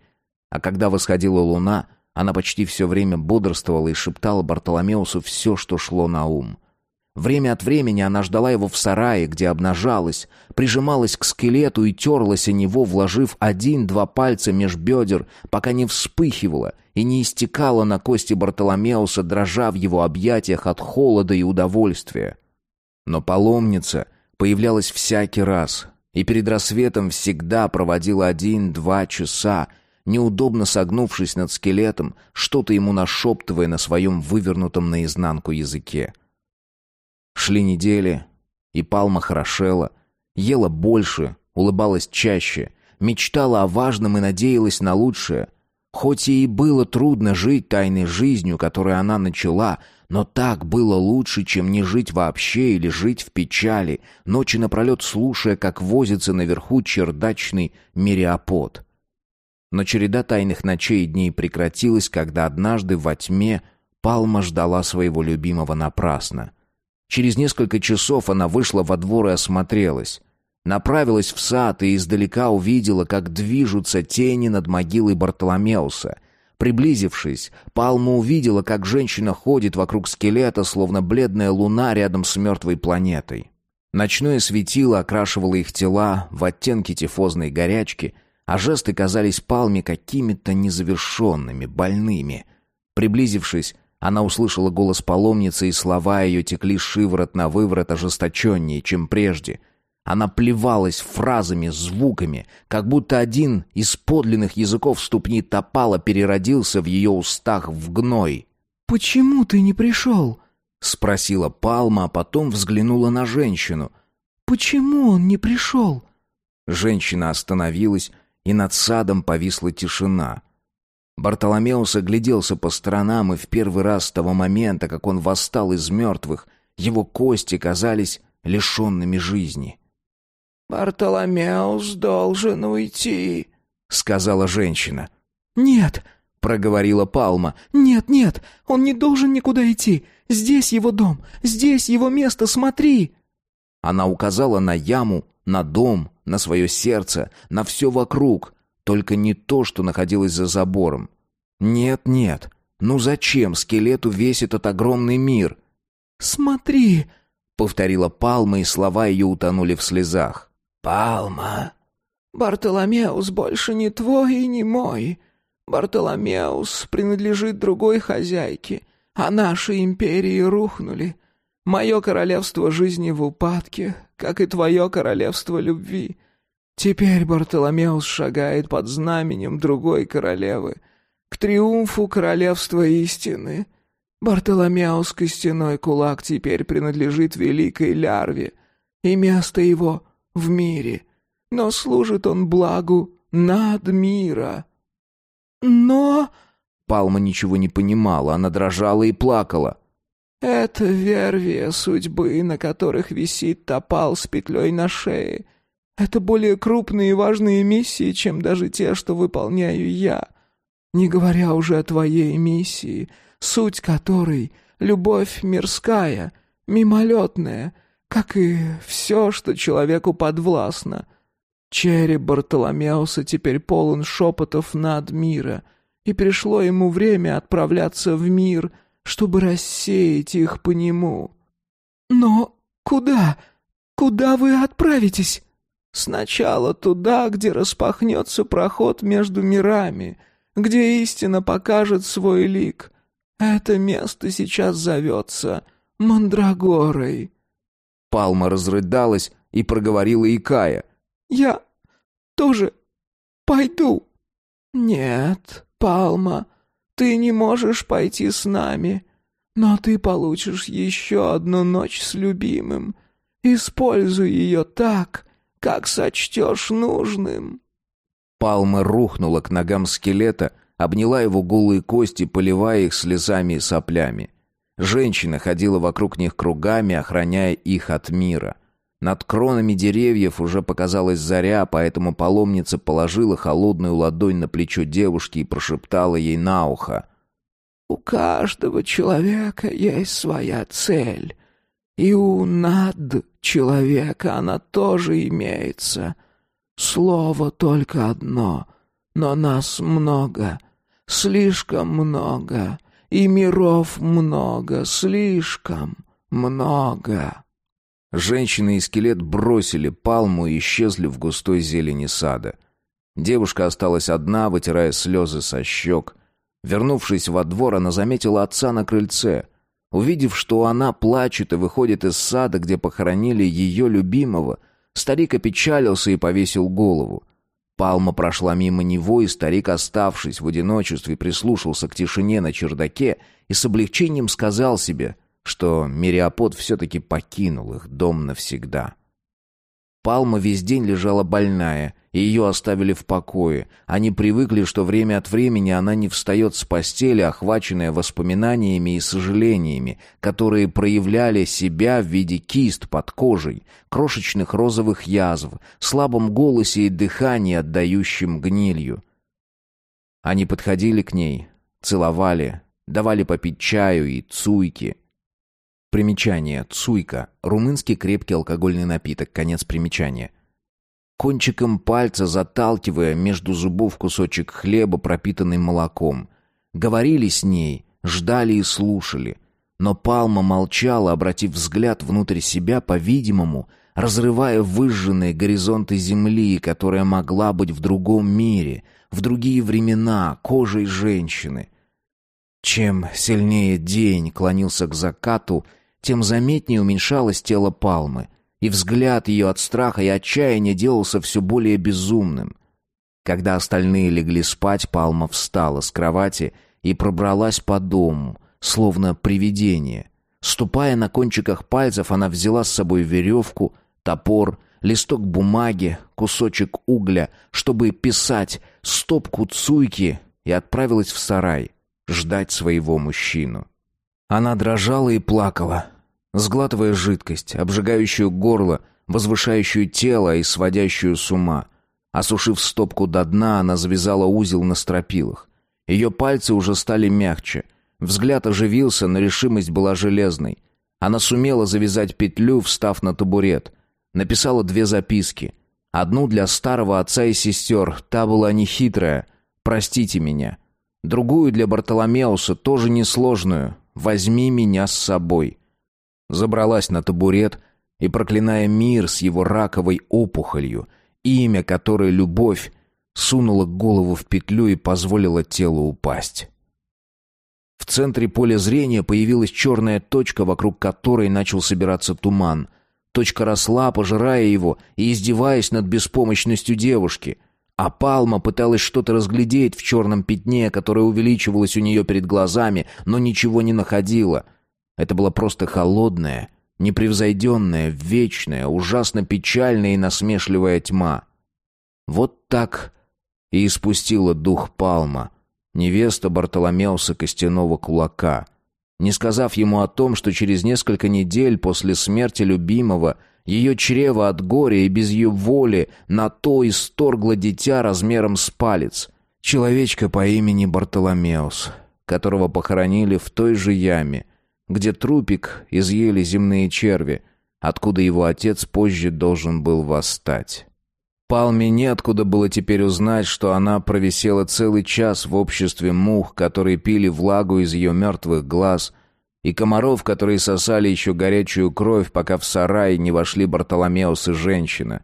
А когда восходила луна, она почти все время бодрствовала и шептала Бартоломеусу все, что шло на ум. Время от времени она ждала его в сарае, где обнажалась, прижималась к скелету и терлась о него, вложив один-два пальца меж бедер, пока не вспыхивала и не истекала на кости Бартоломеуса, дрожа в его объятиях от холода и удовольствия. Но паломница появлялась всякий раз, и перед рассветом всегда проводила один-два часа, неудобно согнувшись над скелетом, что-то ему нашептывая на своем вывернутом наизнанку языке. Шли недели, и Палма хорошела, ела больше, улыбалась чаще, мечтала о важном и надеялась на лучшее. Хоть ей было трудно жить тайной жизнью, которую она начала, но так было лучше, чем не жить вообще или жить в печали, ночи напролет слушая, как возится наверху чердачный мириапод. Но череда тайных ночей и дней прекратилась, когда однажды во тьме Палма ждала своего любимого напрасно. Через несколько часов она вышла во двор и осмотрелась. Направилась в сад и издалека увидела, как движутся тени над могилой Бартоломеуса. Приблизившись, Палма увидела, как женщина ходит вокруг скелета, словно бледная луна рядом с мертвой планетой. Ночное светило окрашивало их тела в оттенки тифозной горячки, а жесты казались Палме какими-то незавершенными, больными. Приблизившись, она услышала голос паломницы, и слова ее текли шиворот на выворот ожесточеннее, чем прежде. Она плевалась фразами, звуками, как будто один из подлинных языков ступни топала переродился в ее устах в гной. «Почему ты не пришел?» — спросила Палма, а потом взглянула на женщину. «Почему он не пришел?» Женщина остановилась, и над садом повисла тишина. Бартоломеус огляделся по сторонам, и в первый раз с того момента, как он восстал из мертвых, его кости казались лишенными жизни. «Бартоломеус должен уйти», — сказала женщина. «Нет», — проговорила Палма. «Нет, нет, он не должен никуда идти. Здесь его дом, здесь его место, смотри!» Она указала на яму, на дом, на свое сердце, на все вокруг. Только не то, что находилось за забором. Нет, нет. Ну зачем скелету весь этот огромный мир? «Смотри!» — повторила Палма, и слова ее утонули в слезах. «Палма, Бартоломеус больше не твой и не мой. Бартоломеус принадлежит другой хозяйке, а наши империи рухнули. Мое королевство жизни в упадке, как и твое королевство любви. Теперь Бартоломеус шагает под знаменем другой королевы, к триумфу королевства истины. Бартоломеус костяной кулак теперь принадлежит великой лярве, и место его в мире, но служит он благу над мира. Но... Палма ничего не понимала, она дрожала и плакала. «Это вервия судьбы, на которых висит топал с петлей на шее. Это более крупные и важные миссии, чем даже те, что выполняю я. Не говоря уже о твоей миссии, суть которой — любовь мирская, мимолетная, как и все, что человеку подвластно. Череп Бартоломеуса теперь полон шепотов над мира, и пришло ему время отправляться в мир, чтобы рассеять их по нему. «Но куда? Куда вы отправитесь?» Сначала туда, где распахнется проход между мирами, где истина покажет свой лик. Это место сейчас зовется Мандрагорой». Палма разрыдалась и проговорила Икая. «Я тоже пойду». «Нет, Палма, ты не можешь пойти с нами, но ты получишь еще одну ночь с любимым. Используй ее так, как сочтешь нужным». Палма рухнула к ногам скелета, обняла его голые кости, поливая их слезами и соплями. Женщина ходила вокруг них кругами, охраняя их от мира. Над кронами деревьев уже показалась заря, поэтому паломница положила холодную ладонь на плечо девушки и прошептала ей на ухо. «У каждого человека есть своя цель, и у над человека она тоже имеется. Слово только одно, но нас много, слишком много, и миров много, слишком много. Женщина и скелет бросили палму и исчезли в густой зелени сада. Девушка осталась одна, вытирая слезы со щек. Вернувшись во двор, она заметила отца на крыльце. Увидев, что она плачет и выходит из сада, где похоронили ее любимого, Старик опечалился и повесил голову. Палма прошла мимо него, и старик, оставшись в одиночестве, прислушался к тишине на чердаке и с облегчением сказал себе, что Мириапод все-таки покинул их дом навсегда. Палма весь день лежала больная, и ее оставили в покое. Они привыкли, что время от времени она не встает с постели, охваченная воспоминаниями и сожалениями, которые проявляли себя в виде кист под кожей, крошечных розовых язв, слабом голосе и дыхании, отдающим гнилью. Они подходили к ней, целовали, давали попить чаю и цуйки — Примечание. Цуйка. Румынский крепкий алкогольный напиток. Конец примечания. Кончиком пальца заталкивая между зубов кусочек хлеба, пропитанный молоком. Говорили с ней, ждали и слушали. Но Палма молчала, обратив взгляд внутрь себя, по-видимому, разрывая выжженные горизонты земли, которая могла быть в другом мире, в другие времена, кожей женщины. Чем сильнее день клонился к закату, тем заметнее уменьшалось тело Палмы, и взгляд ее от страха и отчаяния делался все более безумным. Когда остальные легли спать, Палма встала с кровати и пробралась по дому, словно привидение. Ступая на кончиках пальцев, она взяла с собой веревку, топор, листок бумаги, кусочек угля, чтобы писать стопку цуйки и отправилась в сарай ждать своего мужчину. Она дрожала и плакала, сглатывая жидкость, обжигающую горло, возвышающую тело и сводящую с ума. Осушив стопку до дна, она завязала узел на стропилах. Ее пальцы уже стали мягче. Взгляд оживился, но решимость была железной. Она сумела завязать петлю, встав на табурет. Написала две записки. Одну для старого отца и сестер, та была нехитрая. «Простите меня». Другую для Бартоломеуса, тоже несложную. «Возьми меня с собой» забралась на табурет и, проклиная мир с его раковой опухолью, имя которой любовь, сунула голову в петлю и позволила телу упасть. В центре поля зрения появилась черная точка, вокруг которой начал собираться туман. Точка росла, пожирая его и издеваясь над беспомощностью девушки. А Палма пыталась что-то разглядеть в черном пятне, которое увеличивалось у нее перед глазами, но ничего не находила — это была просто холодная, непревзойденная, вечная, ужасно печальная и насмешливая тьма. Вот так и испустила дух Палма, невеста Бартоломеуса Костяного Кулака, не сказав ему о том, что через несколько недель после смерти любимого ее чрево от горя и без ее воли на то исторгло дитя размером с палец, человечка по имени Бартоломеус, которого похоронили в той же яме, где трупик изъели земные черви, откуда его отец позже должен был восстать. Палме неоткуда было теперь узнать, что она провисела целый час в обществе мух, которые пили влагу из ее мертвых глаз, и комаров, которые сосали еще горячую кровь, пока в сарай не вошли Бартоломеус и женщина.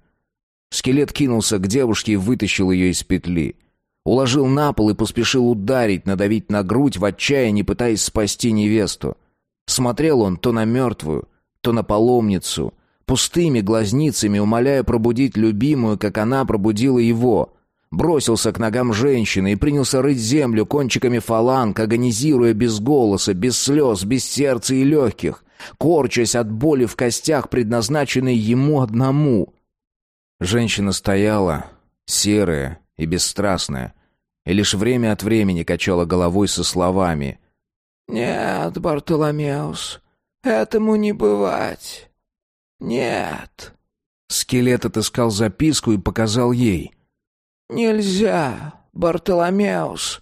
Скелет кинулся к девушке и вытащил ее из петли. Уложил на пол и поспешил ударить, надавить на грудь в отчаянии, пытаясь спасти невесту. Смотрел он то на мертвую, то на паломницу, пустыми глазницами умоляя пробудить любимую, как она пробудила его. Бросился к ногам женщины и принялся рыть землю кончиками фаланг, агонизируя без голоса, без слез, без сердца и легких, корчась от боли в костях, предназначенной ему одному. Женщина стояла, серая и бесстрастная, и лишь время от времени качала головой со словами «Нет, Бартоломеус, этому не бывать. Нет». Скелет отыскал записку и показал ей. «Нельзя, Бартоломеус».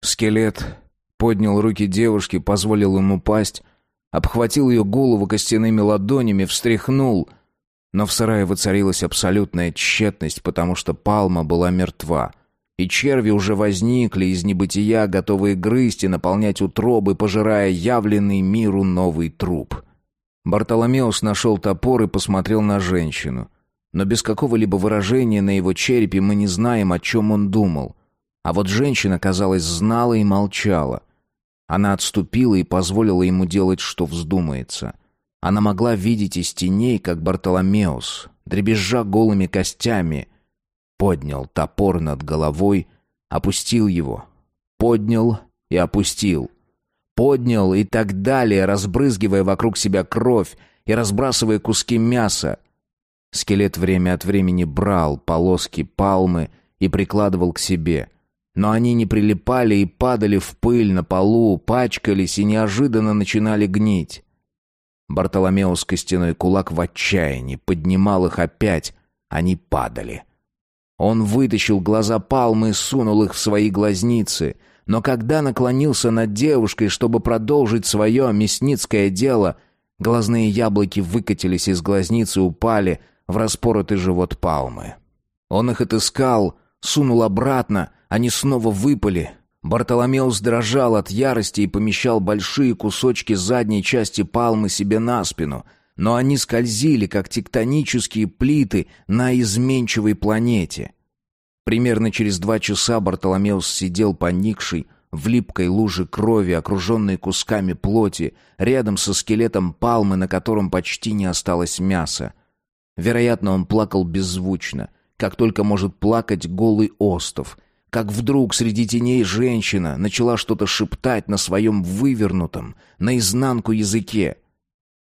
Скелет поднял руки девушки, позволил ему упасть, обхватил ее голову костяными ладонями, встряхнул. Но в сарае воцарилась абсолютная тщетность, потому что палма была мертва. И черви уже возникли из небытия, готовые грызть и наполнять утробы, пожирая явленный миру новый труп. Бартоломеус нашел топор и посмотрел на женщину. Но без какого-либо выражения на его черепе мы не знаем, о чем он думал. А вот женщина, казалось, знала и молчала — она отступила и позволила ему делать, что вздумается. Она могла видеть из теней, как Бартоломеус, дребезжа голыми костями, поднял топор над головой, опустил его, поднял и опустил, поднял и так далее, разбрызгивая вокруг себя кровь и разбрасывая куски мяса. Скелет время от времени брал полоски палмы и прикладывал к себе — но они не прилипали и падали в пыль на полу, пачкались и неожиданно начинали гнить. Бартоломеус костяной кулак в отчаянии поднимал их опять, они падали. Он вытащил глаза палмы и сунул их в свои глазницы, но когда наклонился над девушкой, чтобы продолжить свое мясницкое дело, глазные яблоки выкатились из глазницы и упали в распоротый живот палмы. Он их отыскал, сунул обратно — они снова выпали. Бартоломеус дрожал от ярости и помещал большие кусочки задней части палмы себе на спину, но они скользили, как тектонические плиты на изменчивой планете. Примерно через два часа Бартоломеус сидел поникший, в липкой луже крови, окруженной кусками плоти, рядом со скелетом палмы, на котором почти не осталось мяса. Вероятно, он плакал беззвучно, как только может плакать голый остов — как вдруг среди теней женщина начала что-то шептать на своем вывернутом, наизнанку языке.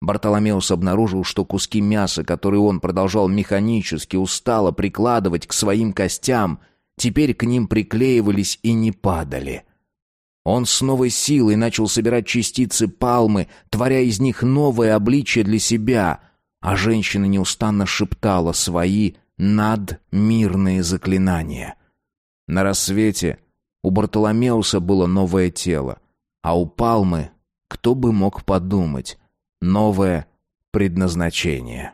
Бартоломеус обнаружил, что куски мяса, которые он продолжал механически устало прикладывать к своим костям, теперь к ним приклеивались и не падали. Он с новой силой начал собирать частицы палмы, творя из них новое обличие для себя, а женщина неустанно шептала свои надмирные заклинания — на рассвете у Бартоломеуса было новое тело, а у Палмы, кто бы мог подумать, новое предназначение.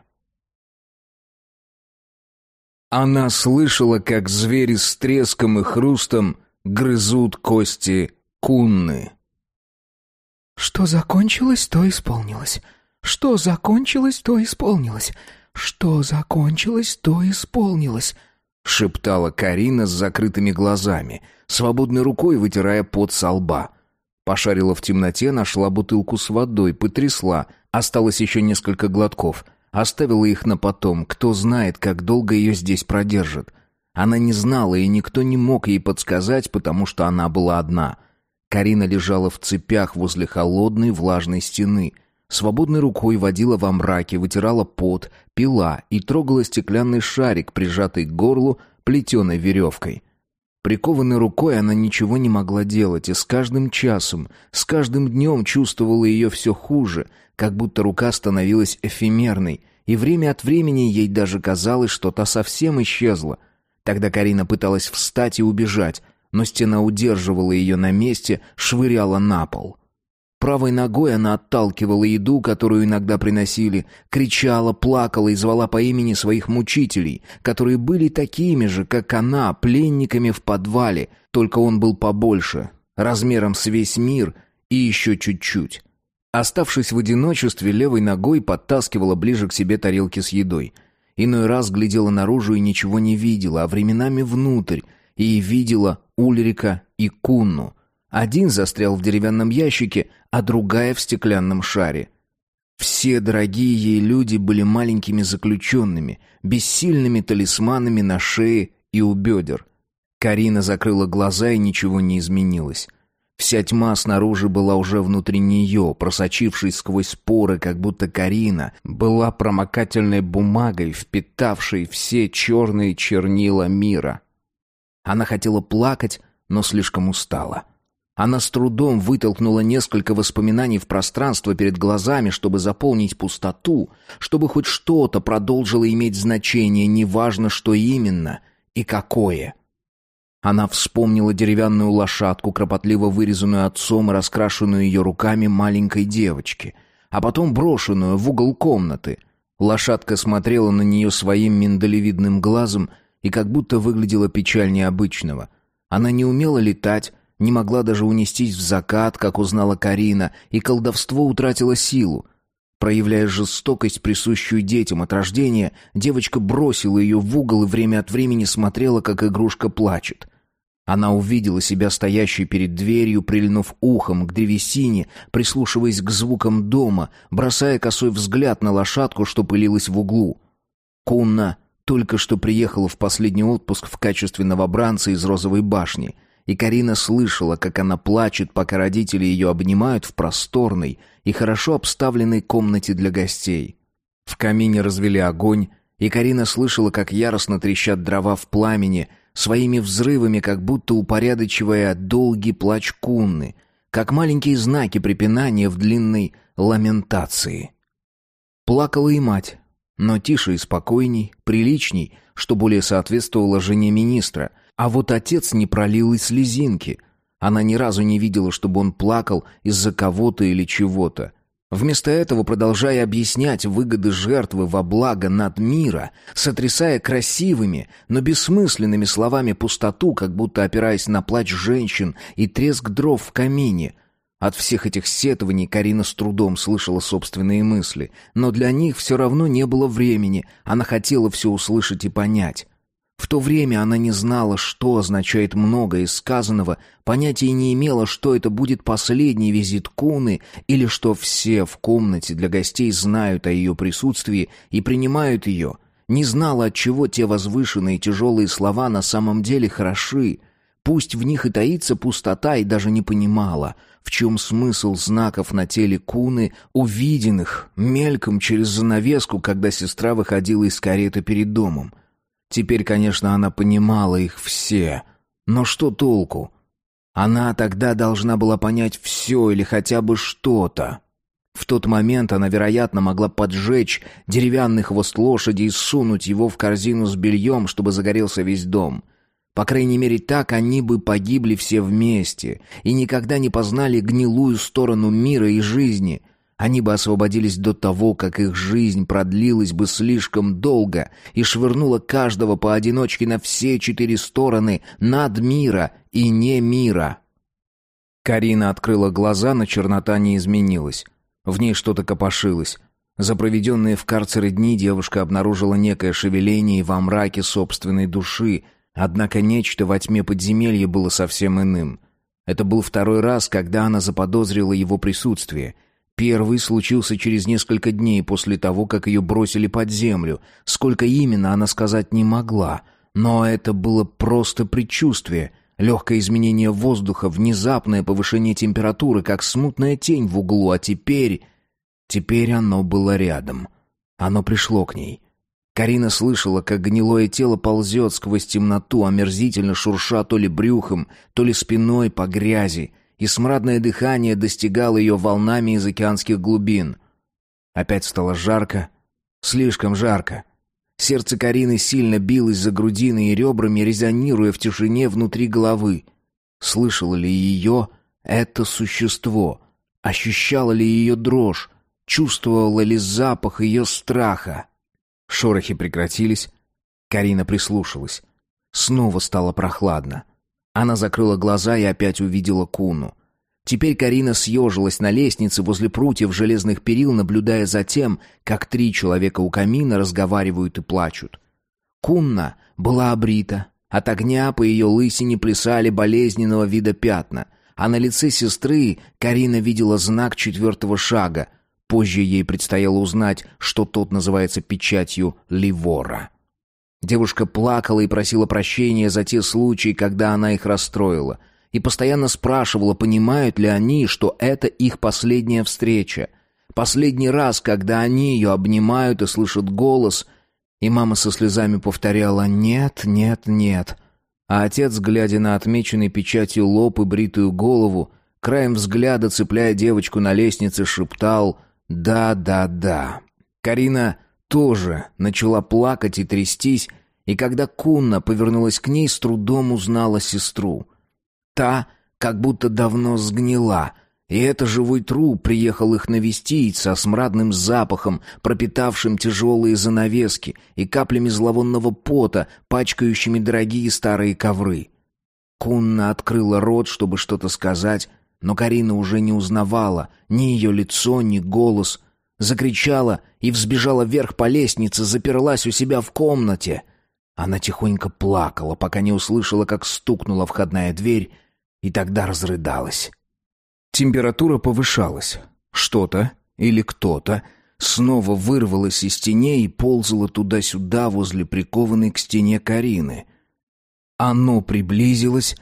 Она слышала, как звери с треском и хрустом грызут кости кунны. «Что закончилось, то исполнилось. Что закончилось, то исполнилось. Что закончилось, то исполнилось шептала Карина с закрытыми глазами, свободной рукой вытирая пот со лба. Пошарила в темноте, нашла бутылку с водой, потрясла. Осталось еще несколько глотков. Оставила их на потом. Кто знает, как долго ее здесь продержат. Она не знала, и никто не мог ей подсказать, потому что она была одна. Карина лежала в цепях возле холодной влажной стены — Свободной рукой водила во мраке, вытирала пот, пила и трогала стеклянный шарик, прижатый к горлу плетеной веревкой. Прикованной рукой она ничего не могла делать, и с каждым часом, с каждым днем чувствовала ее все хуже, как будто рука становилась эфемерной, и время от времени ей даже казалось, что та совсем исчезла. Тогда Карина пыталась встать и убежать, но стена удерживала ее на месте, швыряла на пол. Правой ногой она отталкивала еду, которую иногда приносили, кричала, плакала и звала по имени своих мучителей, которые были такими же, как она, пленниками в подвале, только он был побольше, размером с весь мир и еще чуть-чуть. Оставшись в одиночестве, левой ногой подтаскивала ближе к себе тарелки с едой. Иной раз глядела наружу и ничего не видела, а временами внутрь, и видела Ульрика и Кунну — один застрял в деревянном ящике, а другая в стеклянном шаре. Все дорогие ей люди были маленькими заключенными, бессильными талисманами на шее и у бедер. Карина закрыла глаза, и ничего не изменилось. Вся тьма снаружи была уже внутри нее, просочившись сквозь споры, как будто Карина была промокательной бумагой, впитавшей все черные чернила мира. Она хотела плакать, но слишком устала. Она с трудом вытолкнула несколько воспоминаний в пространство перед глазами, чтобы заполнить пустоту, чтобы хоть что-то продолжило иметь значение, неважно, что именно и какое. Она вспомнила деревянную лошадку, кропотливо вырезанную отцом и раскрашенную ее руками маленькой девочки, а потом брошенную в угол комнаты. Лошадка смотрела на нее своим миндалевидным глазом и как будто выглядела печальнее обычного. Она не умела летать, не могла даже унестись в закат, как узнала Карина, и колдовство утратило силу. Проявляя жестокость, присущую детям от рождения, девочка бросила ее в угол и время от времени смотрела, как игрушка плачет. Она увидела себя стоящей перед дверью, прильнув ухом к древесине, прислушиваясь к звукам дома, бросая косой взгляд на лошадку, что пылилась в углу. Кунна только что приехала в последний отпуск в качестве новобранца из Розовой башни — и Карина слышала, как она плачет, пока родители ее обнимают в просторной и хорошо обставленной комнате для гостей. В камине развели огонь, и Карина слышала, как яростно трещат дрова в пламени, своими взрывами, как будто упорядочивая долгий плач кунны, как маленькие знаки препинания в длинной ламентации. Плакала и мать, но тише и спокойней, приличней, что более соответствовало жене министра — а вот отец не пролил и слезинки. Она ни разу не видела, чтобы он плакал из-за кого-то или чего-то. Вместо этого, продолжая объяснять выгоды жертвы во благо над мира, сотрясая красивыми, но бессмысленными словами пустоту, как будто опираясь на плач женщин и треск дров в камине. От всех этих сетований Карина с трудом слышала собственные мысли, но для них все равно не было времени, она хотела все услышать и понять. В то время она не знала, что означает многое из сказанного, понятия не имела, что это будет последний визит Куны или что все в комнате для гостей знают о ее присутствии и принимают ее. Не знала, от чего те возвышенные тяжелые слова на самом деле хороши. Пусть в них и таится пустота, и даже не понимала, в чем смысл знаков на теле Куны, увиденных мельком через занавеску, когда сестра выходила из кареты перед домом. Теперь, конечно, она понимала их все. Но что толку? Она тогда должна была понять все или хотя бы что-то. В тот момент она, вероятно, могла поджечь деревянный хвост лошади и сунуть его в корзину с бельем, чтобы загорелся весь дом. По крайней мере, так они бы погибли все вместе и никогда не познали гнилую сторону мира и жизни — они бы освободились до того, как их жизнь продлилась бы слишком долго и швырнула каждого поодиночке на все четыре стороны, над мира и не мира. Карина открыла глаза, но чернота не изменилась. В ней что-то копошилось. За проведенные в карцере дни девушка обнаружила некое шевеление во мраке собственной души, однако нечто во тьме подземелья было совсем иным. Это был второй раз, когда она заподозрила его присутствие — Первый случился через несколько дней после того, как ее бросили под землю. Сколько именно, она сказать не могла. Но это было просто предчувствие. Легкое изменение воздуха, внезапное повышение температуры, как смутная тень в углу, а теперь... Теперь оно было рядом. Оно пришло к ней. Карина слышала, как гнилое тело ползет сквозь темноту, омерзительно шурша то ли брюхом, то ли спиной по грязи и смрадное дыхание достигало ее волнами из океанских глубин. Опять стало жарко, слишком жарко. Сердце Карины сильно билось за грудиной и ребрами, резонируя в тишине внутри головы. Слышало ли ее это существо? Ощущала ли ее дрожь? Чувствовала ли запах ее страха? Шорохи прекратились. Карина прислушалась. Снова стало прохладно. Она закрыла глаза и опять увидела Куну. Теперь Карина съежилась на лестнице возле прутьев железных перил, наблюдая за тем, как три человека у камина разговаривают и плачут. Кунна была обрита. От огня по ее лысине плясали болезненного вида пятна, а на лице сестры Карина видела знак четвертого шага. Позже ей предстояло узнать, что тот называется печатью Ливора. Девушка плакала и просила прощения за те случаи, когда она их расстроила. и постоянно спрашивала, понимают ли они, что это их последняя встреча. Последний раз, когда они ее обнимают и слышат голос, и мама со слезами повторяла «нет, нет, нет». А отец, глядя на отмеченный печатью лоб и бритую голову, краем взгляда, цепляя девочку на лестнице, шептал «да, да, да». Карина тоже начала плакать и трястись, и когда Кунна повернулась к ней, с трудом узнала сестру. Та как будто давно сгнила — и это живой труп приехал их навестить со смрадным запахом, пропитавшим тяжелые занавески и каплями зловонного пота, пачкающими дорогие старые ковры. Кунна открыла рот, чтобы что-то сказать, но Карина уже не узнавала ни ее лицо, ни голос. Закричала и взбежала вверх по лестнице, заперлась у себя в комнате. Она тихонько плакала, пока не услышала, как стукнула входная дверь, и тогда разрыдалась. Температура повышалась. Что-то или кто-то снова вырвалось из теней и ползало туда-сюда возле прикованной к стене Карины. Оно приблизилось,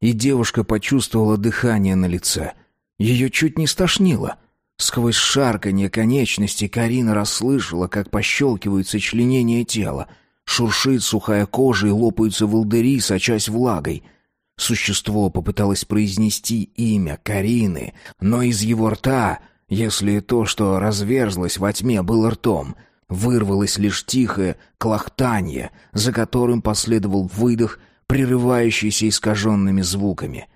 и девушка почувствовала дыхание на лице. Ее чуть не стошнило. Сквозь шарканье конечностей Карина расслышала, как пощелкивают сочленения тела. Шуршит сухая кожа и лопаются волдыри, сочась влагой — Существо попыталось произнести имя Карины, но из его рта, если то, что разверзлось во тьме, было ртом, вырвалось лишь тихое клохтанье, за которым последовал выдох, прерывающийся искаженными звуками.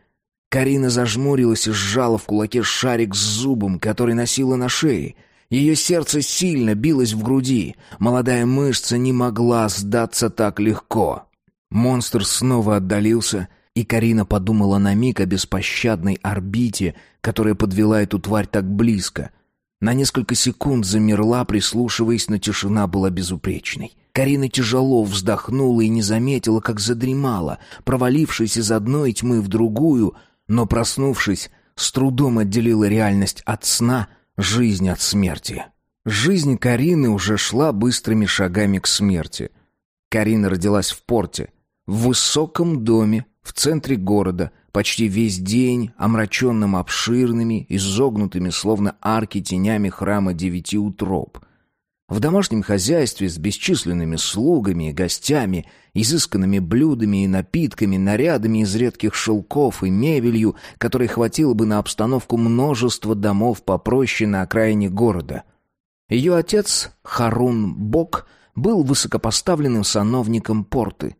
Карина зажмурилась и сжала в кулаке шарик с зубом, который носила на шее. Ее сердце сильно билось в груди. Молодая мышца не могла сдаться так легко. Монстр снова отдалился — и Карина подумала на миг о беспощадной орбите, которая подвела эту тварь так близко. На несколько секунд замерла, прислушиваясь, но тишина была безупречной. Карина тяжело вздохнула и не заметила, как задремала, провалившись из одной тьмы в другую, но, проснувшись, с трудом отделила реальность от сна, жизнь от смерти. Жизнь Карины уже шла быстрыми шагами к смерти. Карина родилась в порте, в высоком доме, в центре города, почти весь день, омраченным обширными, изогнутыми, словно арки, тенями храма девяти утроб. В домашнем хозяйстве с бесчисленными слугами и гостями, изысканными блюдами и напитками, нарядами из редких шелков и мебелью, которой хватило бы на обстановку множества домов попроще на окраине города. Ее отец, Харун Бок, был высокопоставленным сановником порты.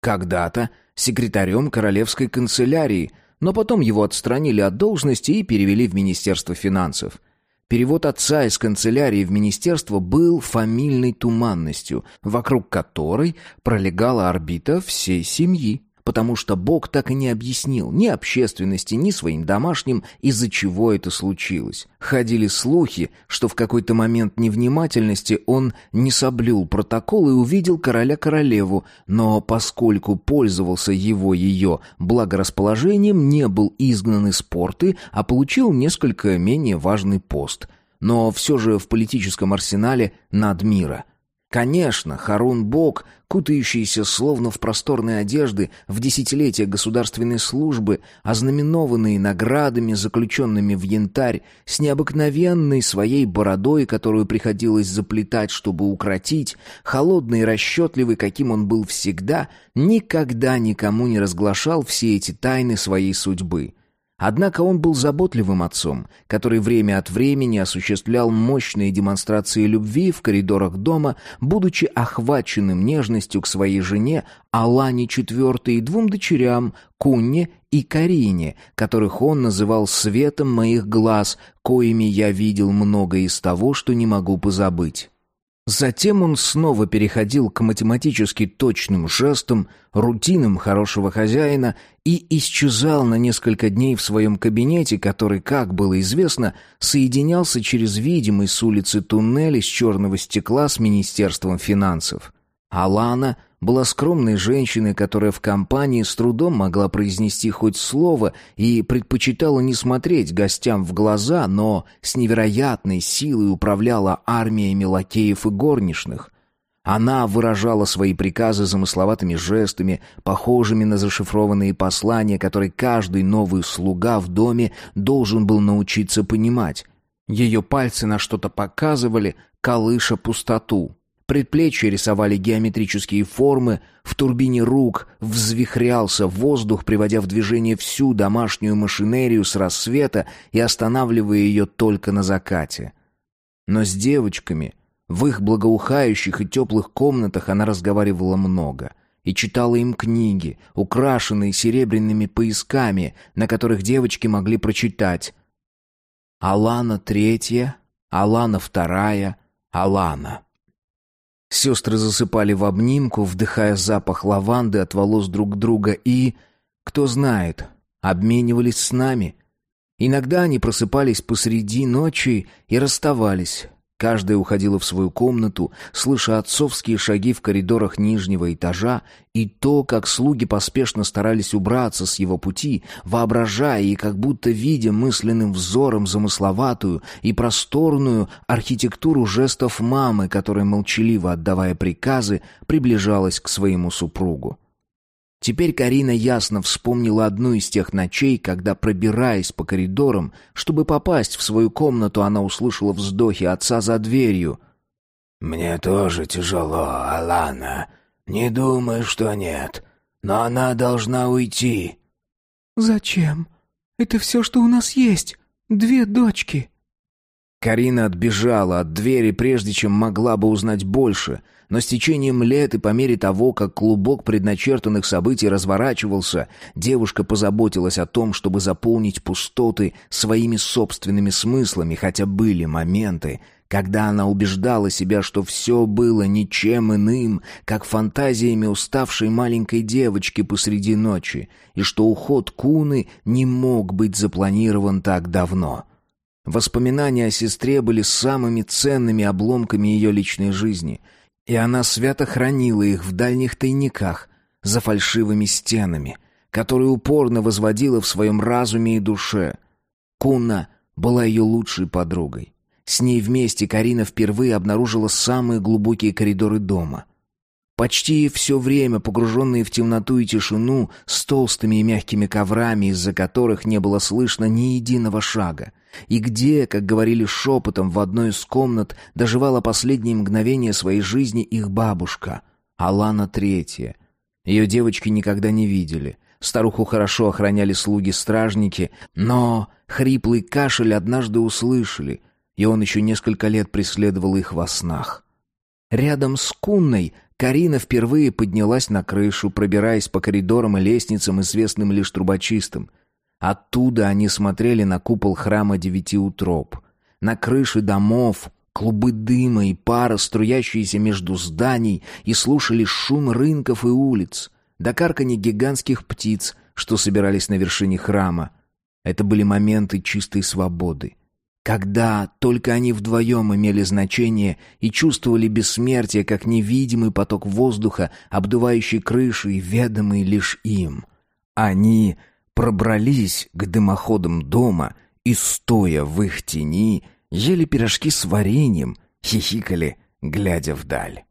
Когда-то секретарем королевской канцелярии, но потом его отстранили от должности и перевели в Министерство финансов. Перевод отца из канцелярии в министерство был фамильной туманностью, вокруг которой пролегала орбита всей семьи потому что Бог так и не объяснил ни общественности, ни своим домашним, из-за чего это случилось. Ходили слухи, что в какой-то момент невнимательности он не соблюл протокол и увидел короля-королеву, но поскольку пользовался его ее благорасположением, не был изгнан из порты, а получил несколько менее важный пост – но все же в политическом арсенале над мира. Конечно, Харун Бог, кутающийся словно в просторные одежды в десятилетия государственной службы, ознаменованный наградами, заключенными в янтарь, с необыкновенной своей бородой, которую приходилось заплетать, чтобы укротить, холодный и расчетливый, каким он был всегда, никогда никому не разглашал все эти тайны своей судьбы. Однако он был заботливым отцом, который время от времени осуществлял мощные демонстрации любви в коридорах дома, будучи охваченным нежностью к своей жене Алане IV и двум дочерям Кунне и Карине, которых он называл «светом моих глаз», коими я видел многое из того, что не могу позабыть. Затем он снова переходил к математически точным жестам, рутинам хорошего хозяина и исчезал на несколько дней в своем кабинете, который, как было известно, соединялся через видимый с улицы туннель из черного стекла с Министерством финансов. Алана — была скромной женщиной, которая в компании с трудом могла произнести хоть слово и предпочитала не смотреть гостям в глаза, но с невероятной силой управляла армиями лакеев и горничных. Она выражала свои приказы замысловатыми жестами, похожими на зашифрованные послания, которые каждый новый слуга в доме должен был научиться понимать. Ее пальцы на что-то показывали, колыша пустоту. Предплечья рисовали геометрические формы, в турбине рук взвихрялся воздух, приводя в движение всю домашнюю машинерию с рассвета и останавливая ее только на закате. Но с девочками в их благоухающих и теплых комнатах она разговаривала много и читала им книги, украшенные серебряными поясками, на которых девочки могли прочитать «Алана третья», «Алана вторая», «Алана». Сестры засыпали в обнимку, вдыхая запах лаванды от волос друг друга и, кто знает, обменивались с нами. Иногда они просыпались посреди ночи и расставались, Каждая уходила в свою комнату, слыша отцовские шаги в коридорах нижнего этажа и то, как слуги поспешно старались убраться с его пути, воображая и как будто видя мысленным взором замысловатую и просторную архитектуру жестов мамы, которая, молчаливо отдавая приказы, приближалась к своему супругу. Теперь Карина ясно вспомнила одну из тех ночей, когда, пробираясь по коридорам, чтобы попасть в свою комнату, она услышала вздохи отца за дверью. «Мне тоже тяжело, Алана. Не думай, что нет. Но она должна уйти». «Зачем? Это все, что у нас есть. Две дочки». Карина отбежала от двери, прежде чем могла бы узнать больше — но с течением лет и по мере того, как клубок предначертанных событий разворачивался, девушка позаботилась о том, чтобы заполнить пустоты своими собственными смыслами, хотя были моменты, когда она убеждала себя, что все было ничем иным, как фантазиями уставшей маленькой девочки посреди ночи, и что уход Куны не мог быть запланирован так давно. Воспоминания о сестре были самыми ценными обломками ее личной жизни — и она свято хранила их в дальних тайниках, за фальшивыми стенами, которые упорно возводила в своем разуме и душе. Кунна была ее лучшей подругой. С ней вместе Карина впервые обнаружила самые глубокие коридоры дома. Почти все время погруженные в темноту и тишину, с толстыми и мягкими коврами, из-за которых не было слышно ни единого шага. И где, как говорили шепотом, в одной из комнат доживала последние мгновения своей жизни их бабушка, Алана Третья. Ее девочки никогда не видели. Старуху хорошо охраняли слуги-стражники, но хриплый кашель однажды услышали, и он еще несколько лет преследовал их во снах. Рядом с Кунной Карина впервые поднялась на крышу, пробираясь по коридорам и лестницам, известным лишь трубочистам. Оттуда они смотрели на купол храма девяти утроб, на крыши домов, клубы дыма и пара, струящиеся между зданий, и слушали шум рынков и улиц, до карканье гигантских птиц, что собирались на вершине храма. Это были моменты чистой свободы. Когда только они вдвоем имели значение и чувствовали бессмертие, как невидимый поток воздуха, обдувающий крыши и ведомый лишь им. Они пробрались к дымоходам дома и, стоя в их тени, ели пирожки с вареньем, хихикали, глядя вдаль.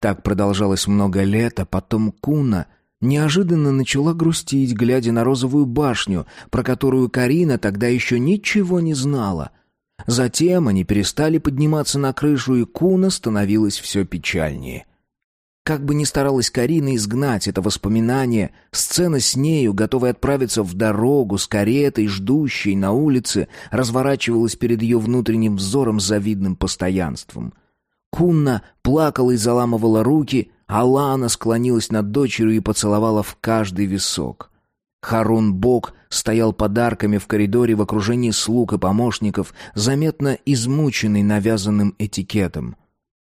Так продолжалось много лет, а потом Куна неожиданно начала грустить, глядя на розовую башню, про которую Карина тогда еще ничего не знала — Затем они перестали подниматься на крышу, и Куна становилось все печальнее. Как бы ни старалась Карина изгнать это воспоминание, сцена с нею, готовой отправиться в дорогу с каретой, ждущей на улице, разворачивалась перед ее внутренним взором с завидным постоянством. Кунна плакала и заламывала руки, а Лана склонилась над дочерью и поцеловала в каждый висок. Харун Бог стоял подарками в коридоре в окружении слуг и помощников, заметно измученный навязанным этикетом.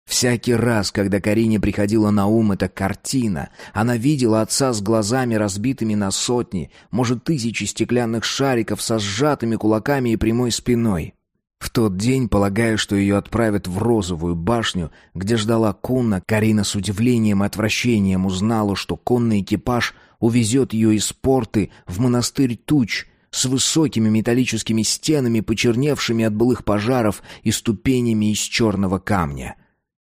Всякий раз, когда Карине приходила на ум эта картина, она видела отца с глазами разбитыми на сотни, может, тысячи стеклянных шариков со сжатыми кулаками и прямой спиной. В тот день, полагая, что ее отправят в розовую башню, где ждала Кунна, Карина с удивлением и отвращением узнала, что конный экипаж — увезет ее из порты в монастырь Туч с высокими металлическими стенами, почерневшими от былых пожаров и ступенями из черного камня.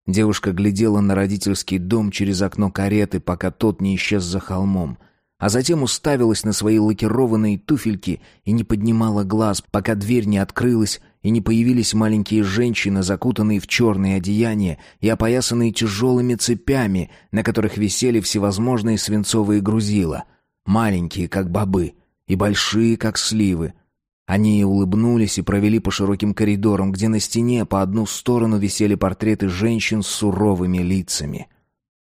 Девушка глядела на родительский дом через окно кареты, пока тот не исчез за холмом, а затем уставилась на свои лакированные туфельки и не поднимала глаз, пока дверь не открылась и не появились маленькие женщины, закутанные в черные одеяния и опоясанные тяжелыми цепями, на которых висели всевозможные свинцовые грузила, маленькие, как бобы, и большие, как сливы, они улыбнулись и провели по широким коридорам, где на стене по одну сторону висели портреты женщин с суровыми лицами.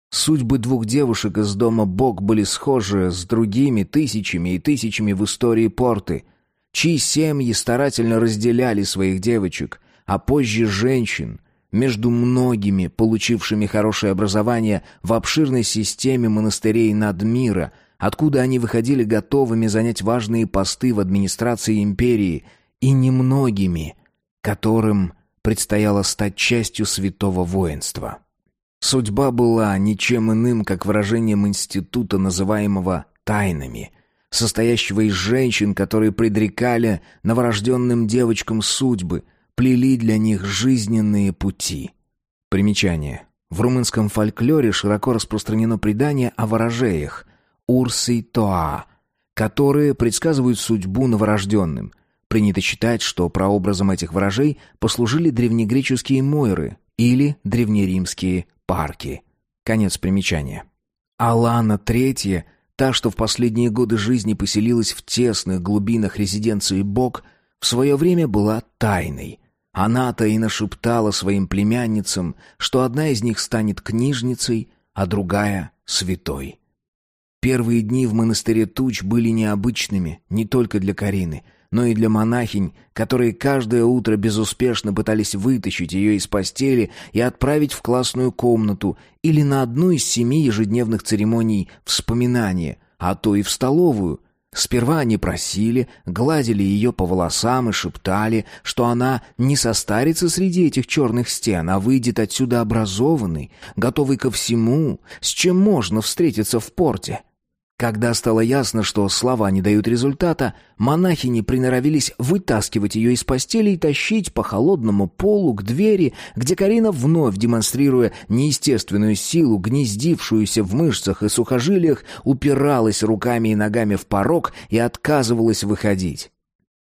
Судьбы двух девушек из дома Бог были схожи с другими тысячами и тысячами в истории порты, чьи семьи старательно разделяли своих девочек, а позже женщин, между многими, получившими хорошее образование в обширной системе монастырей Надмира – откуда они выходили готовыми занять важные посты в администрации империи, и немногими, которым предстояло стать частью святого воинства. Судьба была ничем иным, как выражением института, называемого «тайнами», состоящего из женщин, которые предрекали новорожденным девочкам судьбы, плели для них жизненные пути. Примечание. В румынском фольклоре широко распространено предание о ворожеях, Урсы Тоа, которые предсказывают судьбу новорожденным. Принято считать, что прообразом этих ворожей послужили древнегреческие Мойры или древнеримские парки. Конец примечания. Алана Третья, та, что в последние годы жизни поселилась в тесных глубинах резиденции Бог, в свое время была тайной. Она-то и нашептала своим племянницам, что одна из них станет книжницей, а другая — святой. Первые дни в монастыре Туч были необычными не только для Карины, но и для монахинь, которые каждое утро безуспешно пытались вытащить ее из постели и отправить в классную комнату или на одну из семи ежедневных церемоний вспоминания, а то и в столовую. Сперва они просили, гладили ее по волосам и шептали, что она не состарится среди этих черных стен, а выйдет отсюда образованной, готовой ко всему, с чем можно встретиться в порте. Когда стало ясно, что слова не дают результата, монахини приноровились вытаскивать ее из постели и тащить по холодному полу к двери, где Карина, вновь демонстрируя неестественную силу, гнездившуюся в мышцах и сухожилиях, упиралась руками и ногами в порог и отказывалась выходить.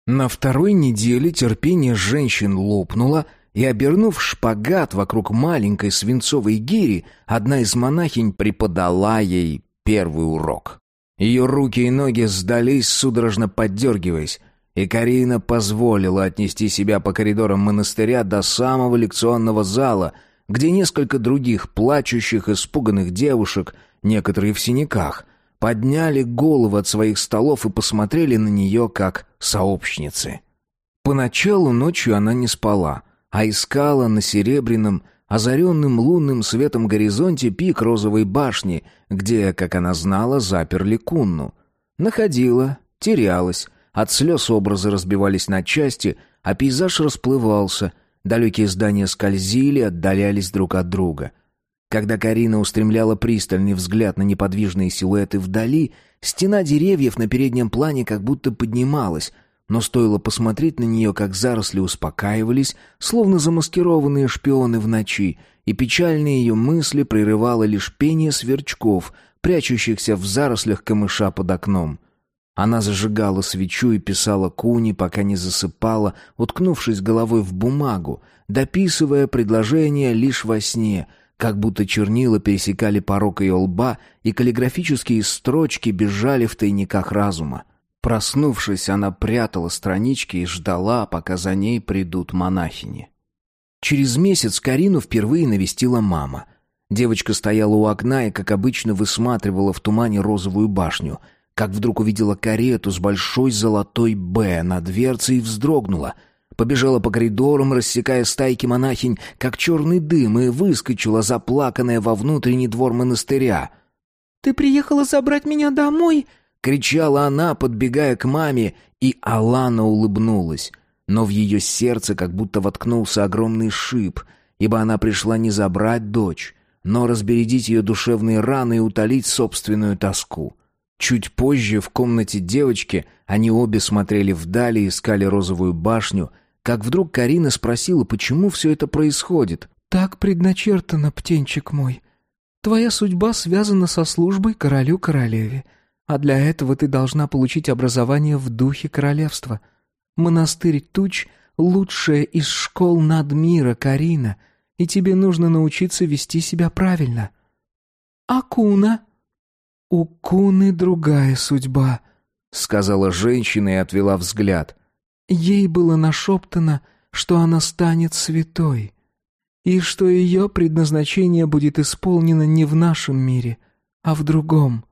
На второй неделе терпение женщин лопнуло, и, обернув шпагат вокруг маленькой свинцовой гири, одна из монахинь преподала ей первый урок. Ее руки и ноги сдались, судорожно поддергиваясь, и Карина позволила отнести себя по коридорам монастыря до самого лекционного зала, где несколько других плачущих, испуганных девушек, некоторые в синяках, подняли головы от своих столов и посмотрели на нее как сообщницы. Поначалу ночью она не спала, а искала на серебряном, озаренным лунным светом горизонте пик розовой башни, где, как она знала, заперли кунну. Находила, терялась, от слез образы разбивались на части, а пейзаж расплывался, далекие здания скользили, отдалялись друг от друга. Когда Карина устремляла пристальный взгляд на неподвижные силуэты вдали, стена деревьев на переднем плане как будто поднималась, но стоило посмотреть на нее, как заросли успокаивались, словно замаскированные шпионы в ночи, и печальные ее мысли прерывало лишь пение сверчков, прячущихся в зарослях камыша под окном. Она зажигала свечу и писала куни, пока не засыпала, уткнувшись головой в бумагу, дописывая предложение лишь во сне, как будто чернила пересекали порог ее лба, и каллиграфические строчки бежали в тайниках разума. Проснувшись, она прятала странички и ждала, пока за ней придут монахини. Через месяц Карину впервые навестила мама. Девочка стояла у окна и, как обычно, высматривала в тумане розовую башню, как вдруг увидела карету с большой золотой «Б» на дверце и вздрогнула. Побежала по коридорам, рассекая стайки монахинь, как черный дым, и выскочила, заплаканная во внутренний двор монастыря. «Ты приехала забрать меня домой?» Кричала она, подбегая к маме, и Алана улыбнулась. Но в ее сердце как будто воткнулся огромный шип, ибо она пришла не забрать дочь, но разбередить ее душевные раны и утолить собственную тоску. Чуть позже в комнате девочки они обе смотрели вдали и искали розовую башню, как вдруг Карина спросила, почему все это происходит. «Так предначертано, птенчик мой. Твоя судьба связана со службой королю-королеве, а для этого ты должна получить образование в духе королевства. Монастырь Туч — лучшая из школ над мира, Карина, и тебе нужно научиться вести себя правильно». «А Куна?» «У Куны другая судьба», — сказала женщина и отвела взгляд. «Ей было нашептано, что она станет святой, и что ее предназначение будет исполнено не в нашем мире, а в другом.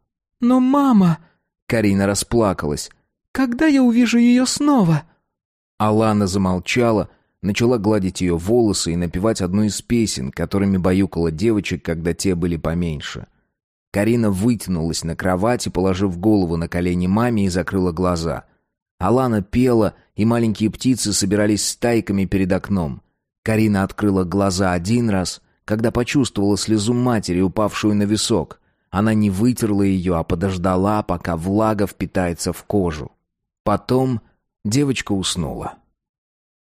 Но мама...» Карина расплакалась. «Когда я увижу ее снова?» Алана замолчала, начала гладить ее волосы и напевать одну из песен, которыми баюкала девочек, когда те были поменьше. Карина вытянулась на кровати, положив голову на колени маме и закрыла глаза. Алана пела, и маленькие птицы собирались стайками перед окном. Карина открыла глаза один раз, когда почувствовала слезу матери, упавшую на висок. Она не вытерла ее, а подождала, пока влага впитается в кожу. Потом девочка уснула.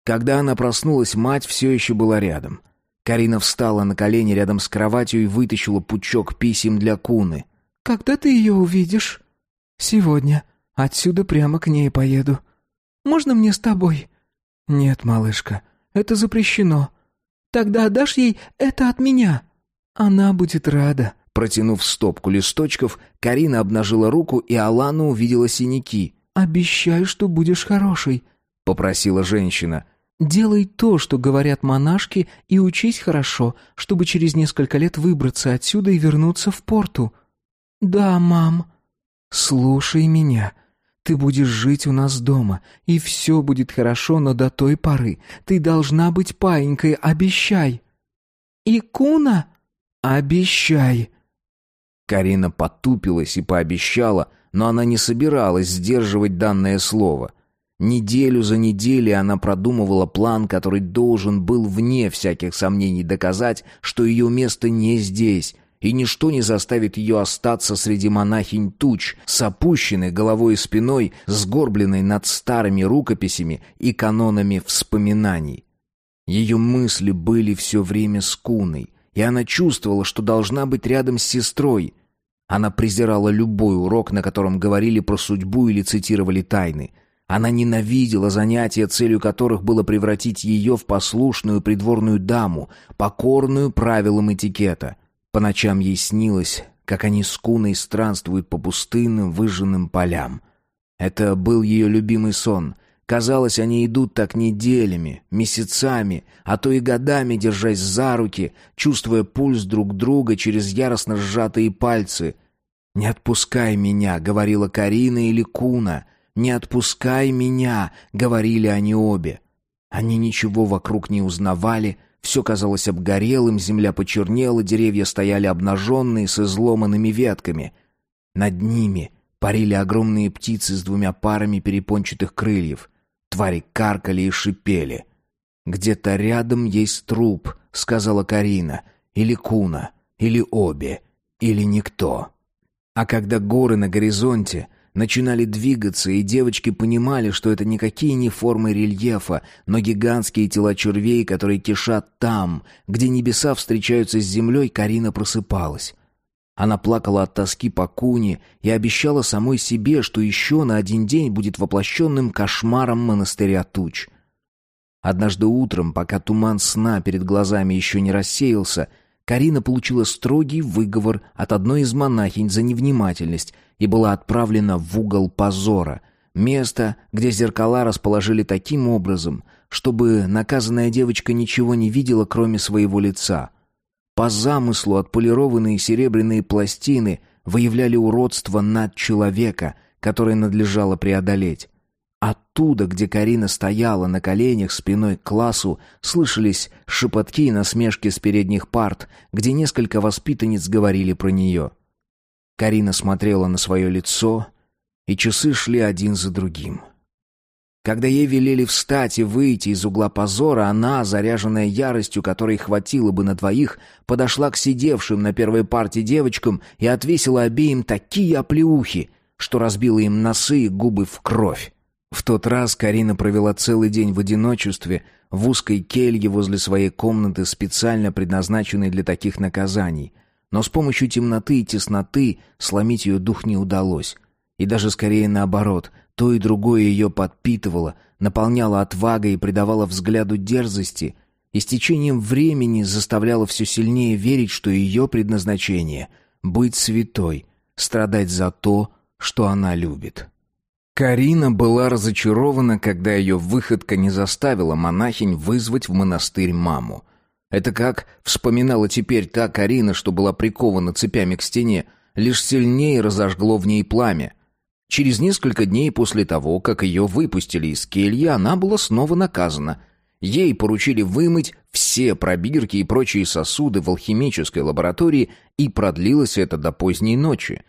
Когда она проснулась, мать все еще была рядом — Карина встала на колени рядом с кроватью и вытащила пучок писем для Куны. «Когда ты ее увидишь?» «Сегодня. Отсюда прямо к ней поеду. Можно мне с тобой?» «Нет, малышка, это запрещено. Тогда отдашь ей это от меня?» «Она будет рада». Протянув стопку листочков, Карина обнажила руку, и Алана увидела синяки. «Обещаю, что будешь хорошей», — попросила женщина. Делай то, что говорят монашки, и учись хорошо, чтобы через несколько лет выбраться отсюда и вернуться в порту. Да, мам. Слушай меня. Ты будешь жить у нас дома, и все будет хорошо, но до той поры ты должна быть паинькой, обещай. Икуна, обещай. Карина потупилась и пообещала, но она не собиралась сдерживать данное слово — Неделю за неделей она продумывала план, который должен был вне всяких сомнений доказать, что ее место не здесь, и ничто не заставит ее остаться среди монахинь туч, с опущенной головой и спиной, сгорбленной над старыми рукописями и канонами вспоминаний. Ее мысли были все время с Куной, и она чувствовала, что должна быть рядом с сестрой. Она презирала любой урок, на котором говорили про судьбу или цитировали тайны — она ненавидела занятия, целью которых было превратить ее в послушную придворную даму, покорную правилам этикета. По ночам ей снилось, как они с Куной странствуют по пустынным выжженным полям. Это был ее любимый сон. Казалось, они идут так неделями, месяцами, а то и годами, держась за руки, чувствуя пульс друг друга через яростно сжатые пальцы. «Не отпускай меня», — говорила Карина или Куна — «Не отпускай меня!» — говорили они обе. Они ничего вокруг не узнавали, все казалось обгорелым, земля почернела, деревья стояли обнаженные с изломанными ветками. Над ними парили огромные птицы с двумя парами перепончатых крыльев. Твари каркали и шипели. «Где-то рядом есть труп», — сказала Карина, — «или Куна, или обе, или никто». А когда горы на горизонте начинали двигаться, и девочки понимали, что это никакие не формы рельефа, но гигантские тела червей, которые кишат там, где небеса встречаются с землей, Карина просыпалась. Она плакала от тоски по Куне и обещала самой себе, что еще на один день будет воплощенным кошмаром монастыря туч. Однажды утром, пока туман сна перед глазами еще не рассеялся, Карина получила строгий выговор от одной из монахинь за невнимательность и была отправлена в угол позора, место, где зеркала расположили таким образом, чтобы наказанная девочка ничего не видела, кроме своего лица. По замыслу отполированные серебряные пластины выявляли уродство над человека, которое надлежало преодолеть. Оттуда, где Карина стояла на коленях спиной к классу, слышались шепотки и насмешки с передних парт, где несколько воспитанниц говорили про нее. Карина смотрела на свое лицо, и часы шли один за другим. Когда ей велели встать и выйти из угла позора, она, заряженная яростью, которой хватило бы на двоих, подошла к сидевшим на первой парте девочкам и отвесила обеим такие оплеухи, что разбила им носы и губы в кровь. В тот раз Карина провела целый день в одиночестве, в узкой келье возле своей комнаты, специально предназначенной для таких наказаний. Но с помощью темноты и тесноты сломить ее дух не удалось. И даже скорее наоборот, то и другое ее подпитывало, наполняло отвагой и придавало взгляду дерзости, и с течением времени заставляло все сильнее верить, что ее предназначение — быть святой, страдать за то, что она любит. Карина была разочарована, когда ее выходка не заставила монахинь вызвать в монастырь маму. Это как вспоминала теперь та Карина, что была прикована цепями к стене, лишь сильнее разожгло в ней пламя. Через несколько дней после того, как ее выпустили из кельи, она была снова наказана. Ей поручили вымыть все пробирки и прочие сосуды в алхимической лаборатории, и продлилось это до поздней ночи.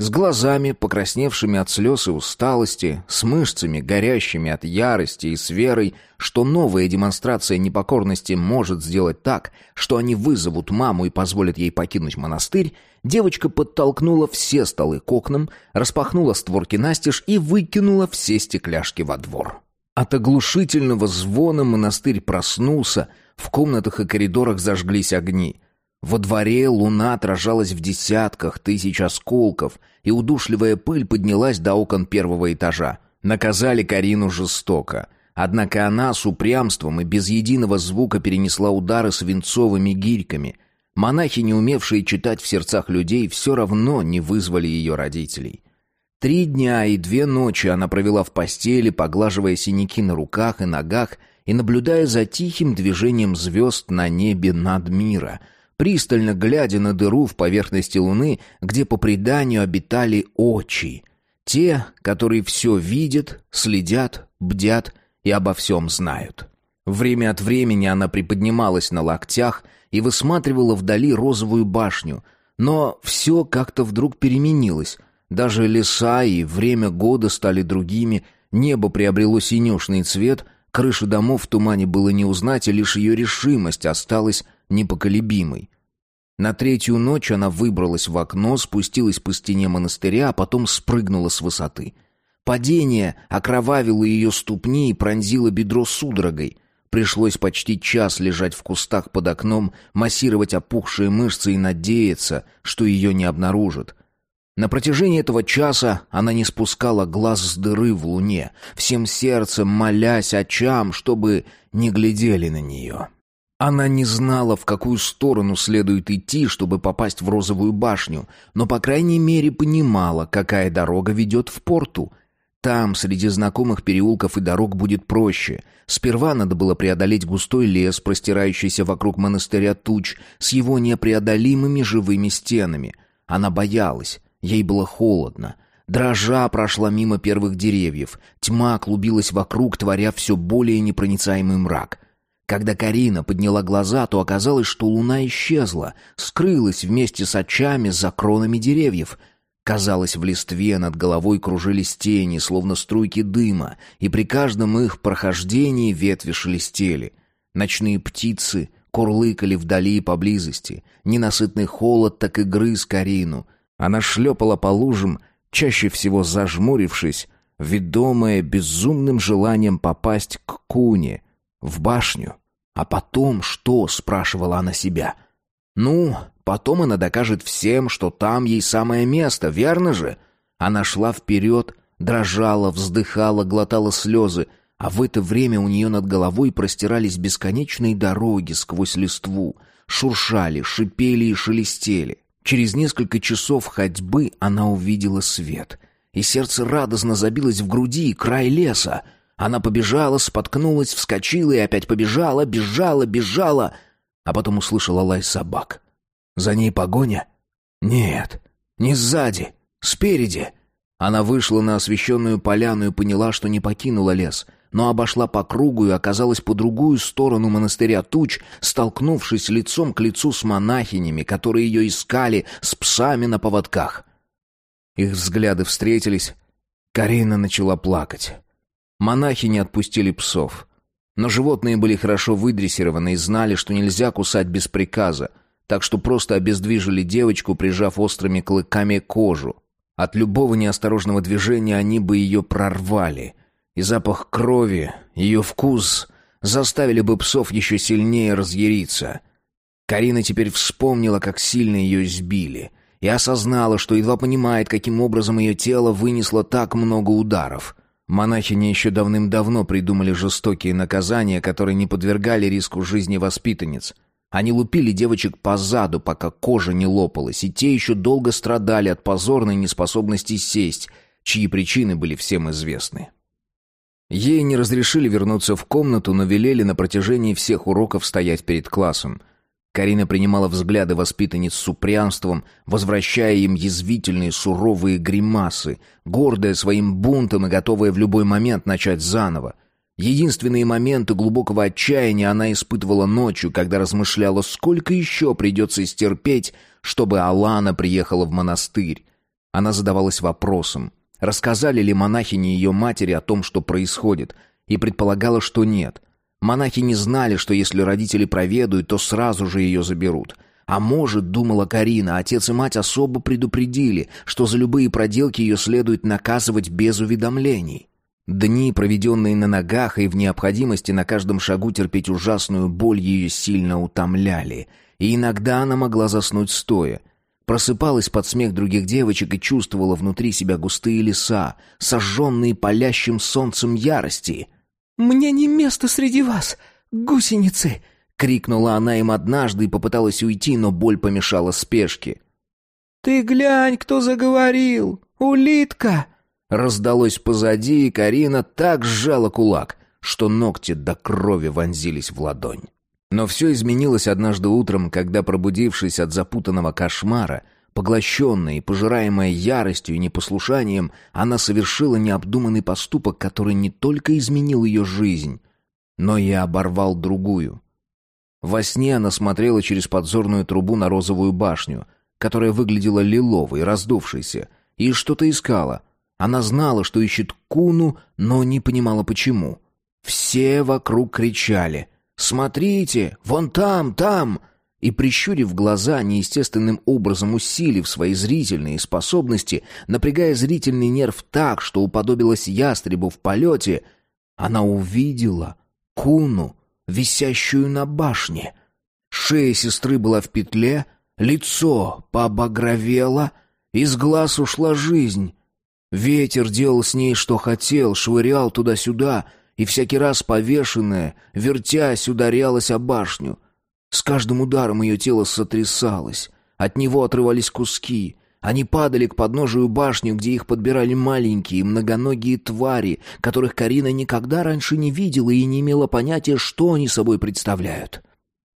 С глазами, покрасневшими от слез и усталости, с мышцами, горящими от ярости и с верой, что новая демонстрация непокорности может сделать так, что они вызовут маму и позволят ей покинуть монастырь, девочка подтолкнула все столы к окнам, распахнула створки настежь и выкинула все стекляшки во двор. От оглушительного звона монастырь проснулся, в комнатах и коридорах зажглись огни — во дворе луна отражалась в десятках тысяч осколков, и удушливая пыль поднялась до окон первого этажа. Наказали Карину жестоко. Однако она с упрямством и без единого звука перенесла удары свинцовыми гирьками. Монахи, не умевшие читать в сердцах людей, все равно не вызвали ее родителей. Три дня и две ночи она провела в постели, поглаживая синяки на руках и ногах и наблюдая за тихим движением звезд на небе над мира — пристально глядя на дыру в поверхности Луны, где по преданию обитали очи. Те, которые все видят, следят, бдят и обо всем знают. Время от времени она приподнималась на локтях и высматривала вдали розовую башню, но все как-то вдруг переменилось. Даже леса и время года стали другими, небо приобрело синюшный цвет, крыши домов в тумане было не узнать, и лишь ее решимость осталась непоколебимой. На третью ночь она выбралась в окно, спустилась по стене монастыря, а потом спрыгнула с высоты. Падение окровавило ее ступни и пронзило бедро судорогой. Пришлось почти час лежать в кустах под окном, массировать опухшие мышцы и надеяться, что ее не обнаружат. На протяжении этого часа она не спускала глаз с дыры в луне, всем сердцем молясь очам, чтобы не глядели на нее. Она не знала, в какую сторону следует идти, чтобы попасть в розовую башню, но, по крайней мере, понимала, какая дорога ведет в порту. Там, среди знакомых переулков и дорог, будет проще. Сперва надо было преодолеть густой лес, простирающийся вокруг монастыря туч, с его непреодолимыми живыми стенами. Она боялась, ей было холодно. Дрожа прошла мимо первых деревьев. Тьма клубилась вокруг, творя все более непроницаемый мрак — когда Карина подняла глаза, то оказалось, что луна исчезла, скрылась вместе с очами за кронами деревьев. Казалось, в листве над головой кружились тени, словно струйки дыма, и при каждом их прохождении ветви шелестели. Ночные птицы курлыкали вдали и поблизости. Ненасытный холод так и грыз Карину. Она шлепала по лужам, чаще всего зажмурившись, ведомая безумным желанием попасть к куне — в башню. А потом что, спрашивала она себя. Ну, потом она докажет всем, что там ей самое место, верно же? Она шла вперед, дрожала, вздыхала, глотала слезы, а в это время у нее над головой простирались бесконечные дороги сквозь листву, шуршали, шипели и шелестели. Через несколько часов ходьбы она увидела свет, и сердце радостно забилось в груди, край леса — она побежала, споткнулась, вскочила и опять побежала, бежала, бежала, а потом услышала лай собак. За ней погоня? Нет, не сзади, спереди. Она вышла на освещенную поляну и поняла, что не покинула лес, но обошла по кругу и оказалась по другую сторону монастыря туч, столкнувшись лицом к лицу с монахинями, которые ее искали с псами на поводках. Их взгляды встретились. Карина начала плакать. Монахи не отпустили псов. Но животные были хорошо выдрессированы и знали, что нельзя кусать без приказа, так что просто обездвижили девочку, прижав острыми клыками кожу. От любого неосторожного движения они бы ее прорвали. И запах крови, ее вкус заставили бы псов еще сильнее разъяриться. Карина теперь вспомнила, как сильно ее избили, и осознала, что едва понимает, каким образом ее тело вынесло так много ударов. Монахини еще давным-давно придумали жестокие наказания, которые не подвергали риску жизни воспитанниц. Они лупили девочек по заду, пока кожа не лопалась, и те еще долго страдали от позорной неспособности сесть, чьи причины были всем известны. Ей не разрешили вернуться в комнату, но велели на протяжении всех уроков стоять перед классом. Карина принимала взгляды воспитанниц с упрямством, возвращая им язвительные суровые гримасы, гордая своим бунтом и готовая в любой момент начать заново. Единственные моменты глубокого отчаяния она испытывала ночью, когда размышляла, сколько еще придется стерпеть, чтобы Алана приехала в монастырь. Она задавалась вопросом, рассказали ли монахини ее матери о том, что происходит, и предполагала, что нет. Монахи не знали, что если родители проведают, то сразу же ее заберут. А может, думала Карина, отец и мать особо предупредили, что за любые проделки ее следует наказывать без уведомлений. Дни, проведенные на ногах и в необходимости на каждом шагу терпеть ужасную боль, ее сильно утомляли. И иногда она могла заснуть стоя. Просыпалась под смех других девочек и чувствовала внутри себя густые леса, сожженные палящим солнцем ярости. «Мне не место среди вас, гусеницы!» — крикнула она им однажды и попыталась уйти, но боль помешала спешке. «Ты глянь, кто заговорил! Улитка!» Раздалось позади, и Карина так сжала кулак, что ногти до крови вонзились в ладонь. Но все изменилось однажды утром, когда, пробудившись от запутанного кошмара, поглощенная и пожираемая яростью и непослушанием, она совершила необдуманный поступок, который не только изменил ее жизнь, но и оборвал другую. Во сне она смотрела через подзорную трубу на розовую башню, которая выглядела лиловой, раздувшейся, и что-то искала, она знала, что ищет Куну, но не понимала почему. Все вокруг кричали «Смотрите! Вон там, там!» И, прищурив глаза, неестественным образом усилив свои зрительные способности, напрягая зрительный нерв так, что уподобилась ястребу в полете, она увидела Куну, висящую на башне. Шея сестры была в петле, лицо побагровело, из глаз ушла жизнь. Ветер делал с ней что хотел, швырял туда-сюда, и всякий раз повешенная, вертясь, ударялась о башню. С каждым ударом ее тело сотрясалось, от него отрывались куски. Они падали к подножию башни, где их подбирали маленькие, многоногие твари, которых Карина никогда раньше не видела и не имела понятия, что они собой представляют.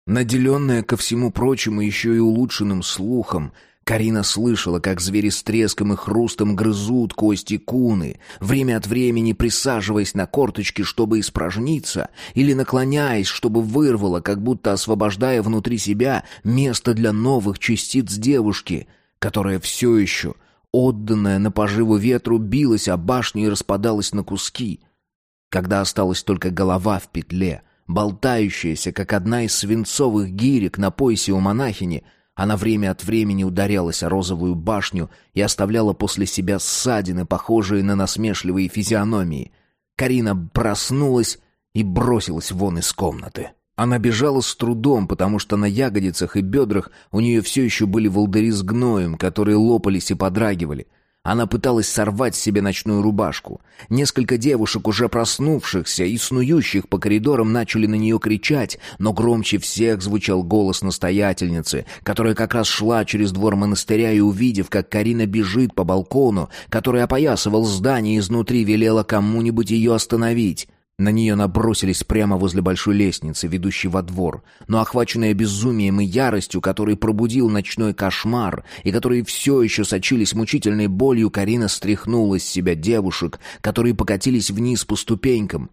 Наделенная ко всему прочему еще и улучшенным слухом, Карина слышала, как звери с треском и хрустом грызут кости куны, время от времени присаживаясь на корточки, чтобы испражниться, или наклоняясь, чтобы вырвало, как будто освобождая внутри себя место для новых частиц девушки, которая все еще, отданная на поживу ветру, билась о башню и распадалась на куски. Когда осталась только голова в петле, болтающаяся, как одна из свинцовых гирек на поясе у монахини — она время от времени ударялась о розовую башню и оставляла после себя ссадины, похожие на насмешливые физиономии. Карина проснулась и бросилась вон из комнаты. Она бежала с трудом, потому что на ягодицах и бедрах у нее все еще были волдыри с гноем, которые лопались и подрагивали — она пыталась сорвать себе ночную рубашку. Несколько девушек, уже проснувшихся и снующих по коридорам, начали на нее кричать, но громче всех звучал голос настоятельницы, которая как раз шла через двор монастыря и, увидев, как Карина бежит по балкону, который опоясывал здание изнутри, велела кому-нибудь ее остановить. На нее набросились прямо возле большой лестницы, ведущей во двор, но охваченная безумием и яростью, который пробудил ночной кошмар, и которые все еще сочились мучительной болью, Карина стряхнула с себя девушек, которые покатились вниз по ступенькам.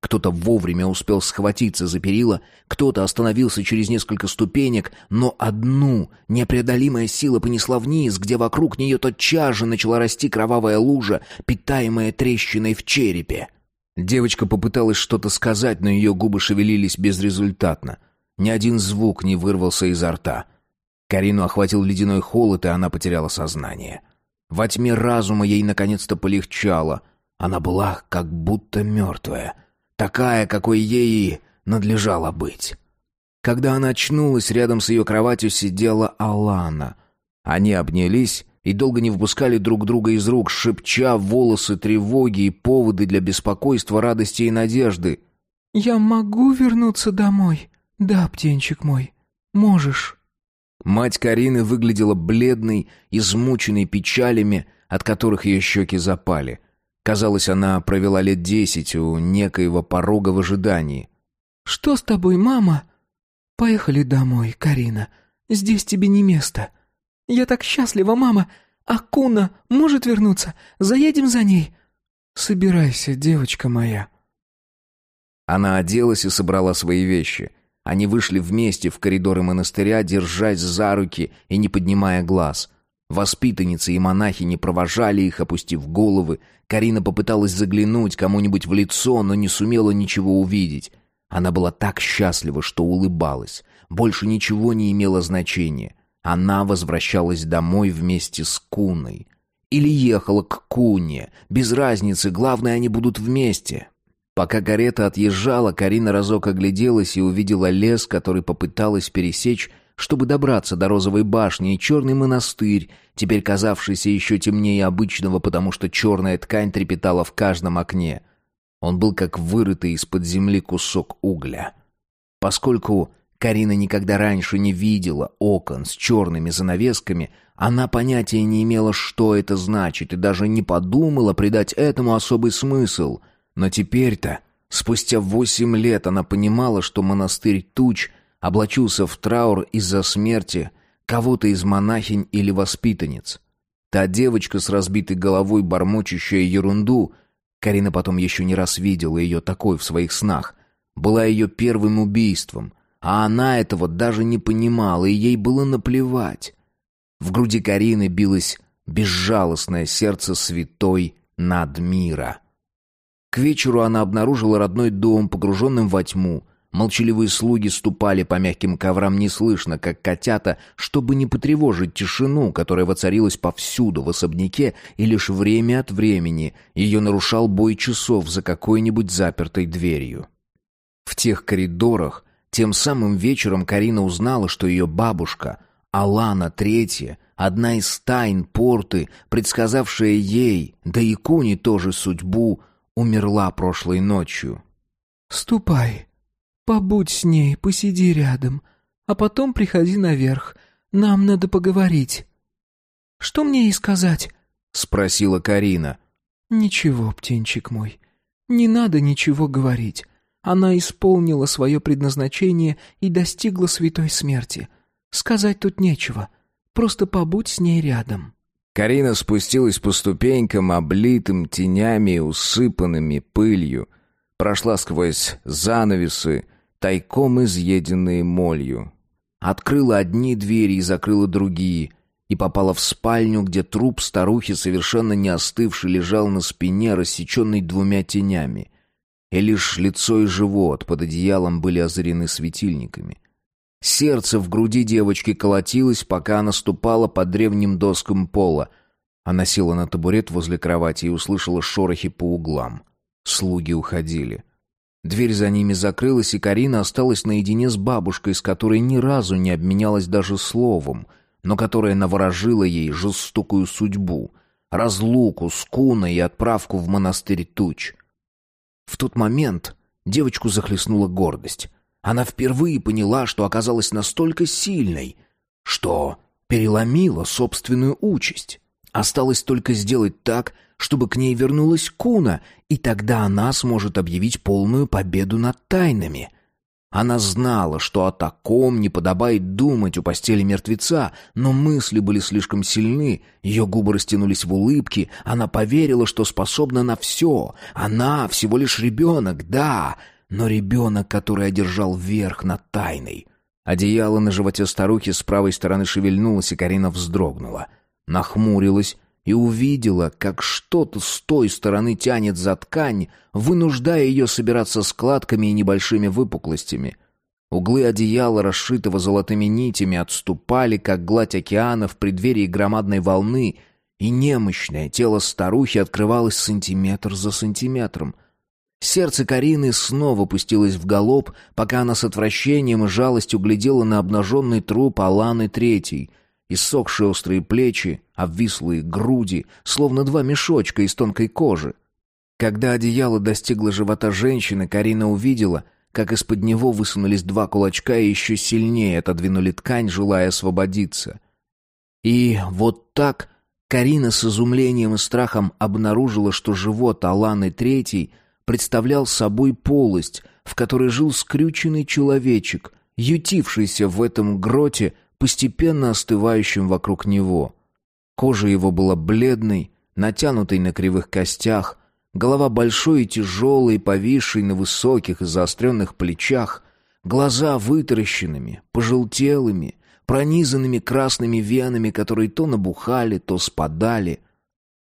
Кто-то вовремя успел схватиться за перила, кто-то остановился через несколько ступенек, но одну непреодолимая сила понесла вниз, где вокруг нее тотчас же начала расти кровавая лужа, питаемая трещиной в черепе. Девочка попыталась что-то сказать, но ее губы шевелились безрезультатно. Ни один звук не вырвался изо рта. Карину охватил ледяной холод, и она потеряла сознание. Во тьме разума ей наконец-то полегчало. Она была как будто мертвая. Такая, какой ей надлежало быть. Когда она очнулась, рядом с ее кроватью сидела Алана. Они обнялись и долго не выпускали друг друга из рук, шепча волосы тревоги и поводы для беспокойства, радости и надежды. «Я могу вернуться домой? Да, птенчик мой, можешь». Мать Карины выглядела бледной, измученной печалями, от которых ее щеки запали. Казалось, она провела лет десять у некоего порога в ожидании. «Что с тобой, мама?» «Поехали домой, Карина. Здесь тебе не место». «Я так счастлива, мама! Акуна может вернуться? Заедем за ней!» «Собирайся, девочка моя!» Она оделась и собрала свои вещи. Они вышли вместе в коридоры монастыря, держась за руки и не поднимая глаз. Воспитанницы и монахи не провожали их, опустив головы. Карина попыталась заглянуть кому-нибудь в лицо, но не сумела ничего увидеть. Она была так счастлива, что улыбалась. Больше ничего не имело значения. Она возвращалась домой вместе с Куной. Или ехала к Куне. Без разницы, главное, они будут вместе. Пока карета отъезжала, Карина разок огляделась и увидела лес, который попыталась пересечь, чтобы добраться до Розовой башни, и черный монастырь, теперь казавшийся еще темнее обычного, потому что черная ткань трепетала в каждом окне. Он был как вырытый из-под земли кусок угля. Поскольку Карина никогда раньше не видела окон с черными занавесками, она понятия не имела, что это значит, и даже не подумала придать этому особый смысл. Но теперь-то, спустя восемь лет, она понимала, что монастырь Туч облачился в траур из-за смерти кого-то из монахинь или воспитанниц. Та девочка с разбитой головой, бормочущая ерунду, Карина потом еще не раз видела ее такой в своих снах. Была ее первым убийством, а она этого даже не понимала, и ей было наплевать. В груди Карины билось безжалостное сердце святой Надмира. К вечеру она обнаружила родной дом, погруженным во тьму, Молчаливые слуги ступали по мягким коврам неслышно, как котята, чтобы не потревожить тишину, которая воцарилась повсюду в особняке, и лишь время от времени ее нарушал бой часов за какой-нибудь запертой дверью. В тех коридорах тем самым вечером Карина узнала, что ее бабушка, Алана Третья, одна из тайн порты, предсказавшая ей, да и Куни тоже судьбу, умерла прошлой ночью. «Ступай», Побудь с ней, посиди рядом, а потом приходи наверх. Нам надо поговорить». «Что мне ей сказать?» — спросила Карина. «Ничего, птенчик мой, не надо ничего говорить. Она исполнила свое предназначение и достигла святой смерти. Сказать тут нечего, просто побудь с ней рядом». Карина спустилась по ступенькам, облитым тенями и усыпанными пылью, прошла сквозь занавесы, тайком изъеденные молью. Открыла одни двери и закрыла другие, и попала в спальню, где труп старухи, совершенно не остывший, лежал на спине, рассеченный двумя тенями. И лишь лицо и живот под одеялом были озарены светильниками. Сердце в груди девочки колотилось, пока она ступала по древним доскам пола. Она села на табурет возле кровати и услышала шорохи по углам. Слуги уходили. Дверь за ними закрылась, и Карина осталась наедине с бабушкой, с которой ни разу не обменялась даже словом, но которая наворожила ей жестокую судьбу, разлуку с Куной и отправку в монастырь Туч. В тот момент девочку захлестнула гордость. Она впервые поняла, что оказалась настолько сильной, что переломила собственную участь. Осталось только сделать так, чтобы к ней вернулась Куна, и тогда она сможет объявить полную победу над тайнами. Она знала, что о таком не подобает думать у постели мертвеца, но мысли были слишком сильны, ее губы растянулись в улыбке, она поверила, что способна на все. Она всего лишь ребенок, да, но ребенок, который одержал верх над тайной. Одеяло на животе старухи с правой стороны шевельнулось, и Карина вздрогнула. Нахмурилась и увидела, как что-то с той стороны тянет за ткань, вынуждая ее собираться складками и небольшими выпуклостями. Углы одеяла, расшитого золотыми нитями, отступали, как гладь океана в преддверии громадной волны, и немощное тело старухи открывалось сантиметр за сантиметром. Сердце Карины снова пустилось в галоп, пока она с отвращением и жалостью глядела на обнаженный труп Аланы Третьей, иссохшие острые плечи, обвислые груди, словно два мешочка из тонкой кожи. Когда одеяло достигло живота женщины, Карина увидела, как из-под него высунулись два кулачка и еще сильнее отодвинули ткань, желая освободиться. И вот так Карина с изумлением и страхом обнаружила, что живот Аланы Третьей представлял собой полость, в которой жил скрюченный человечек, ютившийся в этом гроте, постепенно остывающим вокруг него. Кожа его была бледной, натянутой на кривых костях, голова большой и тяжелой, повисшей на высоких и заостренных плечах, глаза вытаращенными, пожелтелыми, пронизанными красными венами, которые то набухали, то спадали.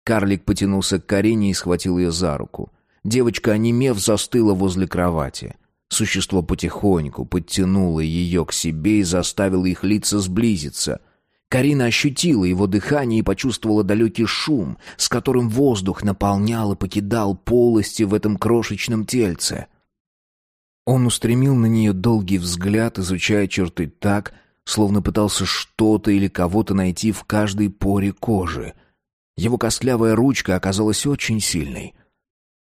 Карлик потянулся к Карине и схватил ее за руку. Девочка, онемев, застыла возле кровати. Существо потихоньку подтянуло ее к себе и заставило их лица сблизиться. Карина ощутила его дыхание и почувствовала далекий шум, с которым воздух наполнял и покидал полости в этом крошечном тельце. Он устремил на нее долгий взгляд, изучая черты так, словно пытался что-то или кого-то найти в каждой поре кожи. Его костлявая ручка оказалась очень сильной.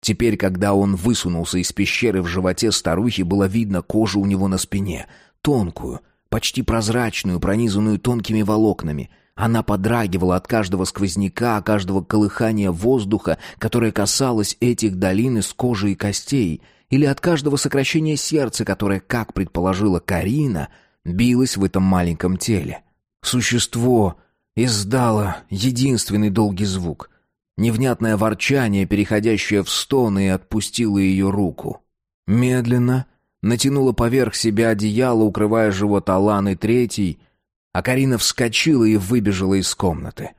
Теперь, когда он высунулся из пещеры в животе старухи, было видно кожу у него на спине, тонкую, почти прозрачную, пронизанную тонкими волокнами. Она подрагивала от каждого сквозняка, каждого колыхания воздуха, которое касалось этих долин из кожи и костей, или от каждого сокращения сердца, которое, как предположила Карина, — билось в этом маленьком теле. Существо издало единственный долгий звук. Невнятное ворчание, переходящее в стоны, и отпустило ее руку. Медленно натянула поверх себя одеяло, укрывая живот Аланы Третий, а Карина вскочила и выбежала из комнаты.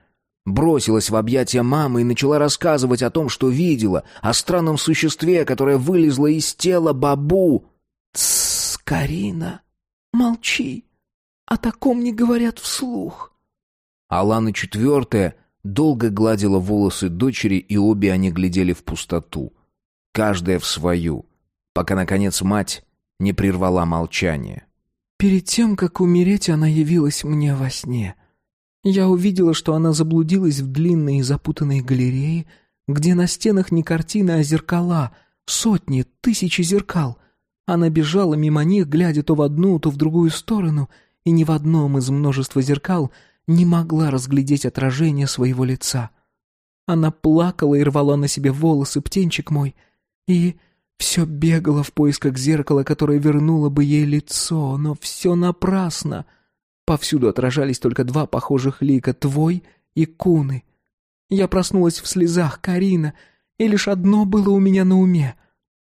Бросилась в объятия мамы и начала рассказывать о том, что видела, о странном существе, которое вылезло из тела бабу. «Тссс, Карина!» Молчи. О таком не говорят вслух. Алана четвертая долго гладила волосы дочери, и обе они глядели в пустоту. Каждая в свою, пока, наконец, мать не прервала молчание. «Перед тем, как умереть, она явилась мне во сне. Я увидела, что она заблудилась в длинной и запутанной галерее, где на стенах не картины, а зеркала, сотни, тысячи зеркал. Она бежала мимо них, глядя то в одну, то в другую сторону, и ни в одном из множества зеркал не могла разглядеть отражение своего лица. Она плакала и рвала на себе волосы, птенчик мой, и все бегала в поисках зеркала, которое вернуло бы ей лицо, но все напрасно. Повсюду отражались только два похожих лика, твой и Куны. Я проснулась в слезах, Карина, и лишь одно было у меня на уме —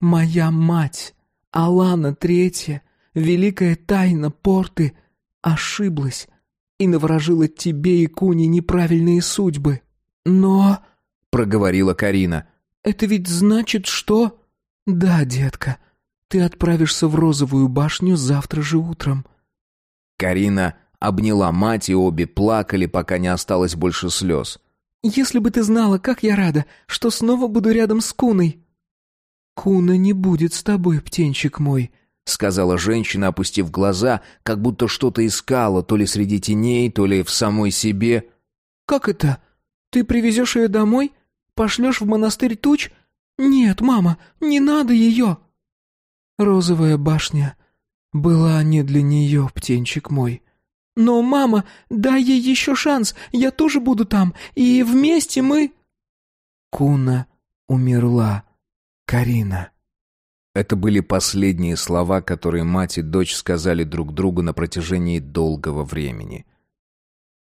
моя мать. Алана Третья, великая тайна порты, ошиблась и наворожила тебе и Куни неправильные судьбы. Но, — проговорила Карина, — это ведь значит, что... Да, детка, ты отправишься в Розовую башню завтра же утром. Карина обняла мать, и обе плакали, пока не осталось больше слез. «Если бы ты знала, как я рада, что снова буду рядом с Куной!» «Куна не будет с тобой, птенчик мой», — сказала женщина, опустив глаза, как будто что-то искала, то ли среди теней, то ли в самой себе. «Как это? Ты привезешь ее домой? Пошлешь в монастырь туч? Нет, мама, не надо ее!» «Розовая башня была не для нее, птенчик мой». «Но, мама, дай ей еще шанс, я тоже буду там, и вместе мы...» Куна умерла. Карина. Это были последние слова, которые мать и дочь сказали друг другу на протяжении долгого времени.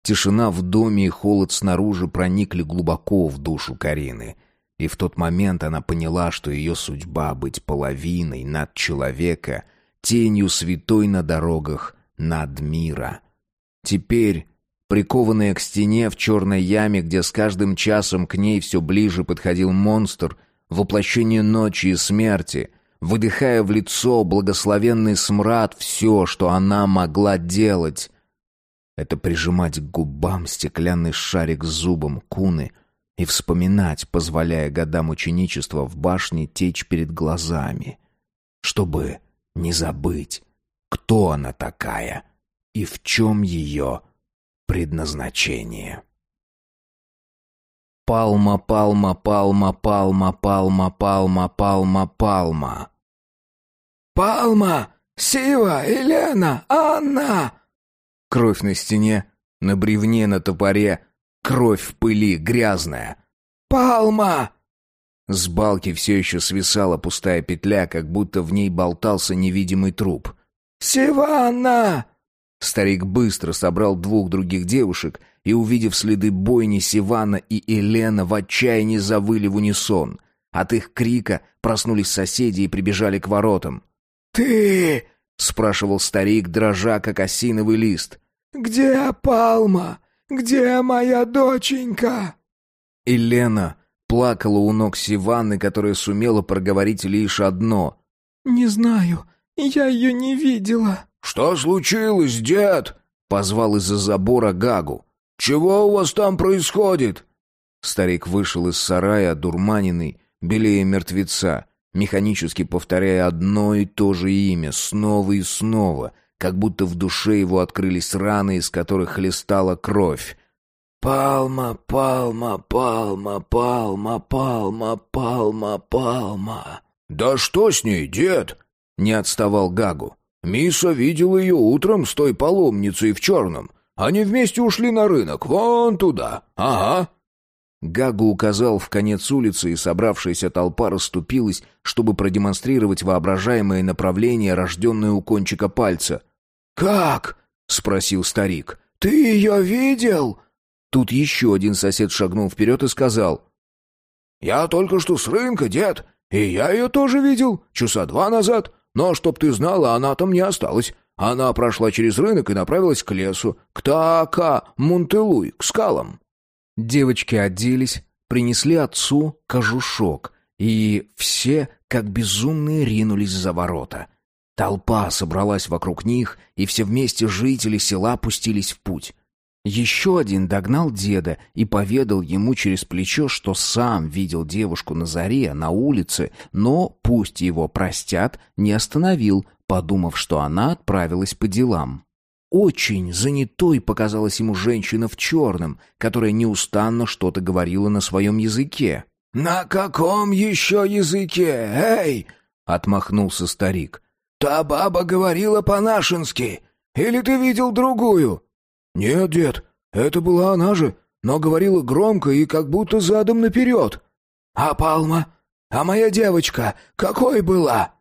Тишина в доме и холод снаружи проникли глубоко в душу Карины, и в тот момент она поняла, что ее судьба быть половиной над человека, тенью святой на дорогах над мира. Теперь, прикованная к стене в черной яме, где с каждым часом к ней все ближе подходил монстр, воплощение ночи и смерти, выдыхая в лицо благословенный смрад все, что она могла делать. Это прижимать к губам стеклянный шарик с зубом куны, и вспоминать, позволяя годам ученичества в башне течь перед глазами, чтобы не забыть, кто она такая и в чем ее предназначение. Палма, палма, палма, палма, палма, палма, палма, палма. «Палма! Сива! Елена! Анна!» Кровь на стене, на бревне, на топоре, кровь в пыли, грязная. «Палма!» С балки все еще свисала пустая петля, как будто в ней болтался невидимый труп. «Сиванна!» Старик быстро собрал двух других девушек и, увидев следы бойни Сивана и Елена, в отчаянии завыли в унисон. От их крика проснулись соседи и прибежали к воротам. «Ты...» — спрашивал старик, дрожа, как осиновый лист. «Где Палма? Где моя доченька?» Елена плакала у ног Сиванны, которая сумела проговорить лишь одно. «Не знаю, я ее не видела». «Что случилось, дед?» — позвал из-за забора Гагу. «Чего у вас там происходит?» Старик вышел из сарая, дурманенный, белее мертвеца, механически повторяя одно и то же имя снова и снова, как будто в душе его открылись раны, из которых хлестала кровь. «Палма, палма, палма, палма, палма, палма, палма». «Да что с ней, дед?» — не отставал Гагу. «Миса видел ее утром с той паломницей в черном. Они вместе ушли на рынок, вон туда. Ага». Гагу указал в конец улицы, и собравшаяся толпа расступилась, чтобы продемонстрировать воображаемое направление, рожденное у кончика пальца. «Как?» — спросил старик. «Ты ее видел?» Тут еще один сосед шагнул вперед и сказал. «Я только что с рынка, дед, и я ее тоже видел, часа два назад. Но, чтоб ты знала, она там не осталась. Она прошла через рынок и направилась к лесу, к Таака, Мунтелуй, к скалам». Девочки оделись, принесли отцу кожушок, и все, как безумные, ринулись за ворота. Толпа собралась вокруг них, и все вместе жители села пустились в путь. Еще один догнал деда и поведал ему через плечо, что сам видел девушку на заре, на улице, но, пусть его простят, не остановил, подумав, что она отправилась по делам. Очень занятой показалась ему женщина в черном, которая неустанно что-то говорила на своем языке. «На каком еще языке, эй?» — отмахнулся старик. «Та баба говорила по-нашенски. Или ты видел другую?» «Нет, дед, это была она же, но говорила громко и как будто задом наперед». «А Палма? А моя девочка какой была?»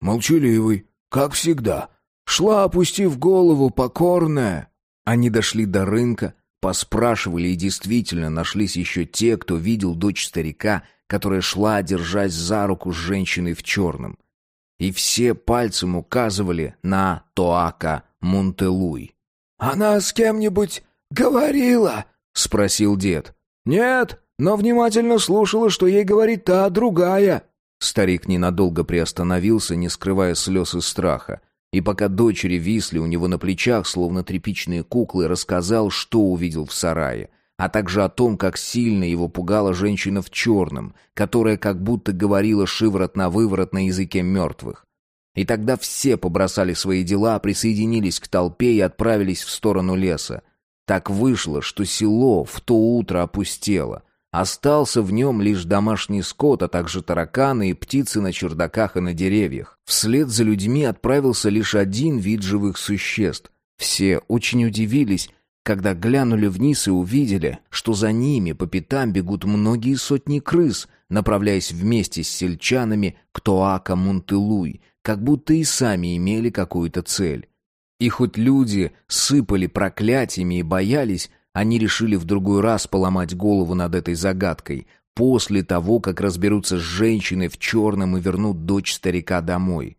«Молчаливый, как всегда. Шла, опустив голову, покорная». Они дошли до рынка, поспрашивали, и действительно нашлись еще те, кто видел дочь старика, которая шла, держась за руку с женщиной в черном. И все пальцем указывали на Тоака Мунтелуй. «Она с кем-нибудь говорила?» — спросил дед. «Нет, но внимательно слушала, что ей говорит та другая». Старик ненадолго приостановился, не скрывая слез и страха. И пока дочери висли у него на плечах, словно тряпичные куклы, рассказал, что увидел в сарае, а также о том, как сильно его пугала женщина в черном, которая как будто говорила шиворот на выворот на языке мертвых. И тогда все побросали свои дела, присоединились к толпе и отправились в сторону леса. Так вышло, что село в то утро опустело. Остался в нем лишь домашний скот, а также тараканы и птицы на чердаках и на деревьях. Вслед за людьми отправился лишь один вид живых существ. Все очень удивились, когда глянули вниз и увидели, что за ними по пятам бегут многие сотни крыс, направляясь вместе с сельчанами к Тоака Мунтылуй, как будто и сами имели какую-то цель. И хоть люди сыпали проклятиями и боялись, они решили в другой раз поломать голову над этой загадкой, после того, как разберутся с женщиной в черном и вернут дочь старика домой.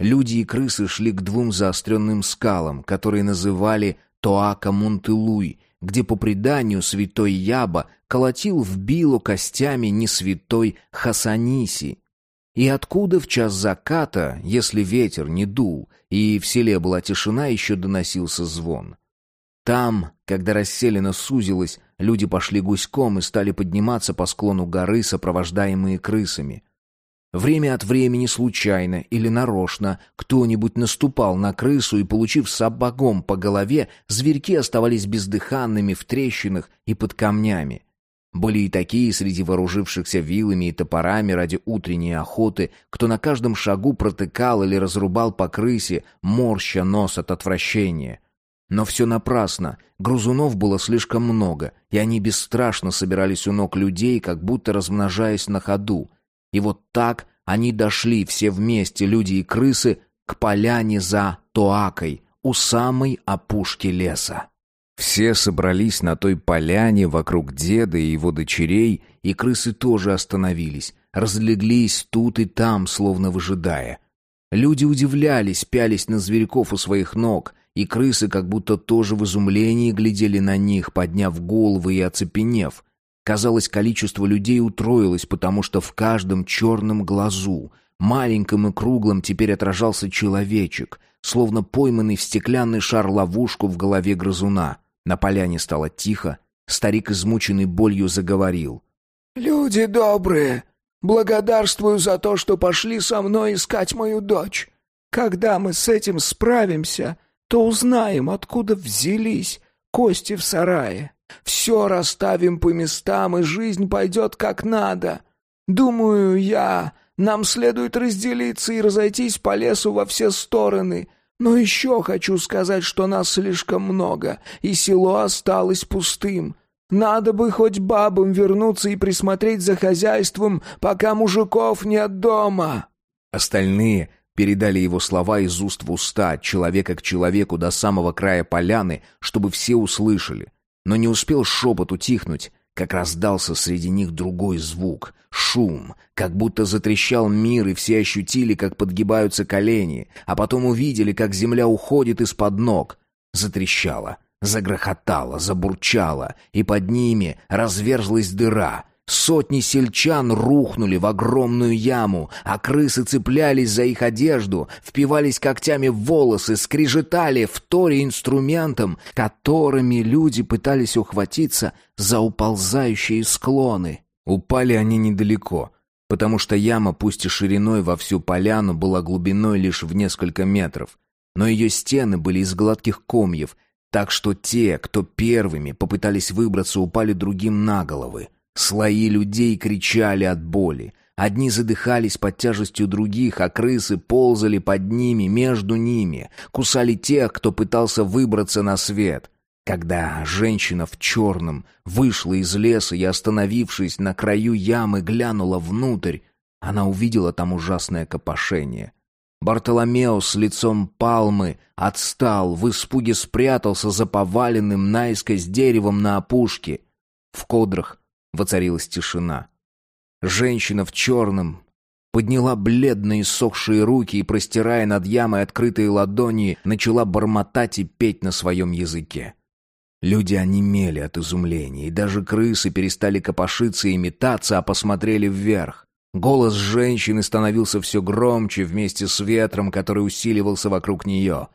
Люди и крысы шли к двум заостренным скалам, которые называли Тоака Мунтылуй, где по преданию святой Яба колотил в било костями не святой Хасаниси, и откуда в час заката, если ветер не дул, и в селе была тишина, еще доносился звон? Там, когда расселена сузилась, люди пошли гуськом и стали подниматься по склону горы, сопровождаемые крысами. Время от времени случайно или нарочно кто-нибудь наступал на крысу и, получив сапогом по голове, зверьки оставались бездыханными в трещинах и под камнями. Были и такие среди вооружившихся вилами и топорами ради утренней охоты, кто на каждом шагу протыкал или разрубал по крысе, морща нос от отвращения. Но все напрасно, грузунов было слишком много, и они бесстрашно собирались у ног людей, как будто размножаясь на ходу — и вот так они дошли все вместе, люди и крысы, к поляне за Тоакой, у самой опушки леса. Все собрались на той поляне вокруг деда и его дочерей, и крысы тоже остановились, разлеглись тут и там, словно выжидая. Люди удивлялись, пялись на зверьков у своих ног, и крысы как будто тоже в изумлении глядели на них, подняв головы и оцепенев. Казалось, количество людей утроилось, потому что в каждом черном глазу, маленьком и круглом, теперь отражался человечек, словно пойманный в стеклянный шар ловушку в голове грызуна. На поляне стало тихо, старик, измученный болью, заговорил. «Люди добрые, благодарствую за то, что пошли со мной искать мою дочь. Когда мы с этим справимся, то узнаем, откуда взялись кости в сарае». Все расставим по местам, и жизнь пойдет как надо. Думаю я, нам следует разделиться и разойтись по лесу во все стороны. Но еще хочу сказать, что нас слишком много, и село осталось пустым. Надо бы хоть бабам вернуться и присмотреть за хозяйством, пока мужиков нет дома». Остальные передали его слова из уст в уста, от человека к человеку до самого края поляны, чтобы все услышали. Но не успел шепот утихнуть, как раздался среди них другой звук, шум, как будто затрещал мир, и все ощутили, как подгибаются колени, а потом увидели, как земля уходит из-под ног. Затрещала, загрохотала, забурчала, и под ними разверзлась дыра, Сотни сельчан рухнули в огромную яму, а крысы цеплялись за их одежду, впивались когтями в волосы, скрежетали в торе инструментом, которыми люди пытались ухватиться за уползающие склоны. Упали они недалеко, потому что яма, пусть и шириной во всю поляну, была глубиной лишь в несколько метров. Но ее стены были из гладких комьев, так что те, кто первыми попытались выбраться, упали другим на головы. Слои людей кричали от боли. Одни задыхались под тяжестью других, а крысы ползали под ними, между ними, кусали тех, кто пытался выбраться на свет. Когда женщина в черном вышла из леса и, остановившись на краю ямы, глянула внутрь, она увидела там ужасное копошение. Бартоломео с лицом палмы отстал, в испуге спрятался за поваленным наискось деревом на опушке. В кодрах Воцарилась тишина. Женщина в черном подняла бледные сохшие руки и, простирая над ямой открытые ладони, начала бормотать и петь на своем языке. Люди онемели от изумления, и даже крысы перестали копошиться и метаться, а посмотрели вверх. Голос женщины становился все громче вместе с ветром, который усиливался вокруг нее.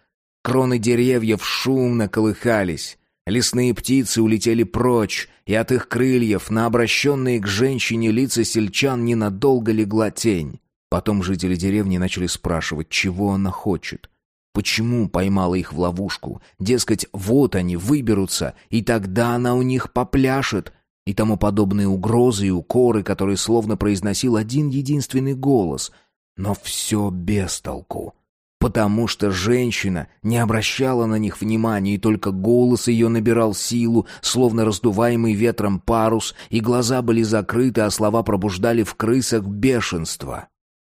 Кроны деревьев шумно колыхались. Лесные птицы улетели прочь, и от их крыльев на обращенные к женщине лица сельчан ненадолго легла тень. Потом жители деревни начали спрашивать, чего она хочет. Почему поймала их в ловушку? Дескать, вот они выберутся, и тогда она у них попляшет. И тому подобные угрозы и укоры, которые словно произносил один единственный голос. Но все без толку потому что женщина не обращала на них внимания, и только голос ее набирал силу, словно раздуваемый ветром парус, и глаза были закрыты, а слова пробуждали в крысах бешенство.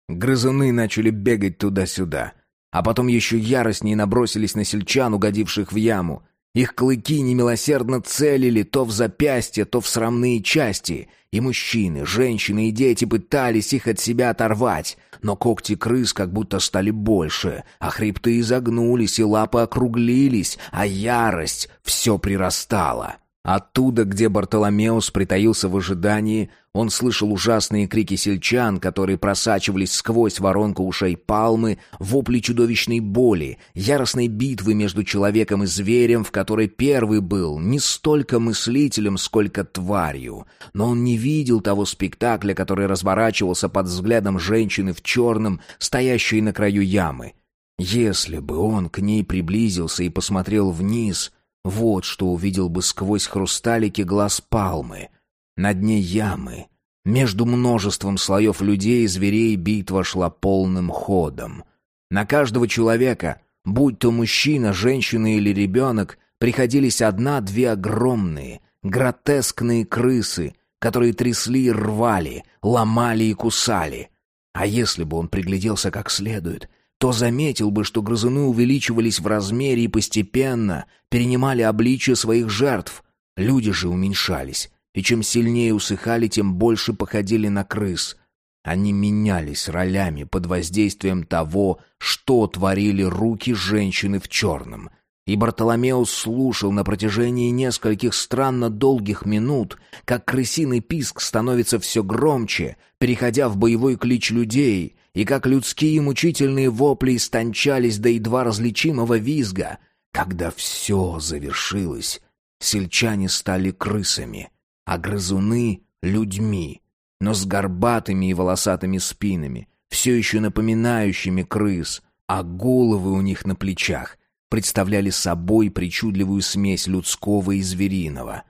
Грызуны начали бегать туда-сюда, а потом еще яростнее набросились на сельчан, угодивших в яму. Их клыки немилосердно целили то в запястье, то в срамные части, и мужчины, женщины и дети пытались их от себя оторвать, но когти крыс как будто стали больше, а хребты изогнулись и лапы округлились, а ярость все прирастала. Оттуда, где Бартоломеус притаился в ожидании, Он слышал ужасные крики сельчан, которые просачивались сквозь воронку ушей палмы, вопли чудовищной боли, яростной битвы между человеком и зверем, в которой первый был не столько мыслителем, сколько тварью. Но он не видел того спектакля, который разворачивался под взглядом женщины в черном, стоящей на краю ямы. Если бы он к ней приблизился и посмотрел вниз, вот что увидел бы сквозь хрусталики глаз палмы — на дне ямы, между множеством слоев людей и зверей битва шла полным ходом. На каждого человека, будь то мужчина, женщина или ребенок, приходились одна-две огромные, гротескные крысы, которые трясли и рвали, ломали и кусали. А если бы он пригляделся как следует, то заметил бы, что грызуны увеличивались в размере и постепенно перенимали обличие своих жертв. Люди же уменьшались, и чем сильнее усыхали, тем больше походили на крыс. Они менялись ролями под воздействием того, что творили руки женщины в черном. И Бартоломеус слушал на протяжении нескольких странно долгих минут, как крысиный писк становится все громче, переходя в боевой клич людей, и как людские мучительные вопли истончались до едва различимого визга. Когда все завершилось, сельчане стали крысами — а грызуны — людьми, но с горбатыми и волосатыми спинами, все еще напоминающими крыс, а головы у них на плечах представляли собой причудливую смесь людского и звериного.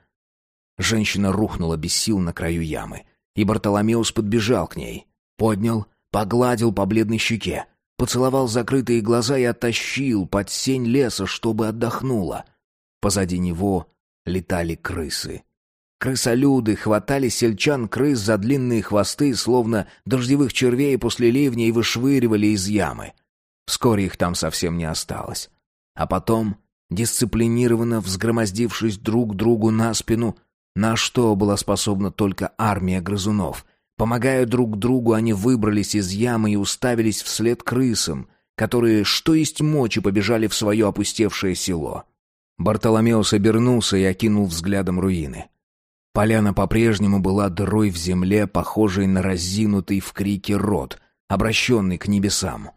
Женщина рухнула без сил на краю ямы, и Бартоломеус подбежал к ней, поднял, погладил по бледной щеке, поцеловал закрытые глаза и оттащил под сень леса, чтобы отдохнула. Позади него летали крысы. Крысолюды хватали сельчан-крыс за длинные хвосты, словно дождевых червей после ливня, и вышвыривали из ямы. Вскоре их там совсем не осталось. А потом, дисциплинированно взгромоздившись друг другу на спину, на что была способна только армия грызунов, помогая друг другу, они выбрались из ямы и уставились вслед крысам, которые, что есть мочи, побежали в свое опустевшее село. Бартоломеус обернулся и окинул взглядом руины. Поляна по-прежнему была дырой в земле, похожей на разинутый в крике рот, обращенный к небесам.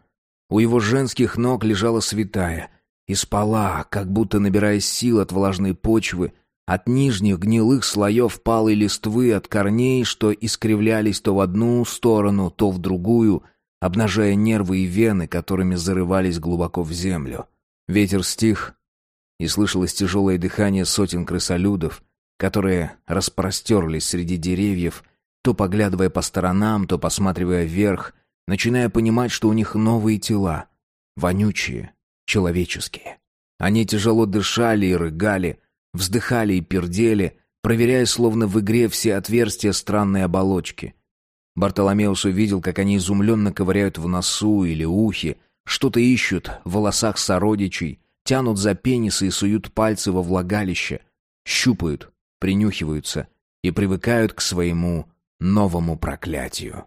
У его женских ног лежала святая и спала, как будто набираясь сил от влажной почвы, от нижних гнилых слоев палой листвы, от корней, что искривлялись то в одну сторону, то в другую, обнажая нервы и вены, которыми зарывались глубоко в землю. Ветер стих, и слышалось тяжелое дыхание сотен крысолюдов — которые распростерлись среди деревьев, то поглядывая по сторонам, то посматривая вверх, начиная понимать, что у них новые тела, вонючие, человеческие. Они тяжело дышали и рыгали, вздыхали и пердели, проверяя словно в игре все отверстия странной оболочки. Бартоломеус увидел, как они изумленно ковыряют в носу или ухе, что-то ищут в волосах сородичей, тянут за пенисы и суют пальцы во влагалище, щупают, принюхиваются и привыкают к своему новому проклятию.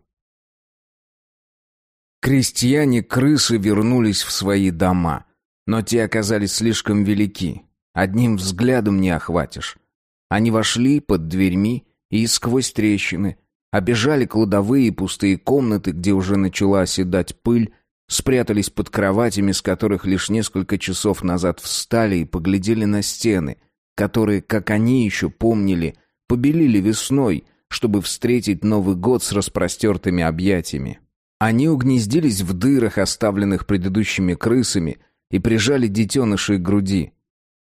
Крестьяне-крысы вернулись в свои дома, но те оказались слишком велики. Одним взглядом не охватишь. Они вошли под дверьми и сквозь трещины, обежали кладовые и пустые комнаты, где уже начала оседать пыль, спрятались под кроватями, с которых лишь несколько часов назад встали и поглядели на стены, которые, как они еще помнили, побелили весной, чтобы встретить Новый год с распростертыми объятиями. Они угнездились в дырах, оставленных предыдущими крысами, и прижали детенышей к груди.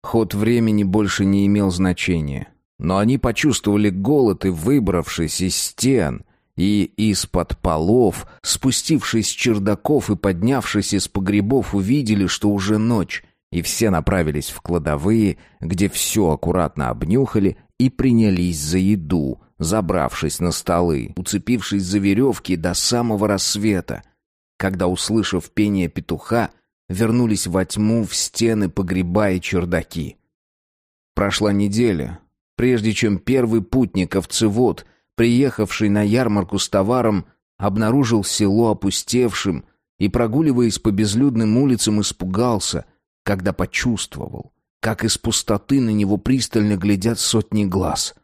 Ход времени больше не имел значения. Но они почувствовали голод и, выбравшись из стен и из-под полов, спустившись с чердаков и поднявшись из погребов, увидели, что уже ночь, и все направились в кладовые, где все аккуратно обнюхали и принялись за еду, забравшись на столы, уцепившись за веревки до самого рассвета. Когда, услышав пение петуха, вернулись во тьму в стены погреба и чердаки. Прошла неделя, прежде чем первый путник-овцевод, приехавший на ярмарку с товаром, обнаружил село опустевшим и, прогуливаясь по безлюдным улицам, испугался — когда почувствовал, как из пустоты на него пристально глядят сотни глаз.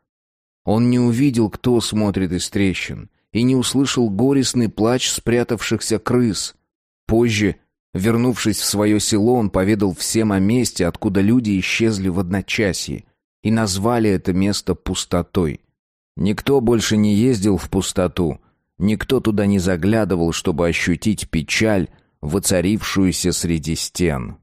Он не увидел, кто смотрит из трещин, и не услышал горестный плач спрятавшихся крыс. Позже, вернувшись в свое село, он поведал всем о месте, откуда люди исчезли в одночасье, и назвали это место пустотой. Никто больше не ездил в пустоту, никто туда не заглядывал, чтобы ощутить печаль, воцарившуюся среди стен.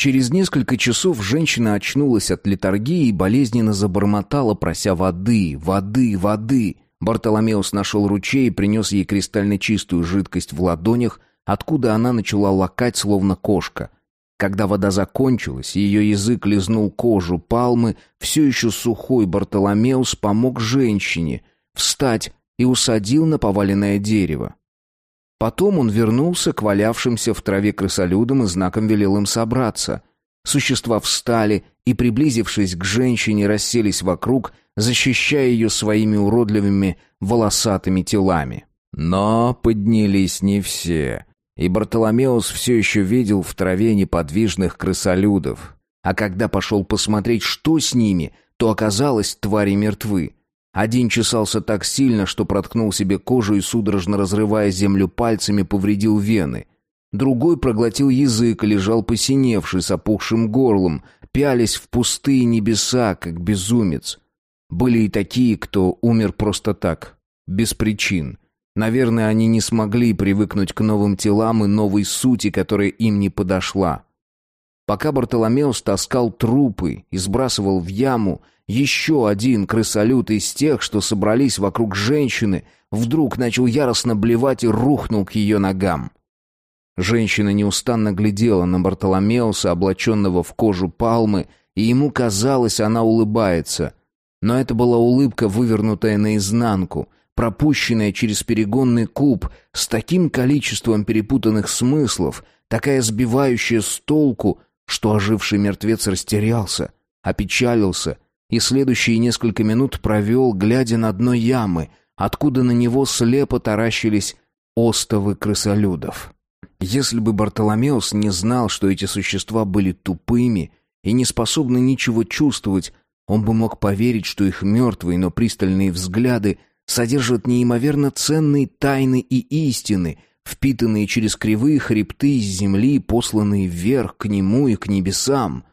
Через несколько часов женщина очнулась от летаргии и болезненно забормотала, прося воды, воды, воды. Бартоломеус нашел ручей и принес ей кристально чистую жидкость в ладонях, откуда она начала лакать, словно кошка. Когда вода закончилась, ее язык лизнул кожу палмы, все еще сухой Бартоломеус помог женщине встать и усадил на поваленное дерево. Потом он вернулся к валявшимся в траве крысолюдам и знаком велел им собраться. Существа встали и, приблизившись к женщине, расселись вокруг, защищая ее своими уродливыми волосатыми телами. Но поднялись не все, и Бартоломеус все еще видел в траве неподвижных крысолюдов. А когда пошел посмотреть, что с ними, то оказалось, твари мертвы. Один чесался так сильно, что проткнул себе кожу и, судорожно разрывая землю пальцами, повредил вены. Другой проглотил язык и лежал посиневший с опухшим горлом, пялись в пустые небеса, как безумец. Были и такие, кто умер просто так, без причин. Наверное, они не смогли привыкнуть к новым телам и новой сути, которая им не подошла. Пока Бартоломеус таскал трупы и сбрасывал в яму, еще один крысолют из тех, что собрались вокруг женщины, вдруг начал яростно блевать и рухнул к ее ногам. Женщина неустанно глядела на Бартоломеуса, облаченного в кожу палмы, и ему казалось, она улыбается. Но это была улыбка, вывернутая наизнанку, пропущенная через перегонный куб, с таким количеством перепутанных смыслов, такая сбивающая с толку, что оживший мертвец растерялся, опечалился — и следующие несколько минут провел, глядя на дно ямы, откуда на него слепо таращились остовы крысолюдов. Если бы Бартоломеус не знал, что эти существа были тупыми и не способны ничего чувствовать, он бы мог поверить, что их мертвые, но пристальные взгляды содержат неимоверно ценные тайны и истины, впитанные через кривые хребты из земли, посланные вверх к нему и к небесам.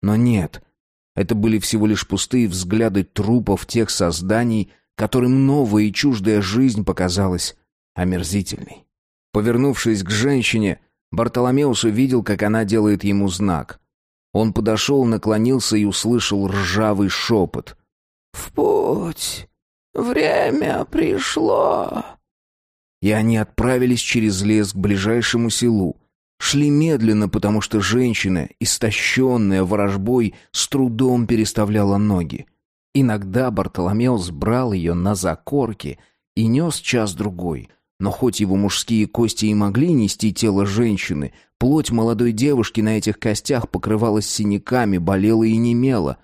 Но нет — это были всего лишь пустые взгляды трупов тех созданий, которым новая и чуждая жизнь показалась омерзительной. Повернувшись к женщине, Бартоломеус увидел, как она делает ему знак. Он подошел, наклонился и услышал ржавый шепот. «В путь! Время пришло!» И они отправились через лес к ближайшему селу, Шли медленно, потому что женщина, истощенная ворожбой, с трудом переставляла ноги. Иногда Бартоломеус брал ее на закорки и нес час-другой. Но хоть его мужские кости и могли нести тело женщины, плоть молодой девушки на этих костях покрывалась синяками, болела и немела.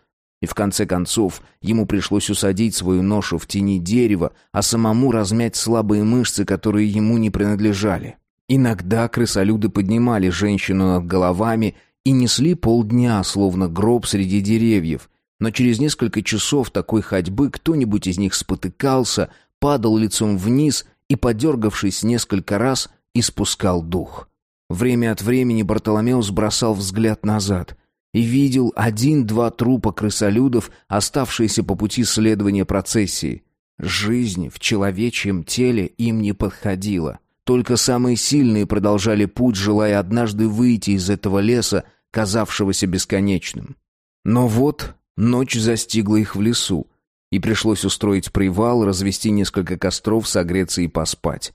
И в конце концов ему пришлось усадить свою ношу в тени дерева, а самому размять слабые мышцы, которые ему не принадлежали. Иногда крысолюды поднимали женщину над головами и несли полдня, словно гроб среди деревьев. Но через несколько часов такой ходьбы кто-нибудь из них спотыкался, падал лицом вниз и, подергавшись несколько раз, испускал дух. Время от времени Бартоломеус бросал взгляд назад и видел один-два трупа крысолюдов, оставшиеся по пути следования процессии. Жизнь в человечьем теле им не подходила. Только самые сильные продолжали путь, желая однажды выйти из этого леса, казавшегося бесконечным. Но вот ночь застигла их в лесу, и пришлось устроить привал, развести несколько костров, согреться и поспать.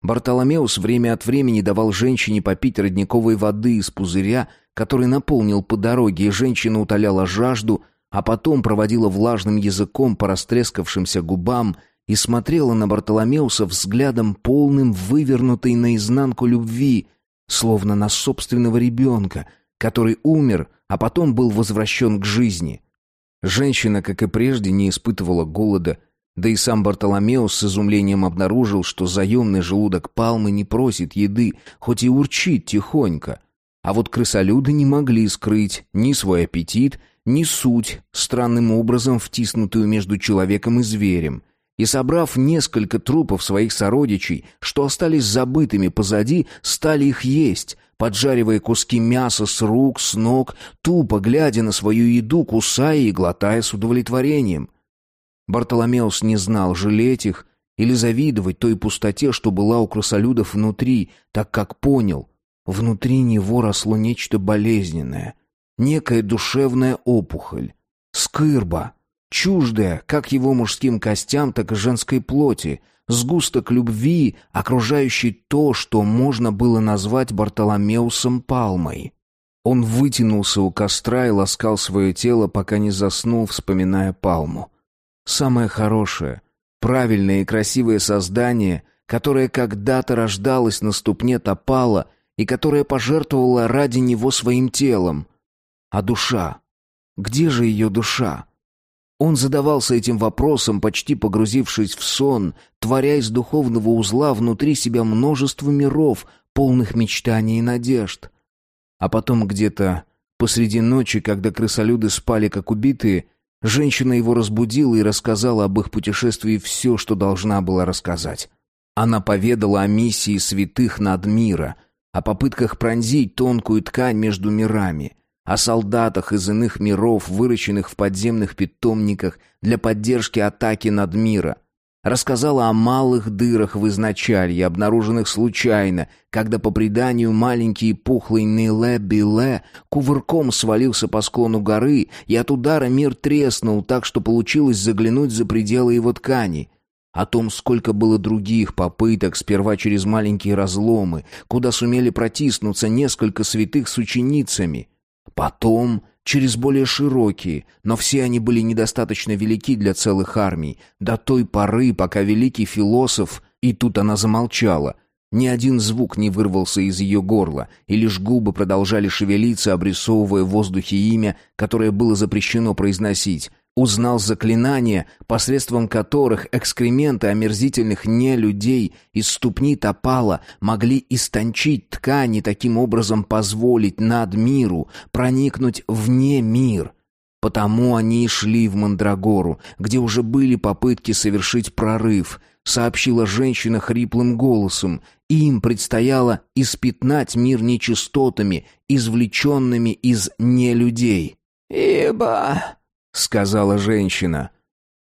Бартоломеус время от времени давал женщине попить родниковой воды из пузыря, который наполнил по дороге, и женщина утоляла жажду, а потом проводила влажным языком по растрескавшимся губам и смотрела на Бартоломеуса взглядом полным вывернутой наизнанку любви, словно на собственного ребенка, который умер, а потом был возвращен к жизни. Женщина, как и прежде, не испытывала голода, да и сам Бартоломеус с изумлением обнаружил, что заемный желудок палмы не просит еды, хоть и урчит тихонько. А вот крысолюды не могли скрыть ни свой аппетит, не суть, странным образом втиснутую между человеком и зверем. И собрав несколько трупов своих сородичей, что остались забытыми позади, стали их есть, поджаривая куски мяса с рук, с ног, тупо глядя на свою еду, кусая и глотая с удовлетворением. Бартоломеус не знал, жалеть их или завидовать той пустоте, что была у красолюдов внутри, так как понял, внутри него росло нечто болезненное, некая душевная опухоль, скырба, чуждая как его мужским костям, так и женской плоти, сгусток любви, окружающий то, что можно было назвать Бартоломеусом Палмой. Он вытянулся у костра и ласкал свое тело, пока не заснул, вспоминая Палму. Самое хорошее, правильное и красивое создание, которое когда-то рождалось на ступне Топала и которое пожертвовало ради него своим телом. А душа? Где же ее душа? Он задавался этим вопросом, почти погрузившись в сон, творя из духовного узла внутри себя множество миров, полных мечтаний и надежд. А потом где-то посреди ночи, когда крысолюды спали как убитые, женщина его разбудила и рассказала об их путешествии все, что должна была рассказать. Она поведала о миссии святых над мира, о попытках пронзить тонкую ткань между мирами — о солдатах из иных миров, выращенных в подземных питомниках для поддержки атаки над мира. Рассказала о малых дырах в изначалье, обнаруженных случайно, когда по преданию маленький пухлый Ниле Биле кувырком свалился по склону горы, и от удара мир треснул так, что получилось заглянуть за пределы его ткани — о том, сколько было других попыток, сперва через маленькие разломы, куда сумели протиснуться несколько святых с ученицами, Потом через более широкие, но все они были недостаточно велики для целых армий, до той поры, пока великий философ, и тут она замолчала, ни один звук не вырвался из ее горла, и лишь губы продолжали шевелиться, обрисовывая в воздухе имя, которое было запрещено произносить, узнал заклинания, посредством которых экскременты омерзительных нелюдей из ступни топала могли истончить ткани, таким образом позволить над миру проникнуть вне мир. Потому они и шли в Мандрагору, где уже были попытки совершить прорыв, сообщила женщина хриплым голосом. Им предстояло испятнать мир нечистотами, извлеченными из нелюдей. «Ибо...» сказала женщина.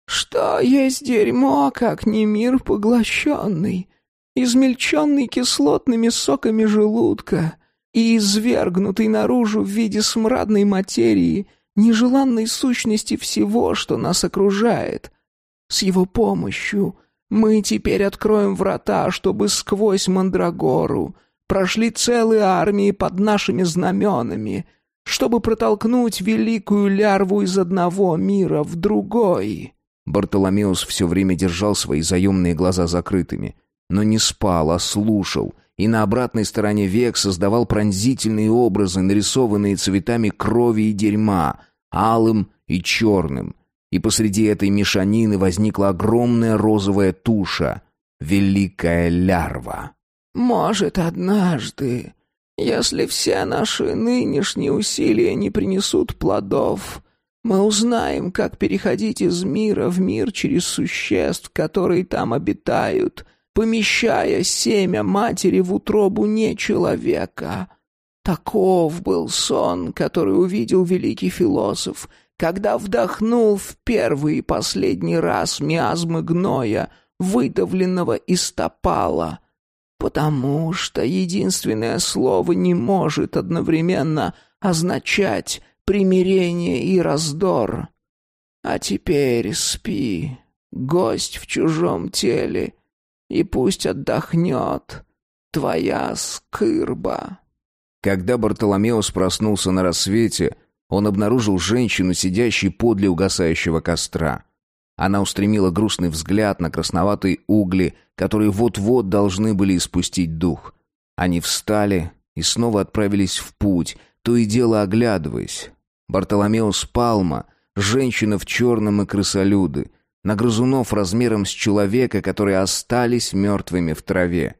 «Что есть дерьмо, как не мир поглощенный, измельченный кислотными соками желудка и извергнутый наружу в виде смрадной материи, нежеланной сущности всего, что нас окружает. С его помощью мы теперь откроем врата, чтобы сквозь Мандрагору прошли целые армии под нашими знаменами» чтобы протолкнуть великую лярву из одного мира в другой». Бартоломеус все время держал свои заемные глаза закрытыми, но не спал, а слушал, и на обратной стороне век создавал пронзительные образы, нарисованные цветами крови и дерьма, алым и черным. И посреди этой мешанины возникла огромная розовая туша — великая лярва. «Может, однажды если все наши нынешние усилия не принесут плодов, мы узнаем, как переходить из мира в мир через существ, которые там обитают, помещая семя матери в утробу не человека. Таков был сон, который увидел великий философ, когда вдохнул в первый и последний раз миазмы гноя, выдавленного из топала — потому что единственное слово не может одновременно означать примирение и раздор. А теперь спи, гость в чужом теле, и пусть отдохнет твоя скырба». Когда Бартоломеус проснулся на рассвете, он обнаружил женщину, сидящей подле угасающего костра. Она устремила грустный взгляд на красноватые угли, которые вот-вот должны были испустить дух. Они встали и снова отправились в путь, то и дело оглядываясь. Бартоломеус Палма, женщина в черном и крысолюды, на грызунов размером с человека, которые остались мертвыми в траве.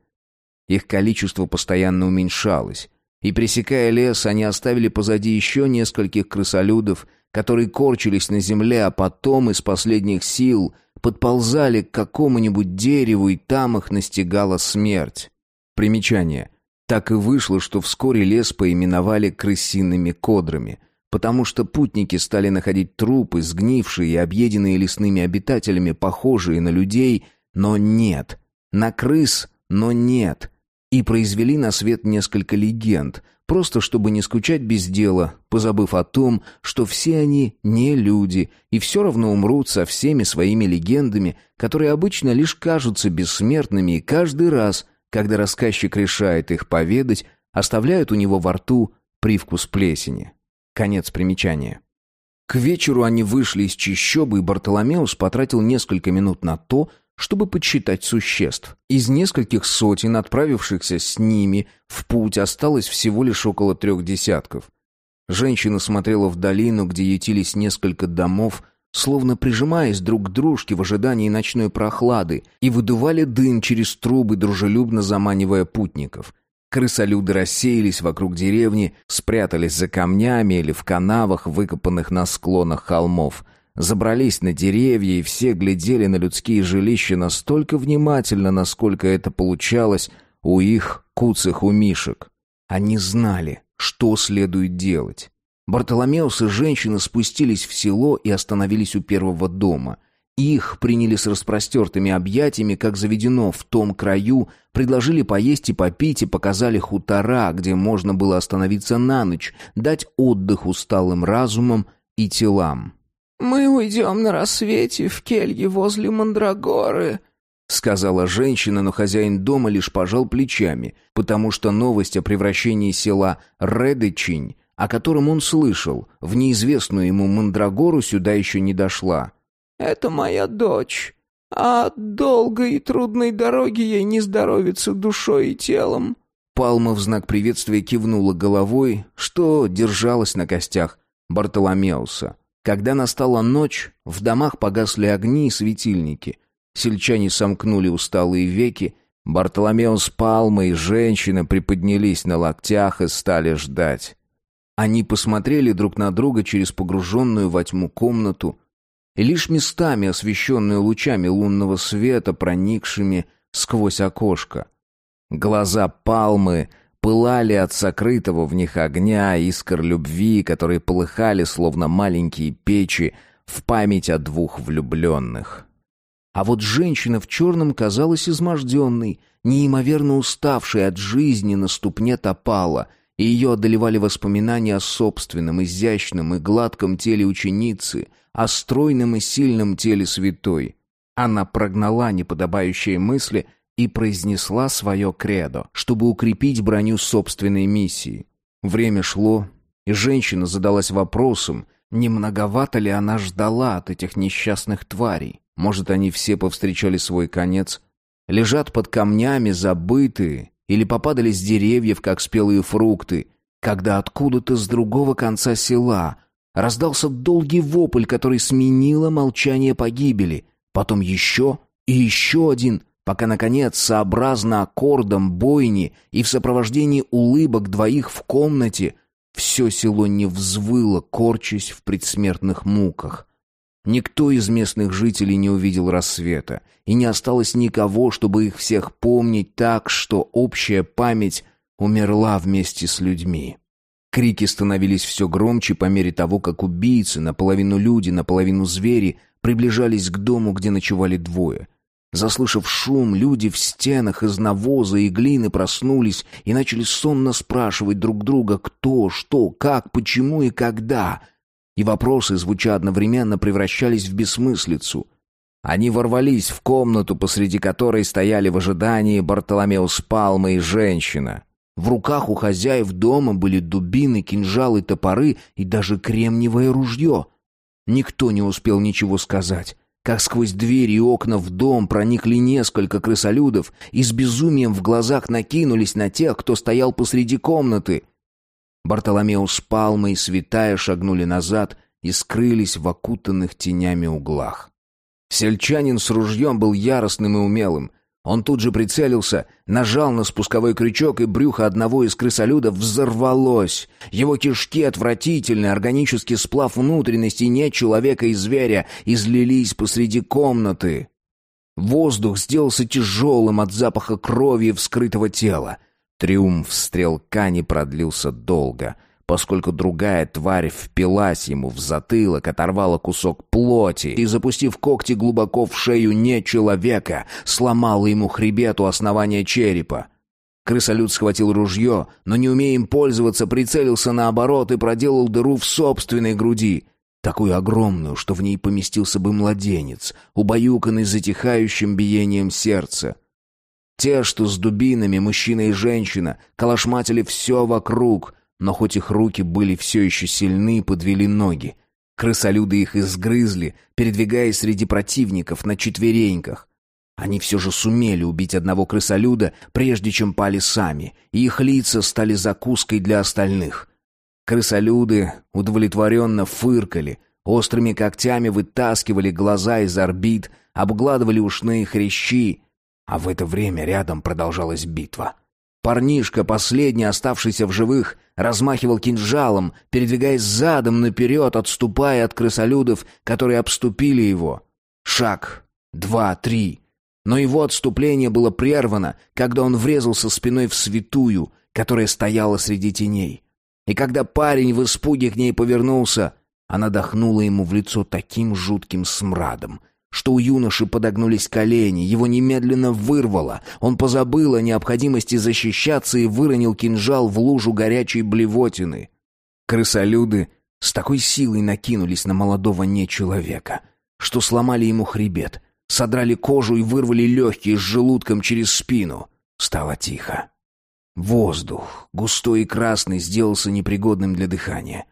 Их количество постоянно уменьшалось, и, пресекая лес, они оставили позади еще нескольких крысолюдов, которые корчились на земле, а потом из последних сил подползали к какому-нибудь дереву, и там их настигала смерть. Примечание. Так и вышло, что вскоре лес поименовали крысиными кодрами, потому что путники стали находить трупы, сгнившие и объеденные лесными обитателями, похожие на людей, но нет. На крыс, но нет. И произвели на свет несколько легенд, просто чтобы не скучать без дела, позабыв о том, что все они не люди и все равно умрут со всеми своими легендами, которые обычно лишь кажутся бессмертными и каждый раз – когда рассказчик решает их поведать, оставляют у него во рту привкус плесени. Конец примечания. К вечеру они вышли из чищобы, и Бартоломеус потратил несколько минут на то, чтобы подсчитать существ. Из нескольких сотен, отправившихся с ними, в путь осталось всего лишь около трех десятков. Женщина смотрела в долину, где ютились несколько домов, словно прижимаясь друг к дружке в ожидании ночной прохлады, и выдували дым через трубы, дружелюбно заманивая путников. Крысолюды рассеялись вокруг деревни, спрятались за камнями или в канавах, выкопанных на склонах холмов. Забрались на деревья, и все глядели на людские жилища настолько внимательно, насколько это получалось у их куцых умишек. Они знали, что следует делать. Бартоломеус и женщина спустились в село и остановились у первого дома. Их приняли с распростертыми объятиями, как заведено в том краю, предложили поесть и попить и показали хутора, где можно было остановиться на ночь, дать отдых усталым разумам и телам. «Мы уйдем на рассвете в келье возле Мандрагоры», — сказала женщина, но хозяин дома лишь пожал плечами, потому что новость о превращении села Редычинь о котором он слышал, в неизвестную ему Мандрагору сюда еще не дошла. «Это моя дочь, а от долгой и трудной дороги ей не здоровится душой и телом». Палма в знак приветствия кивнула головой, что держалась на костях Бартоломеуса. Когда настала ночь, в домах погасли огни и светильники. Сельчане сомкнули усталые веки, Бартоломеус Палма и женщина приподнялись на локтях и стали ждать. Они посмотрели друг на друга через погруженную во тьму комнату, и лишь местами, освещенную лучами лунного света, проникшими сквозь окошко. Глаза палмы пылали от сокрытого в них огня, искр любви, которые полыхали, словно маленькие печи, в память о двух влюбленных. А вот женщина в черном казалась изможденной, неимоверно уставшей от жизни на ступне топала — и ее одолевали воспоминания о собственном, изящном и гладком теле ученицы, о стройном и сильном теле святой. Она прогнала неподобающие мысли и произнесла свое кредо, чтобы укрепить броню собственной миссии. Время шло, и женщина задалась вопросом, не многовато ли она ждала от этих несчастных тварей. Может, они все повстречали свой конец, лежат под камнями забытые, или попадали с деревьев, как спелые фрукты, когда откуда-то с другого конца села раздался долгий вопль, который сменило молчание погибели, потом еще и еще один, пока, наконец, сообразно аккордом бойни и в сопровождении улыбок двоих в комнате, все село не взвыло, корчась в предсмертных муках. Никто из местных жителей не увидел рассвета, и не осталось никого, чтобы их всех помнить так, что общая память умерла вместе с людьми. Крики становились все громче по мере того, как убийцы, наполовину люди, наполовину звери, приближались к дому, где ночевали двое. Заслышав шум, люди в стенах из навоза и глины проснулись и начали сонно спрашивать друг друга, кто, что, как, почему и когда — и вопросы, звуча одновременно, превращались в бессмыслицу. Они ворвались в комнату, посреди которой стояли в ожидании Бартоломеус Палма и женщина. В руках у хозяев дома были дубины, кинжалы, топоры и даже кремниевое ружье. Никто не успел ничего сказать. Как сквозь двери и окна в дом проникли несколько крысолюдов и с безумием в глазах накинулись на тех, кто стоял посреди комнаты. Бартоломеус Палма и Святая шагнули назад и скрылись в окутанных тенями углах. Сельчанин с ружьем был яростным и умелым. Он тут же прицелился, нажал на спусковой крючок, и брюхо одного из крысолюдов взорвалось. Его кишки, отвратительный органический сплав внутренностей не человека и зверя, излились посреди комнаты. Воздух сделался тяжелым от запаха крови и вскрытого тела. Триумф стрелка не продлился долго — поскольку другая тварь впилась ему в затылок, оторвала кусок плоти и, запустив когти глубоко в шею не человека, сломала ему хребет у основания черепа. Крысолют схватил ружье, но, не умея им пользоваться, прицелился наоборот и проделал дыру в собственной груди, такую огромную, что в ней поместился бы младенец, убаюканный затихающим биением сердца. Те, что с дубинами, мужчина и женщина, калашматили все вокруг — но хоть их руки были все еще сильны, подвели ноги. Крысолюды их изгрызли, передвигаясь среди противников на четвереньках. Они все же сумели убить одного крысолюда, прежде чем пали сами, и их лица стали закуской для остальных. Крысолюды удовлетворенно фыркали, острыми когтями вытаскивали глаза из орбит, обгладывали ушные хрящи, а в это время рядом продолжалась битва. Парнишка, последний оставшийся в живых, размахивал кинжалом, передвигаясь задом наперед, отступая от крысолюдов, которые обступили его. Шаг, два, три. Но его отступление было прервано, когда он врезался спиной в святую, которая стояла среди теней. И когда парень в испуге к ней повернулся, она дохнула ему в лицо таким жутким смрадом — что у юноши подогнулись колени, его немедленно вырвало. Он позабыл о необходимости защищаться и выронил кинжал в лужу горячей блевотины. Крысолюды с такой силой накинулись на молодого нечеловека, что сломали ему хребет, содрали кожу и вырвали легкие с желудком через спину. Стало тихо. Воздух, густой и красный, сделался непригодным для дыхания.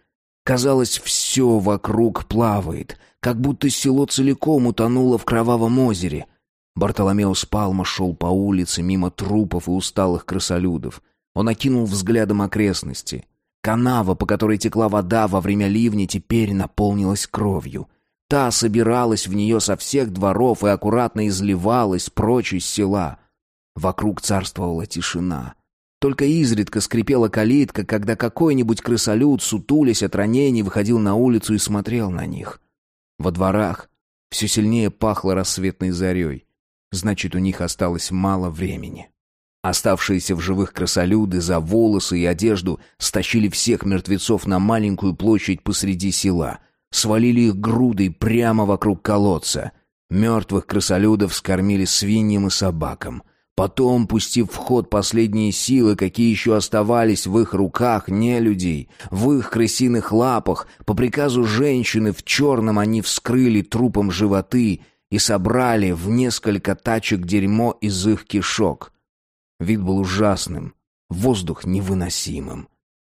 Казалось, все вокруг плавает — как будто село целиком утонуло в кровавом озере. Бартоломеус Палма шел по улице мимо трупов и усталых крысолюдов. Он окинул взглядом окрестности. Канава, по которой текла вода во время ливня, теперь наполнилась кровью. Та собиралась в нее со всех дворов и аккуратно изливалась прочь из села. Вокруг царствовала тишина. Только изредка скрипела калитка, когда какой-нибудь крысолют, сутулясь от ранений, выходил на улицу и смотрел на них. Во дворах все сильнее пахло рассветной зарей. Значит, у них осталось мало времени. Оставшиеся в живых красолюды за волосы и одежду стащили всех мертвецов на маленькую площадь посреди села. Свалили их грудой прямо вокруг колодца. Мертвых красолюдов скормили свиньям и собакам. Потом, пустив в ход последние силы, какие еще оставались в их руках, не людей, в их крысиных лапах, по приказу женщины в черном они вскрыли трупом животы и собрали в несколько тачек дерьмо из их кишок. Вид был ужасным, воздух невыносимым.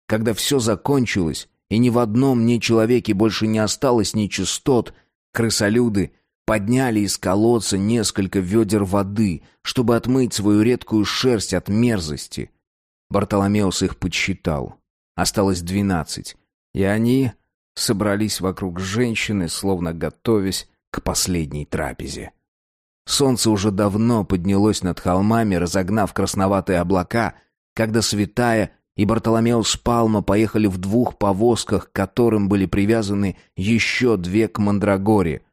Когда все закончилось, и ни в одном ни человеке больше не осталось ни частот, крысолюды Подняли из колодца несколько ведер воды, чтобы отмыть свою редкую шерсть от мерзости. Бартоломеус их подсчитал. Осталось двенадцать. И они собрались вокруг женщины, словно готовясь к последней трапезе. Солнце уже давно поднялось над холмами, разогнав красноватые облака, когда Святая и Бартоломеус Палма поехали в двух повозках, к которым были привязаны еще две к Мандрагоре —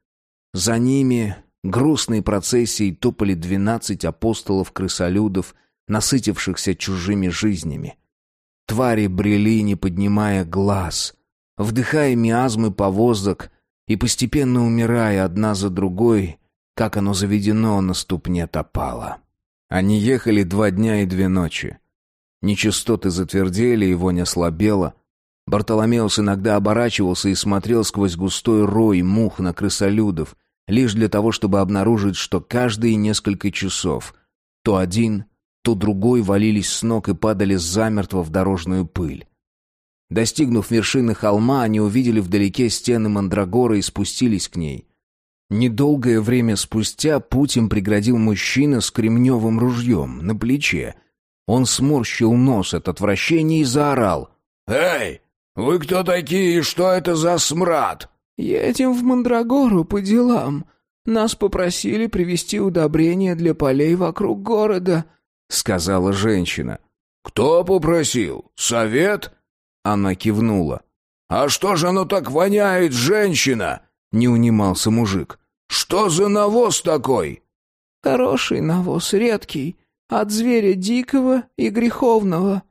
за ними грустной процессией топали двенадцать апостолов-крысолюдов, насытившихся чужими жизнями. Твари брели, не поднимая глаз, вдыхая миазмы повозок и постепенно умирая одна за другой, как оно заведено на ступне топала. Они ехали два дня и две ночи. Нечистоты затвердели, и вонь ослабела. Бартоломеус иногда оборачивался и смотрел сквозь густой рой мух на крысолюдов, лишь для того, чтобы обнаружить, что каждые несколько часов то один, то другой валились с ног и падали замертво в дорожную пыль. Достигнув вершины холма, они увидели вдалеке стены Мандрагоры и спустились к ней. Недолгое время спустя путь им преградил мужчина с кремневым ружьем на плече. Он сморщил нос от отвращения и заорал. «Эй, вы кто такие и что это за смрад?» «Едем в Мандрагору по делам. Нас попросили привезти удобрения для полей вокруг города», — сказала женщина. «Кто попросил? Совет?» Она кивнула. «А что же оно так воняет, женщина?» — не унимался мужик. «Что за навоз такой?» «Хороший навоз, редкий, от зверя дикого и греховного».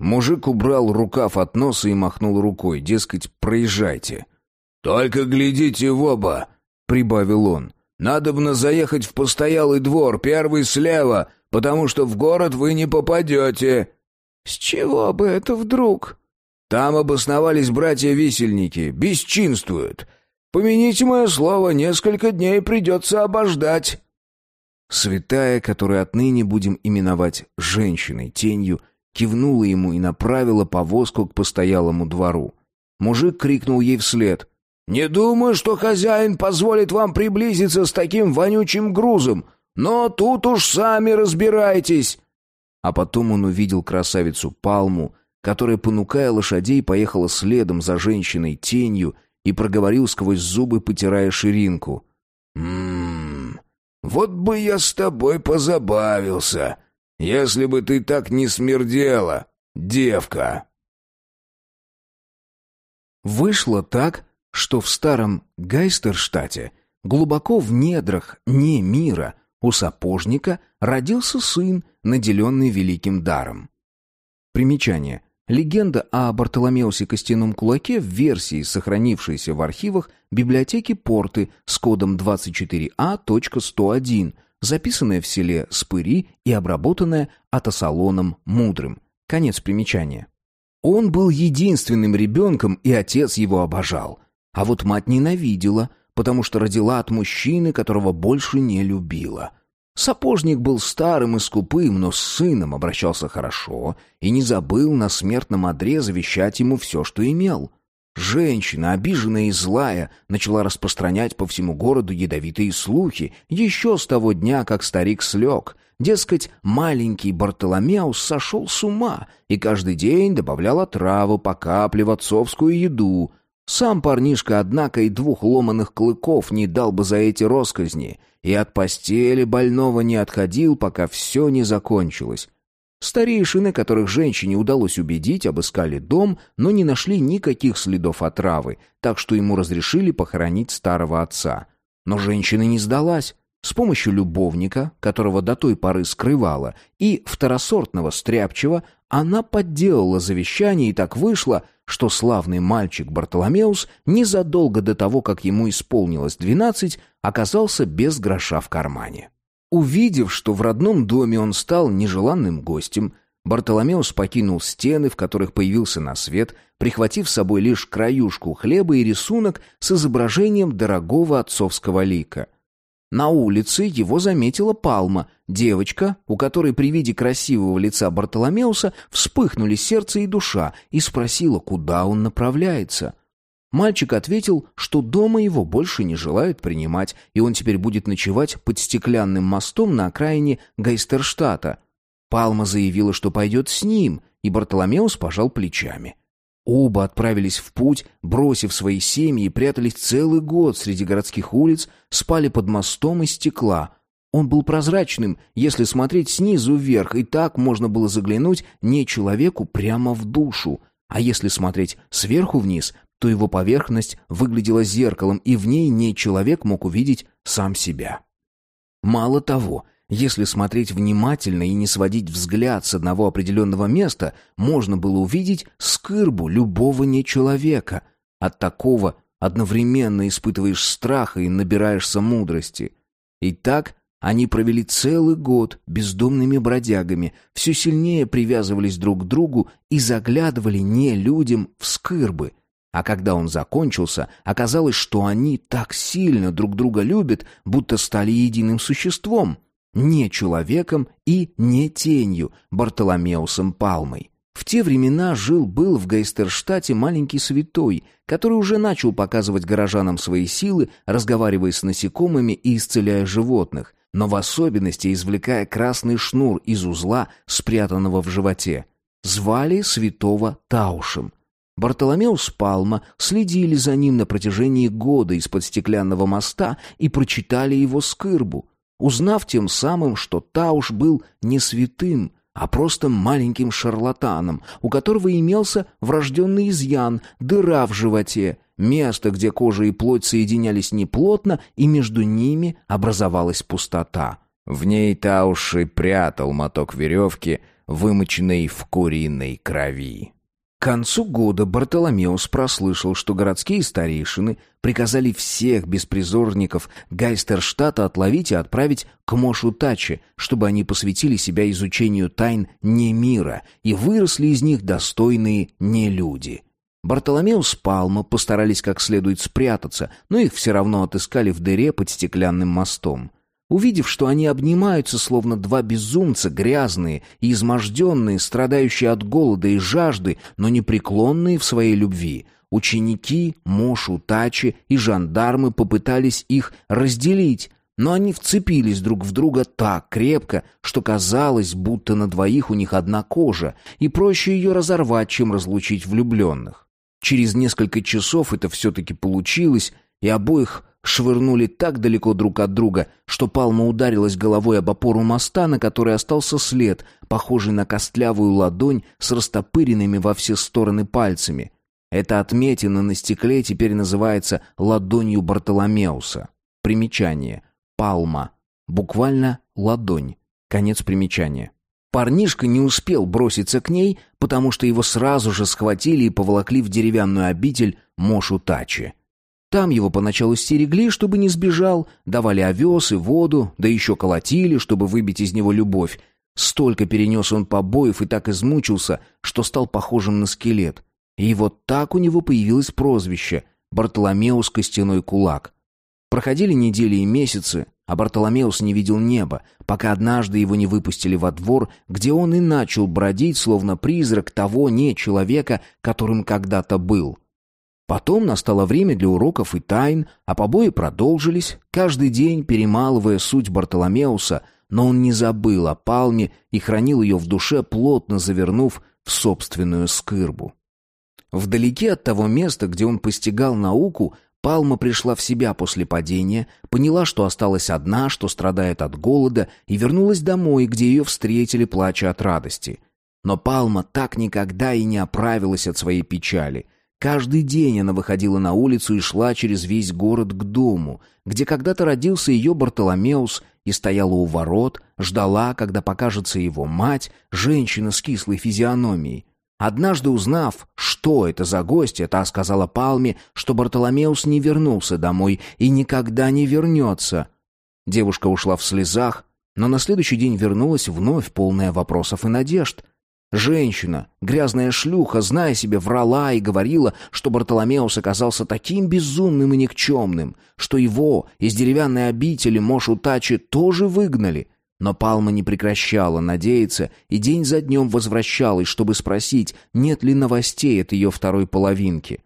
Мужик убрал рукав от носа и махнул рукой, дескать, проезжайте. «Только глядите в оба», — прибавил он. «Надобно заехать в постоялый двор, первый слева, потому что в город вы не попадете». «С чего бы это вдруг?» «Там обосновались братья-висельники, бесчинствуют. Помяните мое слово, несколько дней придется обождать». Святая, которую отныне будем именовать женщиной, тенью, кивнула ему и направила повозку к постоялому двору. Мужик крикнул ей вслед. «Не думаю, что хозяин позволит вам приблизиться с таким вонючим грузом, но тут уж сами разбирайтесь». А потом он увидел красавицу Палму, которая, понукая лошадей, поехала следом за женщиной тенью и проговорил сквозь зубы, потирая ширинку. «Ммм, вот бы я с тобой позабавился, если бы ты так не смердела, девка!» Вышло так, что в старом Гайстерштате, глубоко в недрах не мира, у сапожника родился сын, наделенный великим даром. Примечание. Легенда о Бартоломеусе Костяном Кулаке в версии, сохранившейся в архивах библиотеки Порты с кодом 24А.101, записанная в селе Спыри и обработанная Атасалоном Мудрым. Конец примечания. Он был единственным ребенком, и отец его обожал. А вот мать ненавидела, потому что родила от мужчины, которого больше не любила. Сапожник был старым и скупым, но с сыном обращался хорошо и не забыл на смертном одре завещать ему все, что имел. Женщина, обиженная и злая, начала распространять по всему городу ядовитые слухи еще с того дня, как старик слег. Дескать, маленький Бартоломеус сошел с ума и каждый день добавлял отраву по капле в отцовскую еду. Сам парнишка, однако, и двух ломаных клыков не дал бы за эти росказни — и от постели больного не отходил, пока все не закончилось. Старейшины, которых женщине удалось убедить, обыскали дом, но не нашли никаких следов отравы, так что ему разрешили похоронить старого отца. Но женщина не сдалась. С помощью любовника, которого до той поры скрывала, и второсортного стряпчего, она подделала завещание, и так вышло, что славный мальчик Бартоломеус незадолго до того, как ему исполнилось двенадцать, оказался без гроша в кармане. Увидев, что в родном доме он стал нежеланным гостем, Бартоломеус покинул стены, в которых появился на свет, прихватив с собой лишь краюшку хлеба и рисунок с изображением дорогого отцовского лика — на улице его заметила Палма, девочка, у которой при виде красивого лица Бартоломеуса вспыхнули сердце и душа, и спросила, куда он направляется. Мальчик ответил, что дома его больше не желают принимать, и он теперь будет ночевать под стеклянным мостом на окраине Гайстерштата. Палма заявила, что пойдет с ним, и Бартоломеус пожал плечами. Оба отправились в путь, бросив свои семьи, и прятались целый год среди городских улиц, спали под мостом из стекла. Он был прозрачным, если смотреть снизу вверх, и так можно было заглянуть не человеку прямо в душу. А если смотреть сверху вниз, то его поверхность выглядела зеркалом, и в ней не человек мог увидеть сам себя. Мало того, если смотреть внимательно и не сводить взгляд с одного определенного места, можно было увидеть скырбу любого нечеловека. От такого одновременно испытываешь страх и набираешься мудрости. И так они провели целый год бездомными бродягами, все сильнее привязывались друг к другу и заглядывали не людям в скырбы. А когда он закончился, оказалось, что они так сильно друг друга любят, будто стали единым существом — не человеком и не тенью Бартоломеусом Палмой. В те времена жил-был в Гейстерштате маленький святой, который уже начал показывать горожанам свои силы, разговаривая с насекомыми и исцеляя животных, но в особенности извлекая красный шнур из узла, спрятанного в животе. Звали святого Таушем. Бартоломеус Палма следили за ним на протяжении года из-под стеклянного моста и прочитали его скырбу, узнав тем самым, что Тауш был не святым, а просто маленьким шарлатаном, у которого имелся врожденный изъян, дыра в животе, место, где кожа и плоть соединялись неплотно, и между ними образовалась пустота. В ней Тауш и прятал моток веревки, вымоченный в куриной крови. К концу года Бартоломеус прослышал, что городские старейшины приказали всех беспризорников Гайстерштата отловить и отправить к Мошу Таче, чтобы они посвятили себя изучению тайн не мира и выросли из них достойные нелюди. Бартоломеус Палма постарались как следует спрятаться, но их все равно отыскали в дыре под стеклянным мостом. Увидев, что они обнимаются, словно два безумца, грязные и изможденные, страдающие от голода и жажды, но непреклонные в своей любви, ученики, Мошу, Тачи и жандармы попытались их разделить, но они вцепились друг в друга так крепко, что казалось, будто на двоих у них одна кожа, и проще ее разорвать, чем разлучить влюбленных. Через несколько часов это все-таки получилось, и обоих швырнули так далеко друг от друга, что Палма ударилась головой об опору моста, на которой остался след, похожий на костлявую ладонь с растопыренными во все стороны пальцами. Эта отметина на стекле теперь называется ладонью Бартоломеуса. Примечание. Палма. Буквально ладонь. Конец примечания. Парнишка не успел броситься к ней, потому что его сразу же схватили и поволокли в деревянную обитель Мошу Тачи. Там его поначалу стерегли, чтобы не сбежал, давали овес и воду, да еще колотили, чтобы выбить из него любовь. Столько перенес он побоев и так измучился, что стал похожим на скелет. И вот так у него появилось прозвище «Бартоломеус Костяной Кулак». Проходили недели и месяцы, а Бартоломеус не видел неба, пока однажды его не выпустили во двор, где он и начал бродить, словно призрак того не человека, которым когда-то был. Потом настало время для уроков и тайн, а побои продолжились, каждый день перемалывая суть Бартоломеуса, но он не забыл о палме и хранил ее в душе, плотно завернув в собственную скырбу. Вдалеке от того места, где он постигал науку, Палма пришла в себя после падения, поняла, что осталась одна, что страдает от голода, и вернулась домой, где ее встретили, плача от радости. Но Палма так никогда и не оправилась от своей печали — Каждый день она выходила на улицу и шла через весь город к дому, где когда-то родился ее Бартоломеус, и стояла у ворот, ждала, когда покажется его мать, женщина с кислой физиономией. Однажды узнав, что это за гостья, та сказала Палме, что Бартоломеус не вернулся домой и никогда не вернется. Девушка ушла в слезах, но на следующий день вернулась вновь полная вопросов и надежд. Женщина, грязная шлюха, зная себе, врала и говорила, что Бартоломеус оказался таким безумным и никчемным, что его из деревянной обители Мошутачи тоже выгнали. Но Палма не прекращала надеяться и день за днем возвращалась, чтобы спросить, нет ли новостей от ее второй половинки.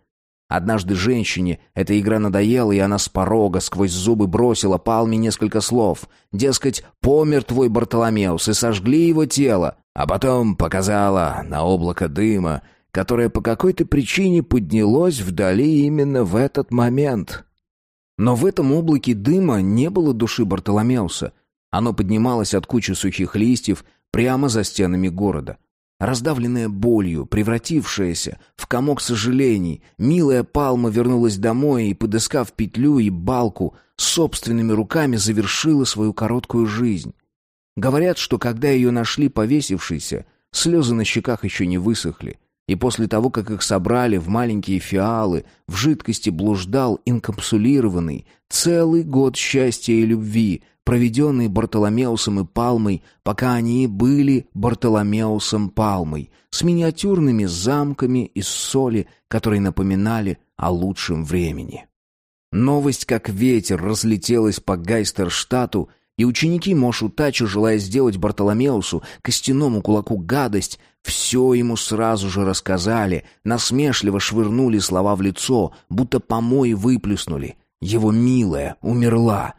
Однажды женщине эта игра надоела, и она с порога сквозь зубы бросила Палме несколько слов. Дескать, помер твой Бартоломеус, и сожгли его тело. А потом показала на облако дыма, которое по какой-то причине поднялось вдали именно в этот момент. Но в этом облаке дыма не было души Бартоломеуса. Оно поднималось от кучи сухих листьев прямо за стенами города. Раздавленная болью, превратившаяся в комок сожалений, милая Палма вернулась домой и, подыскав петлю и балку, собственными руками завершила свою короткую жизнь. Говорят, что когда ее нашли повесившейся, слезы на щеках еще не высохли, и после того, как их собрали в маленькие фиалы, в жидкости блуждал инкапсулированный целый год счастья и любви, проведенный Бартоломеусом и Палмой, пока они были Бартоломеусом Палмой, с миниатюрными замками из соли, которые напоминали о лучшем времени. Новость, как ветер, разлетелась по Гайстерштату, и ученики Мошу Тачу, желая сделать Бартоломеусу, костяному кулаку гадость, все ему сразу же рассказали, насмешливо швырнули слова в лицо, будто помои выплюснули. Его милая умерла.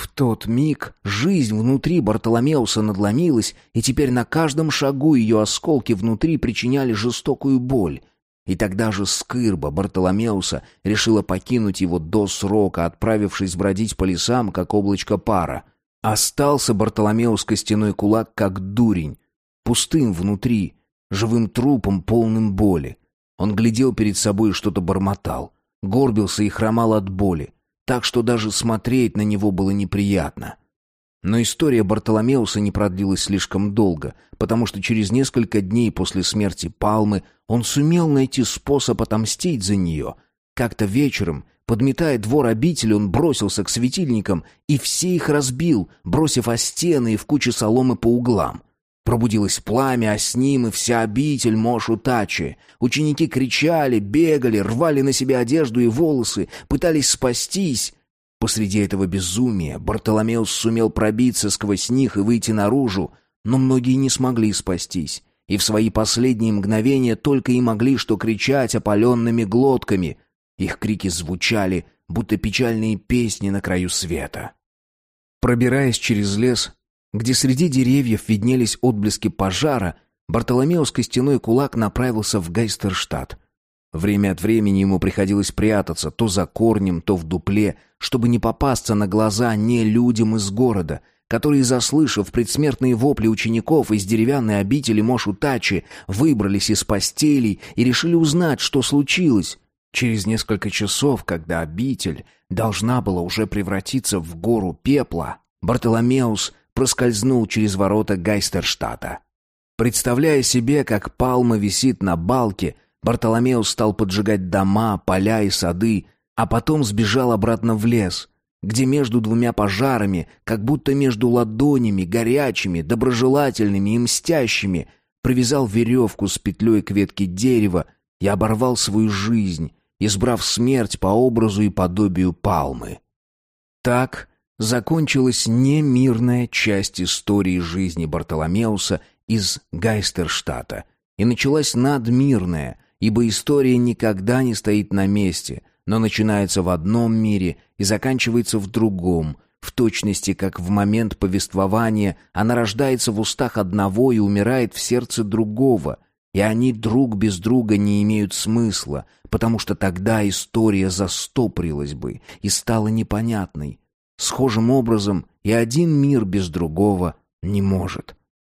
В тот миг жизнь внутри Бартоломеуса надломилась, и теперь на каждом шагу ее осколки внутри причиняли жестокую боль. И тогда же Скырба Бартоломеуса решила покинуть его до срока, отправившись бродить по лесам, как облачко пара. Остался Бартоломеус костяной кулак, как дурень, пустым внутри, живым трупом, полным боли. Он глядел перед собой и что-то бормотал, горбился и хромал от боли, так что даже смотреть на него было неприятно. Но история Бартоломеуса не продлилась слишком долго, потому что через несколько дней после смерти Палмы он сумел найти способ отомстить за нее. Как-то вечером, подметая двор обители, он бросился к светильникам и все их разбил, бросив о стены и в куче соломы по углам. Пробудилось пламя, а с ним и вся обитель Мошу Тачи. Ученики кричали, бегали, рвали на себе одежду и волосы, пытались спастись, Посреди этого безумия Бартоломеус сумел пробиться сквозь них и выйти наружу, но многие не смогли спастись, и в свои последние мгновения только и могли что кричать опаленными глотками. Их крики звучали, будто печальные песни на краю света. Пробираясь через лес, где среди деревьев виднелись отблески пожара, Бартоломеус костяной кулак направился в Гайстерштадт. Время от времени ему приходилось прятаться то за корнем, то в дупле, чтобы не попасться на глаза не людям из города, которые, заслышав предсмертные вопли учеников из деревянной обители Мошутачи, выбрались из постелей и решили узнать, что случилось. Через несколько часов, когда обитель должна была уже превратиться в гору пепла, Бартоломеус проскользнул через ворота Гайстерштата. Представляя себе, как палма висит на балке, Бартоломеус стал поджигать дома, поля и сады, а потом сбежал обратно в лес, где между двумя пожарами, как будто между ладонями, горячими, доброжелательными и мстящими, привязал веревку с петлей к ветке дерева и оборвал свою жизнь, избрав смерть по образу и подобию палмы. Так закончилась немирная часть истории жизни Бартоломеуса из Гайстерштата, и началась надмирная — ибо история никогда не стоит на месте, но начинается в одном мире и заканчивается в другом, в точности как в момент повествования она рождается в устах одного и умирает в сердце другого, и они друг без друга не имеют смысла, потому что тогда история застопорилась бы и стала непонятной. Схожим образом и один мир без другого не может.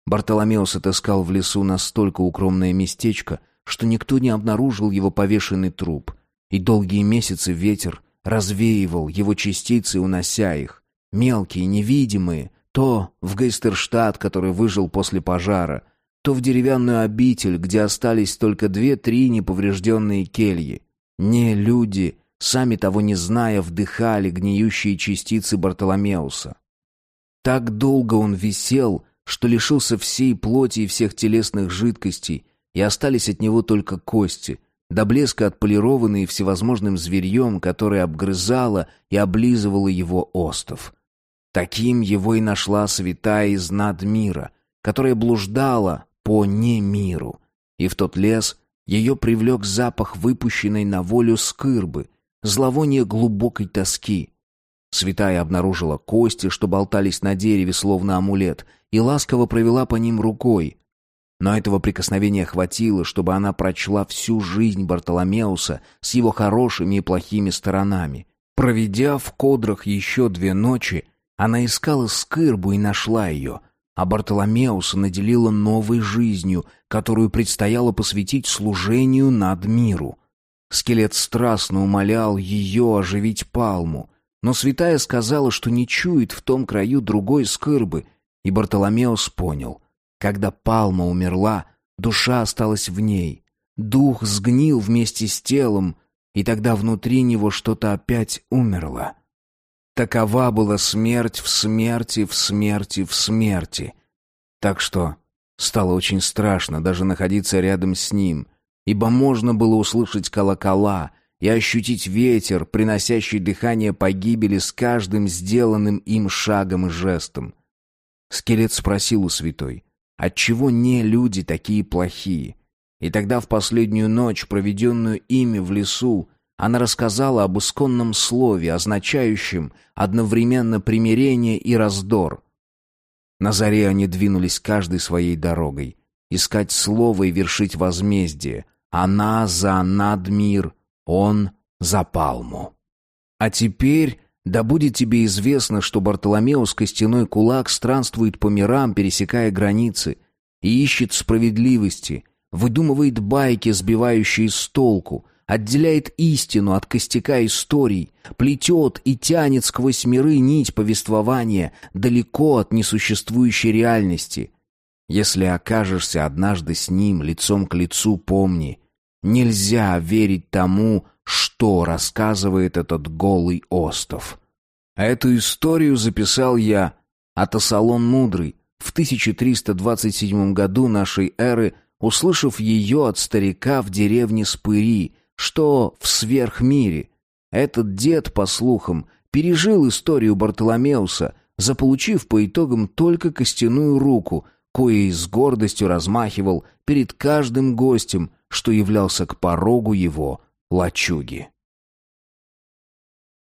Бартоломеус отыскал в лесу настолько укромное местечко — что никто не обнаружил его повешенный труп, и долгие месяцы ветер развеивал его частицы, унося их, мелкие, невидимые, то в Гейстерштадт, который выжил после пожара, то в деревянную обитель, где остались только две-три неповрежденные кельи. Не люди, сами того не зная, вдыхали гниющие частицы Бартоломеуса. Так долго он висел, что лишился всей плоти и всех телесных жидкостей, и остались от него только кости, до блеска отполированные всевозможным зверьем, которое обгрызало и облизывало его остов. Таким его и нашла святая из над мира, которая блуждала по не миру, и в тот лес ее привлек запах выпущенной на волю скырбы, зловоние глубокой тоски. Святая обнаружила кости, что болтались на дереве, словно амулет, и ласково провела по ним рукой, но этого прикосновения хватило, чтобы она прочла всю жизнь Бартоломеуса с его хорошими и плохими сторонами. Проведя в кодрах еще две ночи, она искала скырбу и нашла ее, а Бартоломеуса наделила новой жизнью, которую предстояло посвятить служению над миру. Скелет страстно умолял ее оживить палму, но святая сказала, что не чует в том краю другой скырбы, и Бартоломеус понял. Когда Палма умерла, душа осталась в ней. Дух сгнил вместе с телом, и тогда внутри него что-то опять умерло. Такова была смерть в смерти, в смерти, в смерти. Так что стало очень страшно даже находиться рядом с ним, ибо можно было услышать колокола и ощутить ветер, приносящий дыхание погибели с каждым сделанным им шагом и жестом. Скелет спросил у святой, Отчего не люди такие плохие? И тогда в последнюю ночь, проведенную ими в лесу, она рассказала об исконном слове, означающем одновременно примирение и раздор. На заре они двинулись каждой своей дорогой, искать слово и вершить возмездие, Она за надмир, он за палму. А теперь да будет тебе известно, что Бартоломеус Костяной Кулак странствует по мирам, пересекая границы, и ищет справедливости, выдумывает байки, сбивающие с толку, отделяет истину от костяка историй, плетет и тянет сквозь миры нить повествования далеко от несуществующей реальности. Если окажешься однажды с ним лицом к лицу, помни, нельзя верить тому, что рассказывает этот голый остов. Эту историю записал я, Атасалон Мудрый, в 1327 году нашей эры, услышав ее от старика в деревне Спыри, что в сверхмире. Этот дед, по слухам, пережил историю Бартоломеуса, заполучив по итогам только костяную руку, коей с гордостью размахивал перед каждым гостем, что являлся к порогу его лачуги.